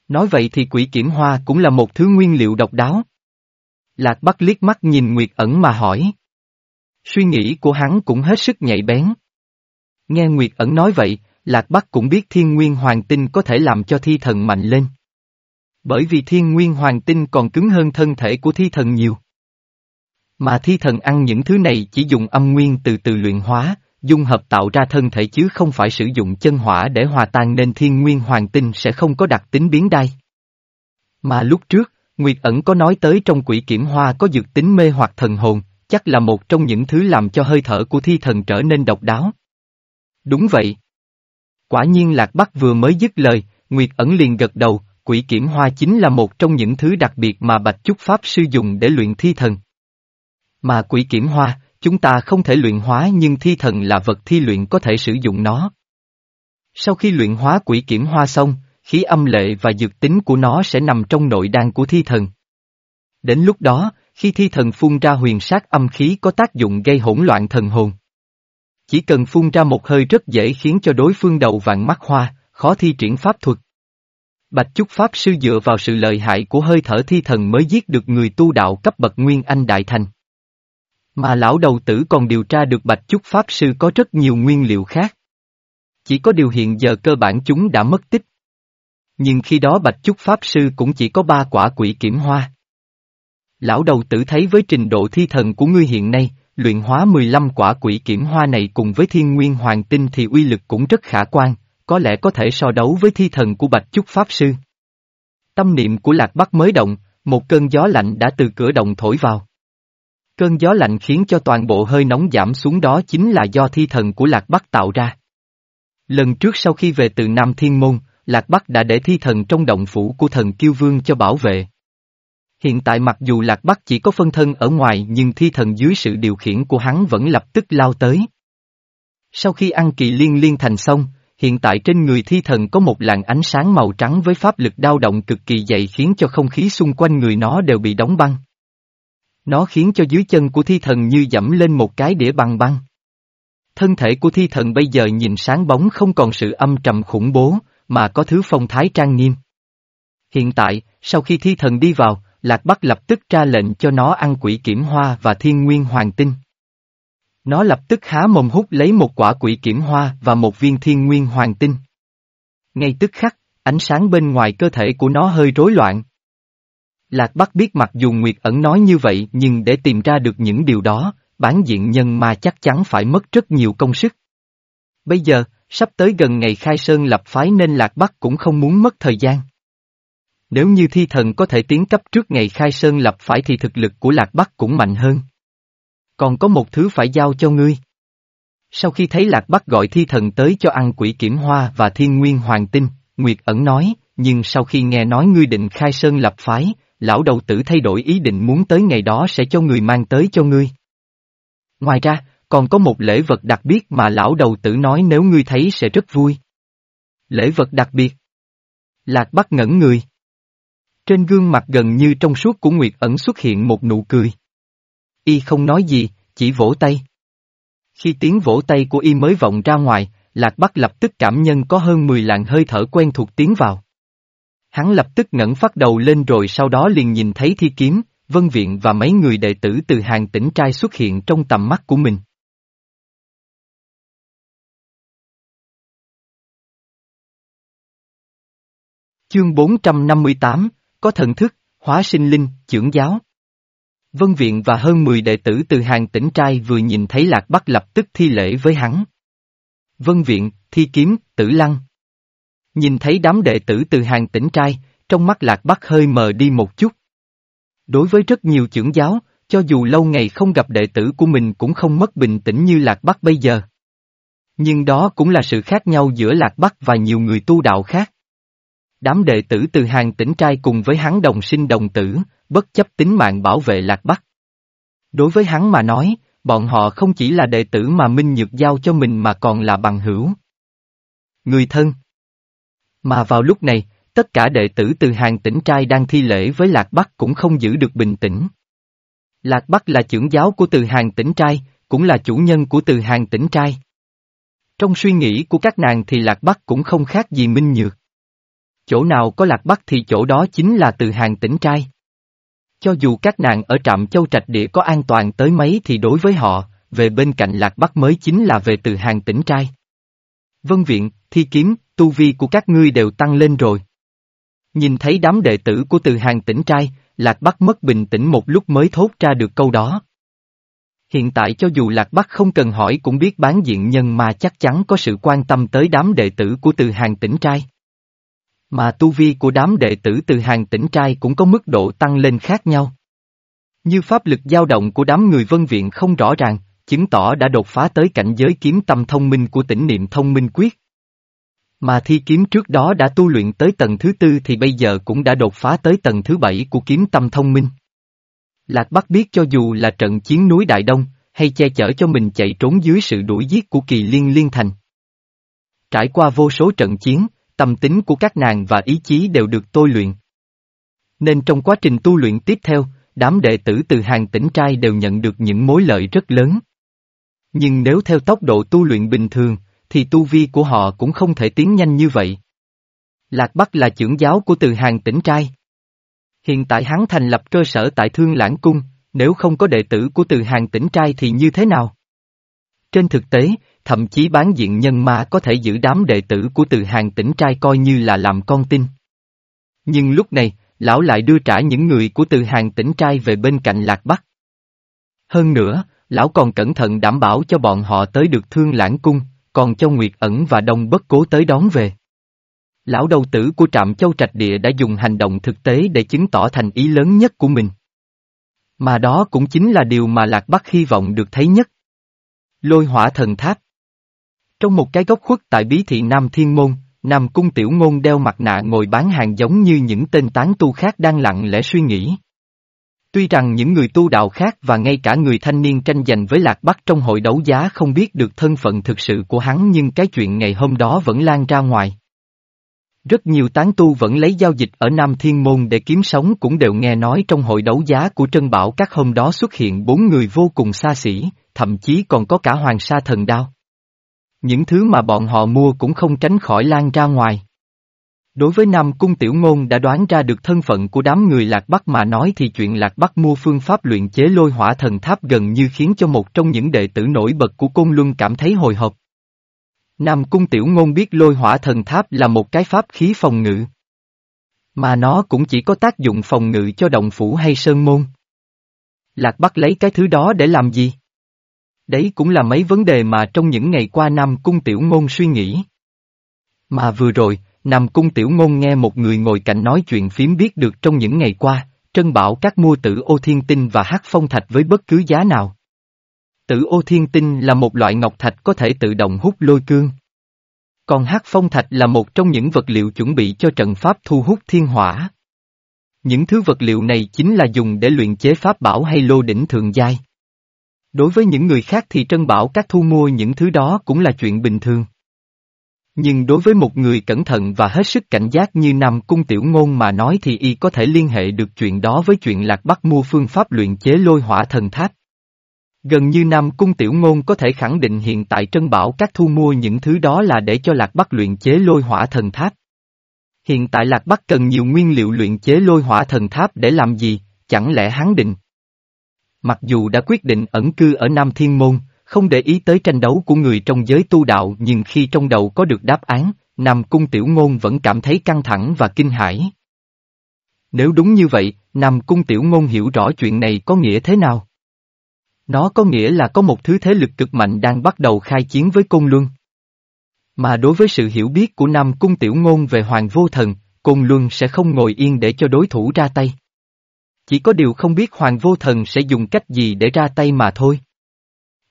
Nói vậy thì quỷ kiểm hoa cũng là một thứ nguyên liệu độc đáo. Lạc Bắc liếc mắt nhìn Nguyệt ẩn mà hỏi. Suy nghĩ của hắn cũng hết sức nhạy bén. Nghe Nguyệt ẩn nói vậy, Lạc Bắc cũng biết thiên nguyên hoàng tinh có thể làm cho thi thần mạnh lên. Bởi vì thiên nguyên hoàng tinh còn cứng hơn thân thể của thi thần nhiều. Mà thi thần ăn những thứ này chỉ dùng âm nguyên từ từ luyện hóa, dung hợp tạo ra thân thể chứ không phải sử dụng chân hỏa để hòa tan nên thiên nguyên hoàng tinh sẽ không có đặc tính biến đai. Mà lúc trước, Nguyệt ẩn có nói tới trong quỷ kiểm hoa có dược tính mê hoặc thần hồn, chắc là một trong những thứ làm cho hơi thở của thi thần trở nên độc đáo. Đúng vậy. Quả nhiên Lạc Bắc vừa mới dứt lời, Nguyệt ẩn liền gật đầu, quỷ kiểm hoa chính là một trong những thứ đặc biệt mà Bạch Chúc Pháp Sư dùng để luyện thi thần. Mà quỷ kiểm hoa, chúng ta không thể luyện hóa nhưng thi thần là vật thi luyện có thể sử dụng nó. Sau khi luyện hóa quỷ kiểm hoa xong, khí âm lệ và dược tính của nó sẽ nằm trong nội đan của thi thần. Đến lúc đó, khi thi thần phun ra huyền sát âm khí có tác dụng gây hỗn loạn thần hồn. Chỉ cần phun ra một hơi rất dễ khiến cho đối phương đầu vạn mắt hoa, khó thi triển pháp thuật. Bạch Chúc Pháp Sư dựa vào sự lợi hại của hơi thở thi thần mới giết được người tu đạo cấp bậc Nguyên Anh Đại Thành. Mà lão đầu tử còn điều tra được Bạch Chúc Pháp Sư có rất nhiều nguyên liệu khác. Chỉ có điều hiện giờ cơ bản chúng đã mất tích. Nhưng khi đó Bạch Chúc Pháp Sư cũng chỉ có ba quả quỷ kiểm hoa. Lão đầu tử thấy với trình độ thi thần của ngươi hiện nay, luyện hóa 15 quả quỷ kiểm hoa này cùng với thiên nguyên hoàng tinh thì uy lực cũng rất khả quan, có lẽ có thể so đấu với thi thần của Bạch Chúc Pháp Sư. Tâm niệm của Lạc Bắc mới động, một cơn gió lạnh đã từ cửa động thổi vào. Cơn gió lạnh khiến cho toàn bộ hơi nóng giảm xuống đó chính là do thi thần của Lạc Bắc tạo ra. Lần trước sau khi về từ Nam Thiên Môn, Lạc Bắc đã để thi thần trong động phủ của thần Kiêu Vương cho bảo vệ. Hiện tại mặc dù Lạc Bắc chỉ có phân thân ở ngoài nhưng thi thần dưới sự điều khiển của hắn vẫn lập tức lao tới. Sau khi ăn kỳ liên liên thành xong, hiện tại trên người thi thần có một làn ánh sáng màu trắng với pháp lực đao động cực kỳ dày khiến cho không khí xung quanh người nó đều bị đóng băng. Nó khiến cho dưới chân của thi thần như dẫm lên một cái đĩa băng băng. Thân thể của thi thần bây giờ nhìn sáng bóng không còn sự âm trầm khủng bố, mà có thứ phong thái trang nghiêm. Hiện tại, sau khi thi thần đi vào, Lạc Bắc lập tức ra lệnh cho nó ăn quỷ kiểm hoa và thiên nguyên hoàng tinh. Nó lập tức há mồm hút lấy một quả quỷ kiểm hoa và một viên thiên nguyên hoàng tinh. Ngay tức khắc, ánh sáng bên ngoài cơ thể của nó hơi rối loạn. Lạc Bắc biết mặc dù Nguyệt ẩn nói như vậy nhưng để tìm ra được những điều đó, bán diện nhân mà chắc chắn phải mất rất nhiều công sức. Bây giờ, sắp tới gần ngày khai sơn lập phái nên Lạc Bắc cũng không muốn mất thời gian. Nếu như thi thần có thể tiến cấp trước ngày khai sơn lập phái thì thực lực của Lạc Bắc cũng mạnh hơn. Còn có một thứ phải giao cho ngươi. Sau khi thấy Lạc Bắc gọi thi thần tới cho ăn quỷ kiểm hoa và thiên nguyên hoàng tinh, Nguyệt ẩn nói, nhưng sau khi nghe nói ngươi định khai sơn lập phái, lão đầu tử thay đổi ý định muốn tới ngày đó sẽ cho người mang tới cho ngươi. Ngoài ra, còn có một lễ vật đặc biệt mà lão đầu tử nói nếu ngươi thấy sẽ rất vui. Lễ vật đặc biệt. Lạc Bắc ngẩn người. Trên gương mặt gần như trong suốt của Nguyệt ẩn xuất hiện một nụ cười. Y không nói gì, chỉ vỗ tay. Khi tiếng vỗ tay của Y mới vọng ra ngoài, Lạc Bắc lập tức cảm nhân có hơn 10 làn hơi thở quen thuộc tiến vào. Hắn lập tức ngẩng phát đầu lên rồi sau đó liền nhìn thấy thi kiếm, vân viện và mấy người đệ tử từ hàng tỉnh trai xuất hiện trong tầm mắt của mình. Chương 458, có thần thức, hóa sinh linh, trưởng giáo. Vân Viện và hơn 10 đệ tử từ hàng tỉnh trai vừa nhìn thấy Lạc Bắc lập tức thi lễ với hắn. Vân Viện, Thi Kiếm, Tử Lăng. Nhìn thấy đám đệ tử từ hàng tỉnh trai, trong mắt Lạc Bắc hơi mờ đi một chút. Đối với rất nhiều trưởng giáo, cho dù lâu ngày không gặp đệ tử của mình cũng không mất bình tĩnh như Lạc Bắc bây giờ. Nhưng đó cũng là sự khác nhau giữa Lạc Bắc và nhiều người tu đạo khác. Đám đệ tử từ hàng tỉnh trai cùng với hắn đồng sinh đồng tử, bất chấp tính mạng bảo vệ Lạc Bắc. Đối với hắn mà nói, bọn họ không chỉ là đệ tử mà Minh Nhược giao cho mình mà còn là bằng hữu. Người thân. Mà vào lúc này, tất cả đệ tử từ hàng tỉnh trai đang thi lễ với Lạc Bắc cũng không giữ được bình tĩnh. Lạc Bắc là trưởng giáo của từ hàng tỉnh trai, cũng là chủ nhân của từ hàng tỉnh trai. Trong suy nghĩ của các nàng thì Lạc Bắc cũng không khác gì Minh Nhược. Chỗ nào có Lạc Bắc thì chỗ đó chính là từ hàng tỉnh trai. Cho dù các nàng ở trạm châu trạch địa có an toàn tới mấy thì đối với họ, về bên cạnh Lạc Bắc mới chính là về từ hàng tỉnh trai. Vân viện, thi kiếm, tu vi của các ngươi đều tăng lên rồi. Nhìn thấy đám đệ tử của từ hàng tỉnh trai, Lạc Bắc mất bình tĩnh một lúc mới thốt ra được câu đó. Hiện tại cho dù Lạc Bắc không cần hỏi cũng biết bán diện nhân mà chắc chắn có sự quan tâm tới đám đệ tử của từ hàng tỉnh trai. Mà tu vi của đám đệ tử từ hàng tỉnh trai cũng có mức độ tăng lên khác nhau. Như pháp lực dao động của đám người vân viện không rõ ràng, chứng tỏ đã đột phá tới cảnh giới kiếm tâm thông minh của tỉnh niệm thông minh quyết. Mà thi kiếm trước đó đã tu luyện tới tầng thứ tư thì bây giờ cũng đã đột phá tới tầng thứ bảy của kiếm tâm thông minh. Lạc Bắc biết cho dù là trận chiến núi Đại Đông, hay che chở cho mình chạy trốn dưới sự đuổi giết của kỳ liên liên thành. Trải qua vô số trận chiến, tâm tính của các nàng và ý chí đều được tôi luyện. Nên trong quá trình tu luyện tiếp theo, đám đệ tử từ hàng tỉnh trai đều nhận được những mối lợi rất lớn. Nhưng nếu theo tốc độ tu luyện bình thường, thì tu vi của họ cũng không thể tiến nhanh như vậy. Lạc Bắc là trưởng giáo của từ hàng tỉnh trai. Hiện tại hắn thành lập cơ sở tại Thương Lãng Cung, nếu không có đệ tử của từ hàng tỉnh trai thì như thế nào? Trên thực tế, thậm chí bán diện nhân ma có thể giữ đám đệ tử của từ hàng tỉnh trai coi như là làm con tin. Nhưng lúc này, lão lại đưa trả những người của từ hàng tỉnh trai về bên cạnh Lạc Bắc. Hơn nữa, lão còn cẩn thận đảm bảo cho bọn họ tới được thương lãng cung, còn cho Nguyệt ẩn và Đông bất cố tới đón về. Lão đầu tử của trạm châu trạch địa đã dùng hành động thực tế để chứng tỏ thành ý lớn nhất của mình. Mà đó cũng chính là điều mà Lạc Bắc hy vọng được thấy nhất. Lôi hỏa thần tháp trong một cái góc khuất tại bí thị Nam Thiên Môn, Nam Cung Tiểu Ngôn đeo mặt nạ ngồi bán hàng giống như những tên tán tu khác đang lặng lẽ suy nghĩ. Tuy rằng những người tu đạo khác và ngay cả người thanh niên tranh giành với Lạc Bắc trong hội đấu giá không biết được thân phận thực sự của hắn nhưng cái chuyện ngày hôm đó vẫn lan ra ngoài. Rất nhiều tán tu vẫn lấy giao dịch ở Nam Thiên Môn để kiếm sống cũng đều nghe nói trong hội đấu giá của Trân Bảo các hôm đó xuất hiện bốn người vô cùng xa xỉ, thậm chí còn có cả hoàng sa thần đao. Những thứ mà bọn họ mua cũng không tránh khỏi lan ra ngoài. Đối với Nam Cung Tiểu Ngôn đã đoán ra được thân phận của đám người Lạc Bắc mà nói thì chuyện Lạc Bắc mua phương pháp luyện chế lôi hỏa thần tháp gần như khiến cho một trong những đệ tử nổi bật của Côn Luân cảm thấy hồi hộp. Nam Cung Tiểu Ngôn biết lôi hỏa thần tháp là một cái pháp khí phòng ngự. Mà nó cũng chỉ có tác dụng phòng ngự cho động phủ hay sơn môn. Lạc Bắc lấy cái thứ đó để làm gì? Đấy cũng là mấy vấn đề mà trong những ngày qua Nam Cung Tiểu Ngôn suy nghĩ. Mà vừa rồi, Nam Cung Tiểu Ngôn nghe một người ngồi cạnh nói chuyện phím biết được trong những ngày qua, Trân Bảo các mua tử ô thiên tinh và hắc phong thạch với bất cứ giá nào. Tử ô thiên tinh là một loại ngọc thạch có thể tự động hút lôi cương. Còn hắc phong thạch là một trong những vật liệu chuẩn bị cho trận pháp thu hút thiên hỏa. Những thứ vật liệu này chính là dùng để luyện chế pháp bảo hay lô đỉnh thường giai. Đối với những người khác thì Trân Bảo các thu mua những thứ đó cũng là chuyện bình thường. Nhưng đối với một người cẩn thận và hết sức cảnh giác như Nam Cung Tiểu Ngôn mà nói thì y có thể liên hệ được chuyện đó với chuyện Lạc Bắc mua phương pháp luyện chế lôi hỏa thần tháp. Gần như Nam Cung Tiểu Ngôn có thể khẳng định hiện tại Trân Bảo các thu mua những thứ đó là để cho Lạc Bắc luyện chế lôi hỏa thần tháp. Hiện tại Lạc Bắc cần nhiều nguyên liệu luyện chế lôi hỏa thần tháp để làm gì, chẳng lẽ hắn định. Mặc dù đã quyết định ẩn cư ở Nam Thiên Môn, không để ý tới tranh đấu của người trong giới tu đạo nhưng khi trong đầu có được đáp án, Nam Cung Tiểu Ngôn vẫn cảm thấy căng thẳng và kinh hãi. Nếu đúng như vậy, Nam Cung Tiểu Ngôn hiểu rõ chuyện này có nghĩa thế nào? Nó có nghĩa là có một thứ thế lực cực mạnh đang bắt đầu khai chiến với Côn Luân. Mà đối với sự hiểu biết của Nam Cung Tiểu Ngôn về Hoàng Vô Thần, Côn Luân sẽ không ngồi yên để cho đối thủ ra tay. Chỉ có điều không biết Hoàng Vô Thần sẽ dùng cách gì để ra tay mà thôi.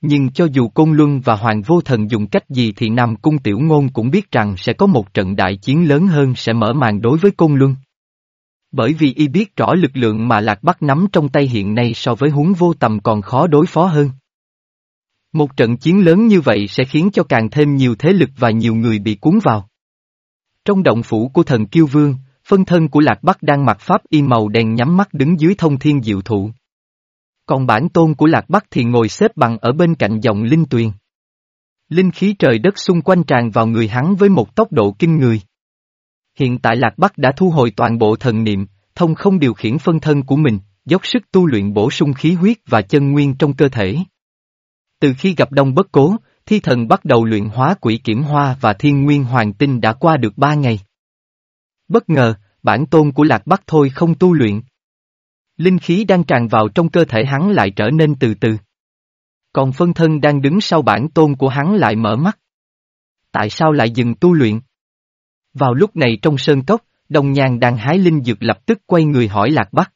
Nhưng cho dù Côn Luân và Hoàng Vô Thần dùng cách gì thì Nam Cung Tiểu Ngôn cũng biết rằng sẽ có một trận đại chiến lớn hơn sẽ mở màn đối với Côn Luân. Bởi vì y biết rõ lực lượng mà Lạc Bắc nắm trong tay hiện nay so với huống vô tầm còn khó đối phó hơn. Một trận chiến lớn như vậy sẽ khiến cho càng thêm nhiều thế lực và nhiều người bị cuốn vào. Trong động phủ của thần Kiêu Vương, phân thân của Lạc Bắc đang mặc pháp y màu đen nhắm mắt đứng dưới thông thiên diệu thụ. Còn bản tôn của Lạc Bắc thì ngồi xếp bằng ở bên cạnh dòng linh tuyền. Linh khí trời đất xung quanh tràn vào người hắn với một tốc độ kinh người. Hiện tại Lạc Bắc đã thu hồi toàn bộ thần niệm, thông không điều khiển phân thân của mình, dốc sức tu luyện bổ sung khí huyết và chân nguyên trong cơ thể. Từ khi gặp Đông Bất Cố, thi thần bắt đầu luyện hóa quỷ kiểm hoa và thiên nguyên hoàng tinh đã qua được ba ngày. Bất ngờ, bản tôn của Lạc Bắc thôi không tu luyện. Linh khí đang tràn vào trong cơ thể hắn lại trở nên từ từ. Còn phân thân đang đứng sau bản tôn của hắn lại mở mắt. Tại sao lại dừng tu luyện? Vào lúc này trong sơn cốc, đồng nhàn đang hái linh dược lập tức quay người hỏi Lạc Bắc.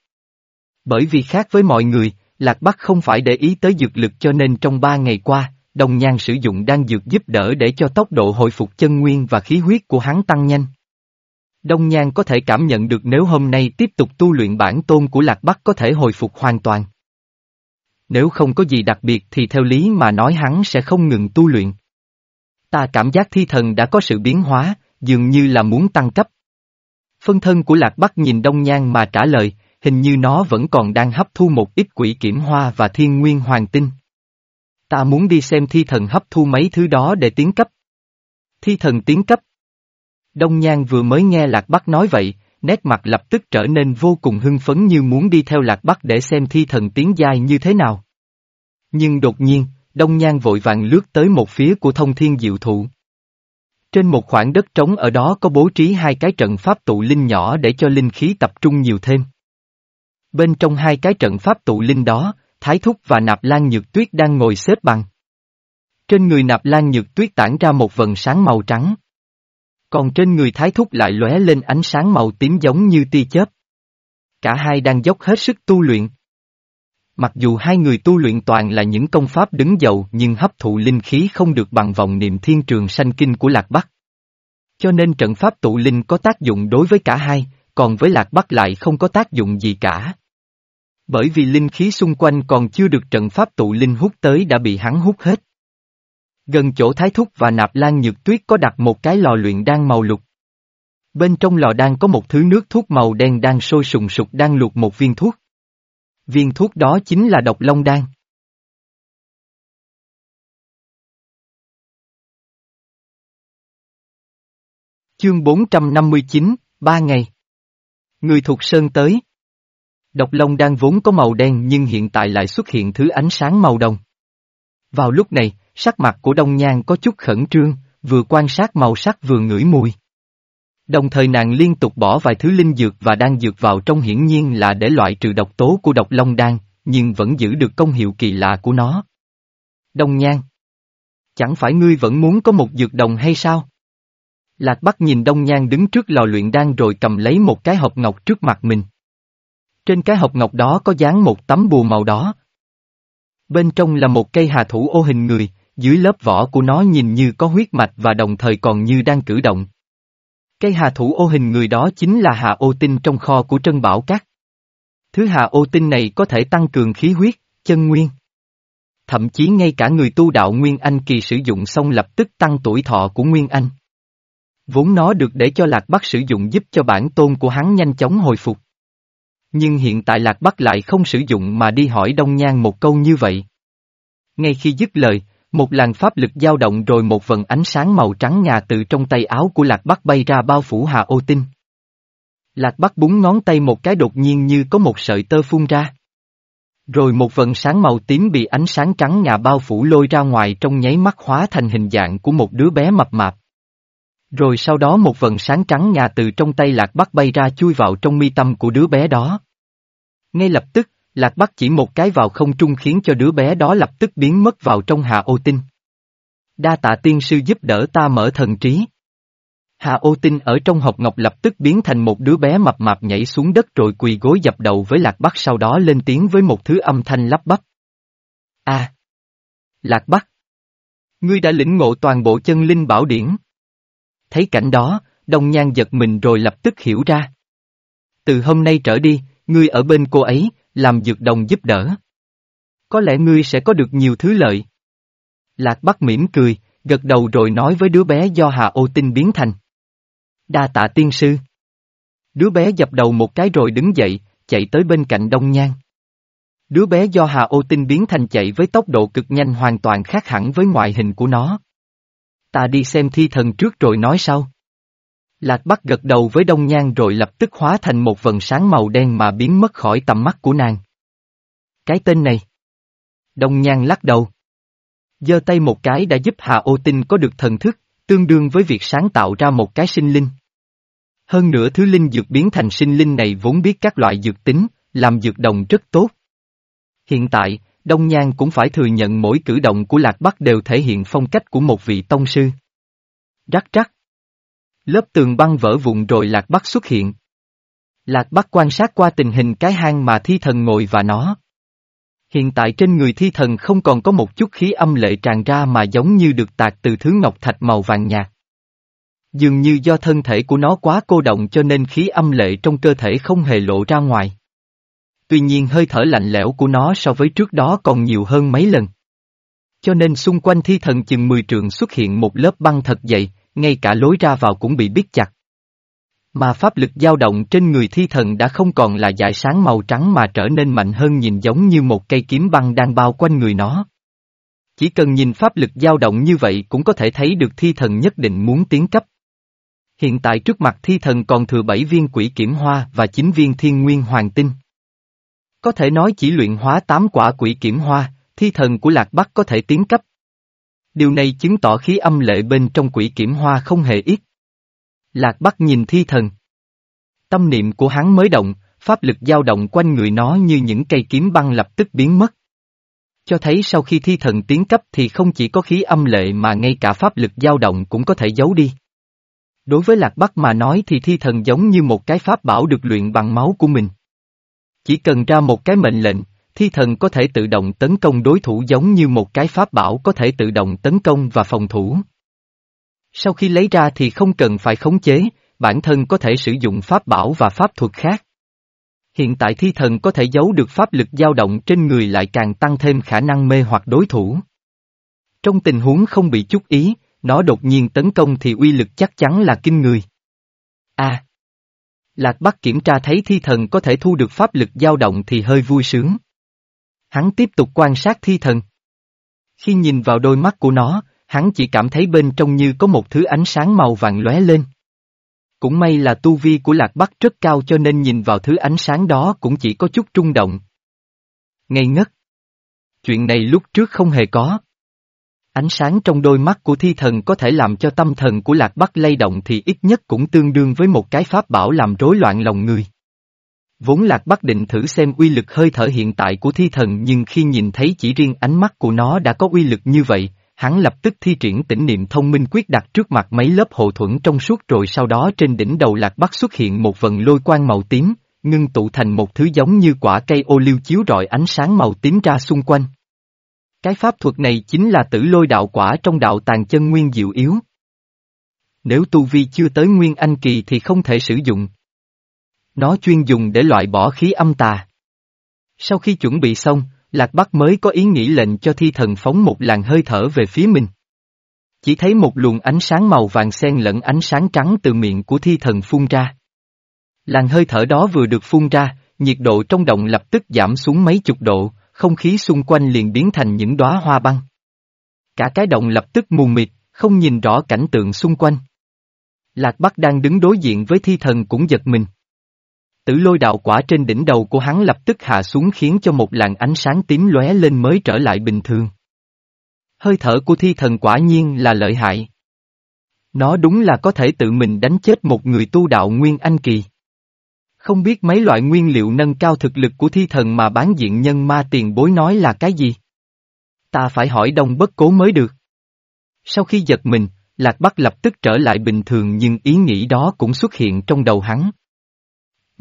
Bởi vì khác với mọi người, Lạc Bắc không phải để ý tới dược lực cho nên trong ba ngày qua, Đông Nhan sử dụng đan dược giúp đỡ để cho tốc độ hồi phục chân nguyên và khí huyết của hắn tăng nhanh. Đông Nhan có thể cảm nhận được nếu hôm nay tiếp tục tu luyện bản tôn của Lạc Bắc có thể hồi phục hoàn toàn. Nếu không có gì đặc biệt thì theo lý mà nói hắn sẽ không ngừng tu luyện. Ta cảm giác thi thần đã có sự biến hóa, dường như là muốn tăng cấp. Phân thân của Lạc Bắc nhìn Đông Nhan mà trả lời, hình như nó vẫn còn đang hấp thu một ít quỷ kiểm hoa và thiên nguyên hoàng tinh. Ta muốn đi xem thi thần hấp thu mấy thứ đó để tiến cấp. Thi thần tiến cấp. Đông Nhan vừa mới nghe Lạc Bắc nói vậy, nét mặt lập tức trở nên vô cùng hưng phấn như muốn đi theo Lạc Bắc để xem thi thần tiến giai như thế nào. Nhưng đột nhiên, Đông Nhan vội vàng lướt tới một phía của thông thiên diệu thụ. Trên một khoảng đất trống ở đó có bố trí hai cái trận pháp tụ linh nhỏ để cho linh khí tập trung nhiều thêm. Bên trong hai cái trận pháp tụ linh đó, Thái Thúc và Nạp Lan Nhược Tuyết đang ngồi xếp bằng. Trên người Nạp Lan Nhược Tuyết tản ra một vần sáng màu trắng. Còn trên người Thái Thúc lại lóe lên ánh sáng màu tím giống như tia chớp. Cả hai đang dốc hết sức tu luyện. Mặc dù hai người tu luyện toàn là những công pháp đứng dầu nhưng hấp thụ linh khí không được bằng vòng niệm thiên trường sanh kinh của Lạc Bắc. Cho nên trận pháp tụ linh có tác dụng đối với cả hai, còn với Lạc Bắc lại không có tác dụng gì cả. Bởi vì linh khí xung quanh còn chưa được trận pháp tụ linh hút tới đã bị hắn hút hết. Gần chỗ Thái Thúc và Nạp Lan Nhược Tuyết có đặt một cái lò luyện đan màu lục. Bên trong lò đan có một thứ nước thuốc màu đen đang sôi sùng sục đang luộc một viên thuốc. Viên thuốc đó chính là độc long đan. Chương 459, ba ngày. Người thuộc sơn tới. Độc long đan vốn có màu đen nhưng hiện tại lại xuất hiện thứ ánh sáng màu đồng. Vào lúc này, sắc mặt của Đông Nhan có chút khẩn trương, vừa quan sát màu sắc vừa ngửi mùi. Đồng thời nàng liên tục bỏ vài thứ linh dược và đan dược vào trong hiển nhiên là để loại trừ độc tố của độc long đan, nhưng vẫn giữ được công hiệu kỳ lạ của nó. Đông Nhan Chẳng phải ngươi vẫn muốn có một dược đồng hay sao? Lạc Bắc nhìn Đông Nhan đứng trước lò luyện đan rồi cầm lấy một cái hộp ngọc trước mặt mình. Trên cái hộp ngọc đó có dán một tấm bùa màu đó. Bên trong là một cây hà thủ ô hình người, dưới lớp vỏ của nó nhìn như có huyết mạch và đồng thời còn như đang cử động. Cây hà thủ ô hình người đó chính là hà ô tinh trong kho của Trân Bảo Cát. Thứ hà ô tinh này có thể tăng cường khí huyết, chân nguyên. Thậm chí ngay cả người tu đạo Nguyên Anh kỳ sử dụng xong lập tức tăng tuổi thọ của Nguyên Anh. Vốn nó được để cho Lạc Bắc sử dụng giúp cho bản tôn của hắn nhanh chóng hồi phục. Nhưng hiện tại Lạc Bắc lại không sử dụng mà đi hỏi Đông Nhan một câu như vậy. Ngay khi dứt lời, một làn pháp lực dao động rồi một vần ánh sáng màu trắng ngà từ trong tay áo của Lạc Bắc bay ra bao phủ Hà Ô Tinh. Lạc Bắc búng ngón tay một cái đột nhiên như có một sợi tơ phun ra. Rồi một vần sáng màu tím bị ánh sáng trắng ngà bao phủ lôi ra ngoài trong nháy mắt hóa thành hình dạng của một đứa bé mập mạp. Rồi sau đó một vần sáng trắng ngà từ trong tay Lạc Bắc bay ra chui vào trong mi tâm của đứa bé đó. Ngay lập tức, Lạc Bắc chỉ một cái vào không trung khiến cho đứa bé đó lập tức biến mất vào trong hạ ô tinh. Đa tạ tiên sư giúp đỡ ta mở thần trí. Hạ ô tinh ở trong hộp ngọc lập tức biến thành một đứa bé mập mạp nhảy xuống đất rồi quỳ gối dập đầu với Lạc Bắc sau đó lên tiếng với một thứ âm thanh lắp bắp. A, Lạc Bắc! Ngươi đã lĩnh ngộ toàn bộ chân linh bảo điển. Thấy cảnh đó, Đông Nhan giật mình rồi lập tức hiểu ra. Từ hôm nay trở đi, ngươi ở bên cô ấy, làm dược đồng giúp đỡ. Có lẽ ngươi sẽ có được nhiều thứ lợi. Lạc Bắc mỉm cười, gật đầu rồi nói với đứa bé do Hà Ô Tinh biến thành. Đa tạ tiên sư. Đứa bé dập đầu một cái rồi đứng dậy, chạy tới bên cạnh Đông Nhan. Đứa bé do Hà Ô Tinh biến thành chạy với tốc độ cực nhanh hoàn toàn khác hẳn với ngoại hình của nó. Ta đi xem thi thần trước rồi nói sau. Lạc Bắc gật đầu với Đông Nhan rồi lập tức hóa thành một vần sáng màu đen mà biến mất khỏi tầm mắt của nàng. Cái tên này. Đông Nhan lắc đầu. giơ tay một cái đã giúp Hà Ô Tinh có được thần thức, tương đương với việc sáng tạo ra một cái sinh linh. Hơn nữa thứ linh dược biến thành sinh linh này vốn biết các loại dược tính, làm dược đồng rất tốt. Hiện tại, Đông Nhan cũng phải thừa nhận mỗi cử động của Lạc Bắc đều thể hiện phong cách của một vị tông sư. Rắc rắc. Lớp tường băng vỡ vụn rồi Lạc Bắc xuất hiện. Lạc Bắc quan sát qua tình hình cái hang mà thi thần ngồi và nó. Hiện tại trên người thi thần không còn có một chút khí âm lệ tràn ra mà giống như được tạc từ thứ ngọc thạch màu vàng nhạt. Dường như do thân thể của nó quá cô động cho nên khí âm lệ trong cơ thể không hề lộ ra ngoài. Tuy nhiên hơi thở lạnh lẽo của nó so với trước đó còn nhiều hơn mấy lần. Cho nên xung quanh thi thần chừng 10 trượng xuất hiện một lớp băng thật dày, ngay cả lối ra vào cũng bị biết chặt. Mà pháp lực dao động trên người thi thần đã không còn là dải sáng màu trắng mà trở nên mạnh hơn nhìn giống như một cây kiếm băng đang bao quanh người nó. Chỉ cần nhìn pháp lực dao động như vậy cũng có thể thấy được thi thần nhất định muốn tiến cấp. Hiện tại trước mặt thi thần còn thừa 7 viên quỷ kiểm hoa và 9 viên thiên nguyên hoàng tinh. Có thể nói chỉ luyện hóa 8 quả quỷ kiểm hoa, thi thần của Lạc Bắc có thể tiến cấp. Điều này chứng tỏ khí âm lệ bên trong quỷ kiểm hoa không hề ít. Lạc Bắc nhìn thi thần. Tâm niệm của hắn mới động, pháp lực dao động quanh người nó như những cây kiếm băng lập tức biến mất. Cho thấy sau khi thi thần tiến cấp thì không chỉ có khí âm lệ mà ngay cả pháp lực dao động cũng có thể giấu đi. Đối với Lạc Bắc mà nói thì thi thần giống như một cái pháp bảo được luyện bằng máu của mình. Chỉ cần ra một cái mệnh lệnh, thi thần có thể tự động tấn công đối thủ giống như một cái pháp bảo có thể tự động tấn công và phòng thủ. Sau khi lấy ra thì không cần phải khống chế, bản thân có thể sử dụng pháp bảo và pháp thuật khác. Hiện tại thi thần có thể giấu được pháp lực dao động trên người lại càng tăng thêm khả năng mê hoặc đối thủ. Trong tình huống không bị chút ý, nó đột nhiên tấn công thì uy lực chắc chắn là kinh người. A. Lạc Bắc kiểm tra thấy thi thần có thể thu được pháp lực dao động thì hơi vui sướng. Hắn tiếp tục quan sát thi thần. Khi nhìn vào đôi mắt của nó, hắn chỉ cảm thấy bên trong như có một thứ ánh sáng màu vàng lóe lên. Cũng may là tu vi của Lạc Bắc rất cao cho nên nhìn vào thứ ánh sáng đó cũng chỉ có chút trung động. Ngây ngất. Chuyện này lúc trước không hề có. Ánh sáng trong đôi mắt của thi thần có thể làm cho tâm thần của Lạc Bắc lay động thì ít nhất cũng tương đương với một cái pháp bảo làm rối loạn lòng người. Vốn Lạc Bắc định thử xem uy lực hơi thở hiện tại của thi thần nhưng khi nhìn thấy chỉ riêng ánh mắt của nó đã có uy lực như vậy, hắn lập tức thi triển tỉnh niệm thông minh quyết đặt trước mặt mấy lớp hộ thuẫn trong suốt rồi sau đó trên đỉnh đầu Lạc Bắc xuất hiện một vần lôi quang màu tím, ngưng tụ thành một thứ giống như quả cây ô liu chiếu rọi ánh sáng màu tím ra xung quanh. Cái pháp thuật này chính là tử lôi đạo quả trong đạo tàn chân nguyên diệu yếu. Nếu tu vi chưa tới nguyên anh kỳ thì không thể sử dụng. Nó chuyên dùng để loại bỏ khí âm tà. Sau khi chuẩn bị xong, Lạc Bắc mới có ý nghĩ lệnh cho thi thần phóng một làn hơi thở về phía mình. Chỉ thấy một luồng ánh sáng màu vàng xen lẫn ánh sáng trắng từ miệng của thi thần phun ra. Làn hơi thở đó vừa được phun ra, nhiệt độ trong động lập tức giảm xuống mấy chục độ, không khí xung quanh liền biến thành những đóa hoa băng. Cả cái động lập tức mù mịt, không nhìn rõ cảnh tượng xung quanh. Lạc Bắc đang đứng đối diện với thi thần cũng giật mình. Tử lôi đạo quả trên đỉnh đầu của hắn lập tức hạ xuống khiến cho một làn ánh sáng tím lóe lên mới trở lại bình thường. Hơi thở của thi thần quả nhiên là lợi hại. Nó đúng là có thể tự mình đánh chết một người tu đạo Nguyên Anh Kỳ. Không biết mấy loại nguyên liệu nâng cao thực lực của thi thần mà bán diện nhân ma tiền bối nói là cái gì? Ta phải hỏi đông bất cố mới được. Sau khi giật mình, Lạc Bắc lập tức trở lại bình thường nhưng ý nghĩ đó cũng xuất hiện trong đầu hắn.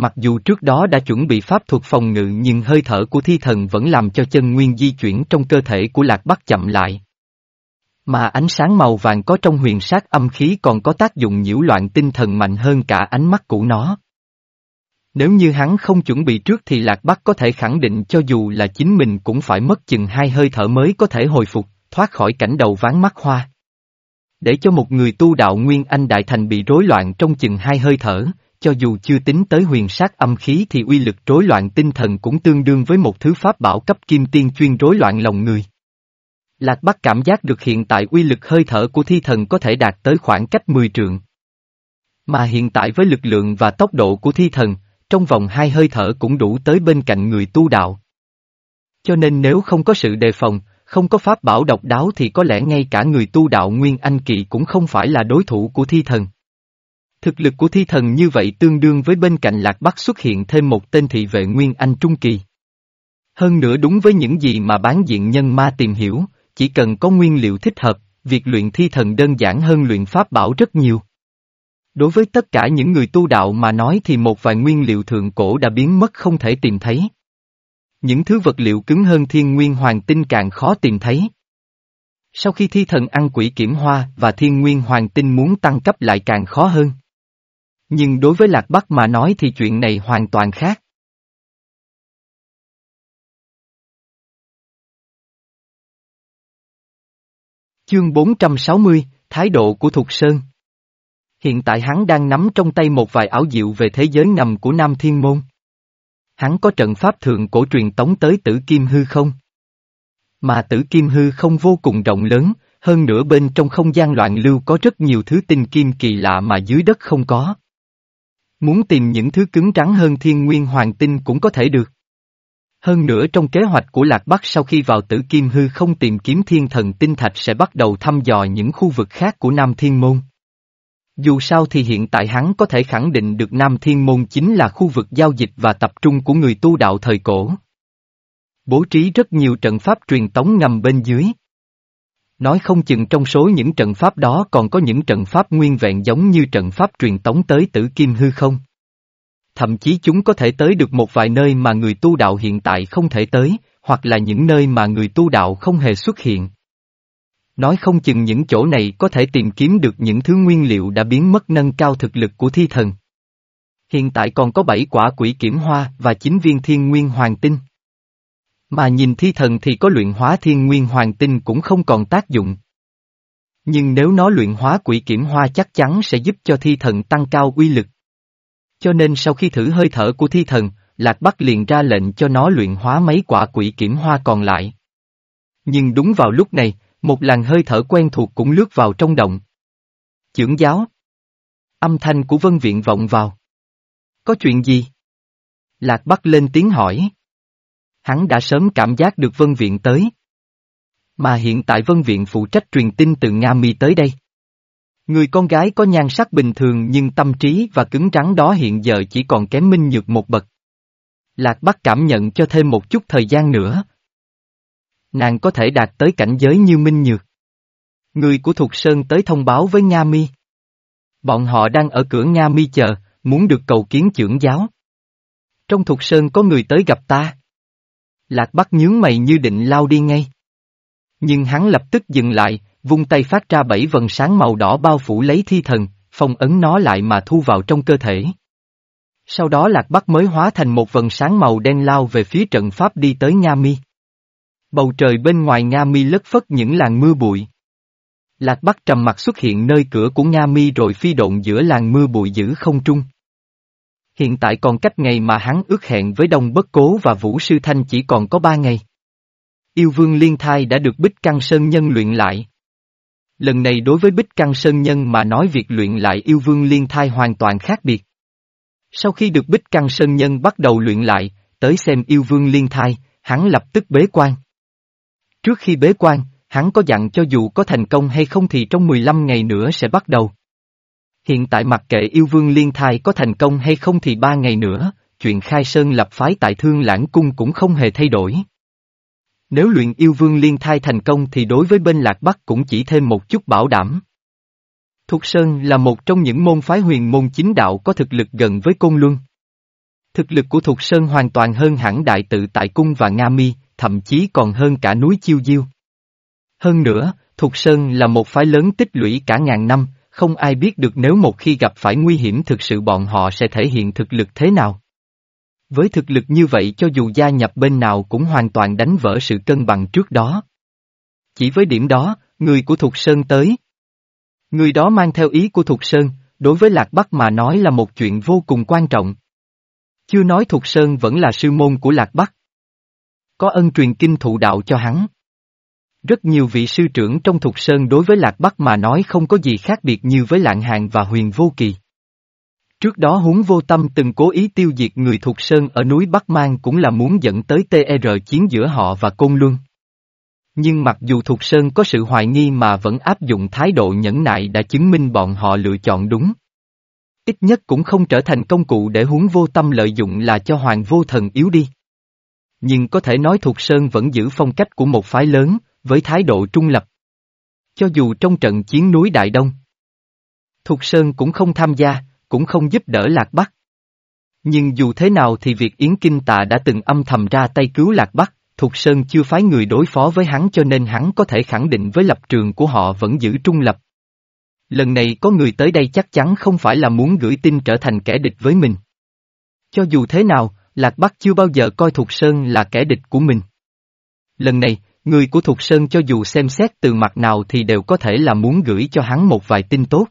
Mặc dù trước đó đã chuẩn bị pháp thuật phòng ngự nhưng hơi thở của thi thần vẫn làm cho chân nguyên di chuyển trong cơ thể của Lạc Bắc chậm lại. Mà ánh sáng màu vàng có trong huyền sát âm khí còn có tác dụng nhiễu loạn tinh thần mạnh hơn cả ánh mắt của nó. Nếu như hắn không chuẩn bị trước thì Lạc Bắc có thể khẳng định cho dù là chính mình cũng phải mất chừng hai hơi thở mới có thể hồi phục, thoát khỏi cảnh đầu ván mắt hoa. Để cho một người tu đạo Nguyên Anh Đại Thành bị rối loạn trong chừng hai hơi thở, cho dù chưa tính tới huyền sát âm khí thì uy lực rối loạn tinh thần cũng tương đương với một thứ pháp bảo cấp kim tiên chuyên rối loạn lòng người. Lạc Bắc cảm giác được hiện tại uy lực hơi thở của thi thần có thể đạt tới khoảng cách 10 trượng. Mà hiện tại với lực lượng và tốc độ của thi thần, trong vòng hai hơi thở cũng đủ tới bên cạnh người tu đạo. Cho nên nếu không có sự đề phòng, không có pháp bảo độc đáo thì có lẽ ngay cả người tu đạo Nguyên Anh Kỵ cũng không phải là đối thủ của thi thần. Thực lực của thi thần như vậy tương đương với bên cạnh Lạc Bắc xuất hiện thêm một tên thị vệ Nguyên Anh Trung Kỳ. Hơn nữa đúng với những gì mà bán diện nhân ma tìm hiểu, chỉ cần có nguyên liệu thích hợp, việc luyện thi thần đơn giản hơn luyện pháp bảo rất nhiều. Đối với tất cả những người tu đạo mà nói thì một vài nguyên liệu thượng cổ đã biến mất không thể tìm thấy. Những thứ vật liệu cứng hơn thiên nguyên hoàng tinh càng khó tìm thấy. Sau khi thi thần ăn quỷ kiểm hoa và thiên nguyên hoàng tinh muốn tăng cấp lại càng khó hơn. Nhưng đối với Lạc Bắc mà nói thì chuyện này hoàn toàn khác. Chương 460, Thái độ của Thục Sơn Hiện tại hắn đang nắm trong tay một vài ảo diệu về thế giới ngầm của Nam Thiên Môn. Hắn có trận pháp thượng cổ truyền tống tới tử kim hư không? Mà tử kim hư không vô cùng rộng lớn, hơn nữa bên trong không gian loạn lưu có rất nhiều thứ tinh kim kỳ lạ mà dưới đất không có. Muốn tìm những thứ cứng rắn hơn thiên nguyên hoàng tinh cũng có thể được. Hơn nữa trong kế hoạch của Lạc Bắc sau khi vào tử kim hư không tìm kiếm thiên thần tinh thạch sẽ bắt đầu thăm dò những khu vực khác của Nam Thiên Môn. Dù sao thì hiện tại hắn có thể khẳng định được Nam Thiên Môn chính là khu vực giao dịch và tập trung của người tu đạo thời cổ. Bố trí rất nhiều trận pháp truyền tống ngầm bên dưới. Nói không chừng trong số những trận pháp đó còn có những trận pháp nguyên vẹn giống như trận pháp truyền tống tới tử kim hư không. Thậm chí chúng có thể tới được một vài nơi mà người tu đạo hiện tại không thể tới, hoặc là những nơi mà người tu đạo không hề xuất hiện. Nói không chừng những chỗ này có thể tìm kiếm được những thứ nguyên liệu đã biến mất nâng cao thực lực của thi thần. Hiện tại còn có bảy quả quỷ kiểm hoa và chín viên thiên nguyên hoàng tinh. Mà nhìn thi thần thì có luyện hóa thiên nguyên hoàng tinh cũng không còn tác dụng. Nhưng nếu nó luyện hóa quỷ kiểm hoa chắc chắn sẽ giúp cho thi thần tăng cao uy lực. Cho nên sau khi thử hơi thở của thi thần, Lạc Bắc liền ra lệnh cho nó luyện hóa mấy quả quỷ kiểm hoa còn lại. Nhưng đúng vào lúc này, một làn hơi thở quen thuộc cũng lướt vào trong động. Chưởng giáo. Âm thanh của vân viện vọng vào. Có chuyện gì? Lạc Bắc lên tiếng hỏi. Hắn đã sớm cảm giác được vân viện tới. Mà hiện tại vân viện phụ trách truyền tin từ Nga Mi tới đây. Người con gái có nhan sắc bình thường nhưng tâm trí và cứng rắn đó hiện giờ chỉ còn kém minh nhược một bậc. Lạc Bắc cảm nhận cho thêm một chút thời gian nữa. Nàng có thể đạt tới cảnh giới như minh nhược. Người của Thục Sơn tới thông báo với Nga Mi. Bọn họ đang ở cửa Nga Mi chờ, muốn được cầu kiến trưởng giáo. Trong Thục Sơn có người tới gặp ta. Lạc Bắc nhướng mày như định lao đi ngay. Nhưng hắn lập tức dừng lại, vung tay phát ra bảy vần sáng màu đỏ bao phủ lấy thi thần, phong ấn nó lại mà thu vào trong cơ thể. Sau đó Lạc Bắc mới hóa thành một vần sáng màu đen lao về phía trận pháp đi tới Nga Mi. Bầu trời bên ngoài Nga Mi lất phất những làn mưa bụi. Lạc Bắc trầm mặt xuất hiện nơi cửa của Nga Mi rồi phi độn giữa làn mưa bụi giữ không trung. Hiện tại còn cách ngày mà hắn ước hẹn với Đông Bất Cố và Vũ Sư Thanh chỉ còn có ba ngày. Yêu vương liên thai đã được Bích Căng Sơn Nhân luyện lại. Lần này đối với Bích Căng Sơn Nhân mà nói việc luyện lại yêu vương liên thai hoàn toàn khác biệt. Sau khi được Bích Căng Sơn Nhân bắt đầu luyện lại, tới xem yêu vương liên thai, hắn lập tức bế quan. Trước khi bế quan, hắn có dặn cho dù có thành công hay không thì trong 15 ngày nữa sẽ bắt đầu. Hiện tại mặc kệ yêu vương liên thai có thành công hay không thì ba ngày nữa, chuyện khai sơn lập phái tại thương lãng cung cũng không hề thay đổi. Nếu luyện yêu vương liên thai thành công thì đối với bên Lạc Bắc cũng chỉ thêm một chút bảo đảm. Thục Sơn là một trong những môn phái huyền môn chính đạo có thực lực gần với Côn Luân. Thực lực của Thục Sơn hoàn toàn hơn hẳn đại tự tại cung và Nga Mi, thậm chí còn hơn cả núi Chiêu Diêu. Hơn nữa, Thục Sơn là một phái lớn tích lũy cả ngàn năm, không ai biết được nếu một khi gặp phải nguy hiểm thực sự bọn họ sẽ thể hiện thực lực thế nào. Với thực lực như vậy cho dù gia nhập bên nào cũng hoàn toàn đánh vỡ sự cân bằng trước đó. Chỉ với điểm đó, người của Thục Sơn tới. Người đó mang theo ý của Thục Sơn, đối với Lạc Bắc mà nói là một chuyện vô cùng quan trọng. Chưa nói Thục Sơn vẫn là sư môn của Lạc Bắc. Có ân truyền kinh thụ đạo cho hắn. Rất nhiều vị sư trưởng trong Thục Sơn đối với Lạc Bắc mà nói không có gì khác biệt như với Lạng Hàng và Huyền Vô Kỳ. Trước đó huống vô tâm từng cố ý tiêu diệt người Thục Sơn ở núi Bắc Mang cũng là muốn dẫn tới TR chiến giữa họ và Côn Luân. Nhưng mặc dù Thục Sơn có sự hoài nghi mà vẫn áp dụng thái độ nhẫn nại đã chứng minh bọn họ lựa chọn đúng. Ít nhất cũng không trở thành công cụ để huống vô tâm lợi dụng là cho hoàng vô thần yếu đi. Nhưng có thể nói Thục Sơn vẫn giữ phong cách của một phái lớn, với thái độ trung lập. Cho dù trong trận chiến núi Đại Đông, Thục Sơn cũng không tham gia, cũng không giúp đỡ Lạc Bắc. Nhưng dù thế nào thì việc Yến Kinh Tạ đã từng âm thầm ra tay cứu Lạc Bắc, Thục Sơn chưa phái người đối phó với hắn cho nên hắn có thể khẳng định với lập trường của họ vẫn giữ trung lập. Lần này có người tới đây chắc chắn không phải là muốn gửi tin trở thành kẻ địch với mình. Cho dù thế nào, Lạc Bắc chưa bao giờ coi Thục Sơn là kẻ địch của mình. Lần này, người của Thục Sơn cho dù xem xét từ mặt nào thì đều có thể là muốn gửi cho hắn một vài tin tốt.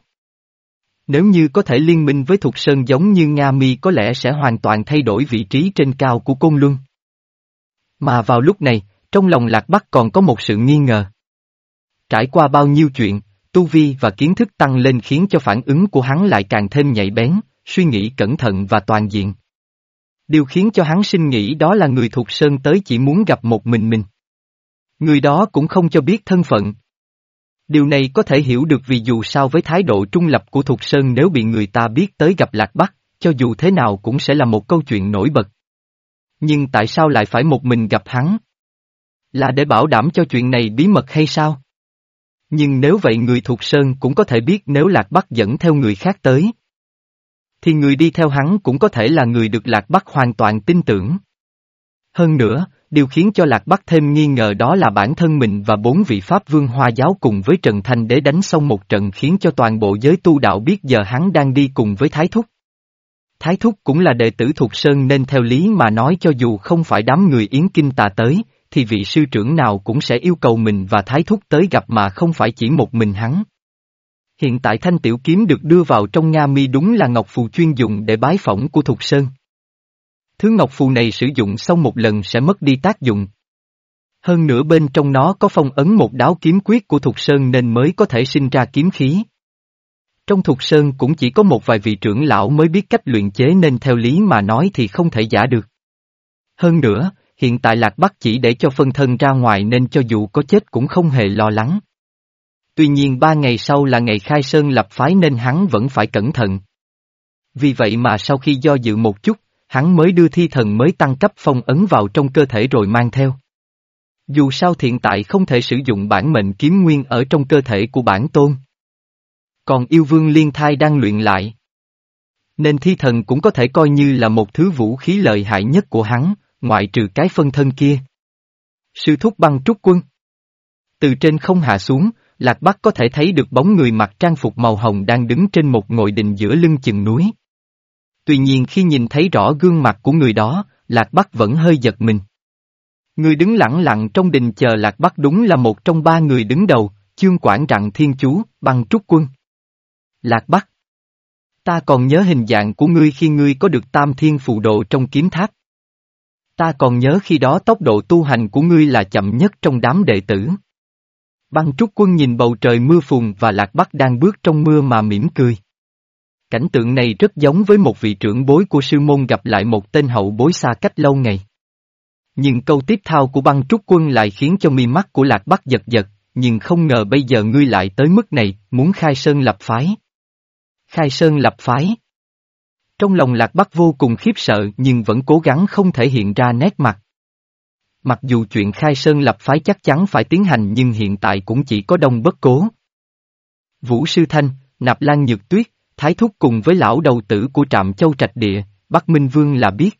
Nếu như có thể liên minh với Thục Sơn giống như Nga Mi có lẽ sẽ hoàn toàn thay đổi vị trí trên cao của Côn Luân. Mà vào lúc này, trong lòng Lạc Bắc còn có một sự nghi ngờ. Trải qua bao nhiêu chuyện, tu vi và kiến thức tăng lên khiến cho phản ứng của hắn lại càng thêm nhạy bén, suy nghĩ cẩn thận và toàn diện. Điều khiến cho hắn sinh nghĩ đó là người thuộc Sơn tới chỉ muốn gặp một mình mình. Người đó cũng không cho biết thân phận. Điều này có thể hiểu được vì dù sao với thái độ trung lập của Thục Sơn nếu bị người ta biết tới gặp Lạc Bắc, cho dù thế nào cũng sẽ là một câu chuyện nổi bật. Nhưng tại sao lại phải một mình gặp hắn? Là để bảo đảm cho chuyện này bí mật hay sao? Nhưng nếu vậy người Thục Sơn cũng có thể biết nếu Lạc Bắc dẫn theo người khác tới. Thì người đi theo hắn cũng có thể là người được Lạc Bắc hoàn toàn tin tưởng. Hơn nữa, điều khiến cho Lạc Bắc thêm nghi ngờ đó là bản thân mình và bốn vị Pháp Vương Hoa Giáo cùng với Trần Thanh Đế đánh xong một trận khiến cho toàn bộ giới tu đạo biết giờ hắn đang đi cùng với Thái Thúc. Thái Thúc cũng là đệ tử thuộc Sơn nên theo lý mà nói cho dù không phải đám người Yến Kinh tà tới, thì vị sư trưởng nào cũng sẽ yêu cầu mình và Thái Thúc tới gặp mà không phải chỉ một mình hắn. Hiện tại thanh tiểu kiếm được đưa vào trong Nga mi đúng là ngọc phù chuyên dụng để bái phỏng của Thục Sơn. Thứ ngọc phù này sử dụng xong một lần sẽ mất đi tác dụng. Hơn nữa bên trong nó có phong ấn một đáo kiếm quyết của Thục Sơn nên mới có thể sinh ra kiếm khí. Trong Thục Sơn cũng chỉ có một vài vị trưởng lão mới biết cách luyện chế nên theo lý mà nói thì không thể giả được. Hơn nữa, hiện tại Lạc Bắc chỉ để cho phân thân ra ngoài nên cho dù có chết cũng không hề lo lắng. Tuy nhiên ba ngày sau là ngày khai sơn lập phái nên hắn vẫn phải cẩn thận. Vì vậy mà sau khi do dự một chút, hắn mới đưa thi thần mới tăng cấp phong ấn vào trong cơ thể rồi mang theo. Dù sao hiện tại không thể sử dụng bản mệnh kiếm nguyên ở trong cơ thể của bản tôn. Còn yêu vương liên thai đang luyện lại. Nên thi thần cũng có thể coi như là một thứ vũ khí lợi hại nhất của hắn, ngoại trừ cái phân thân kia. Sư thúc băng trúc quân. Từ trên không hạ xuống, Lạc Bắc có thể thấy được bóng người mặc trang phục màu hồng đang đứng trên một ngồi đình giữa lưng chừng núi. Tuy nhiên khi nhìn thấy rõ gương mặt của người đó, Lạc Bắc vẫn hơi giật mình. Người đứng lặng lặng trong đình chờ Lạc Bắc đúng là một trong ba người đứng đầu, chương quản rặng thiên chú, băng trúc quân. Lạc Bắc. Ta còn nhớ hình dạng của ngươi khi ngươi có được tam thiên phù độ trong kiếm tháp. Ta còn nhớ khi đó tốc độ tu hành của ngươi là chậm nhất trong đám đệ tử. Băng trúc quân nhìn bầu trời mưa phùn và lạc bắc đang bước trong mưa mà mỉm cười. Cảnh tượng này rất giống với một vị trưởng bối của sư môn gặp lại một tên hậu bối xa cách lâu ngày. Nhưng câu tiếp thao của băng trúc quân lại khiến cho mi mắt của lạc bắc giật giật, nhưng không ngờ bây giờ ngươi lại tới mức này, muốn khai sơn lập phái. Khai sơn lập phái. Trong lòng lạc bắc vô cùng khiếp sợ nhưng vẫn cố gắng không thể hiện ra nét mặt. Mặc dù chuyện khai sơn lập phái chắc chắn phải tiến hành nhưng hiện tại cũng chỉ có đông bất cố. Vũ Sư Thanh, Nạp Lan Nhược Tuyết, Thái Thúc cùng với lão đầu tử của trạm châu trạch địa, Bắc Minh Vương là biết.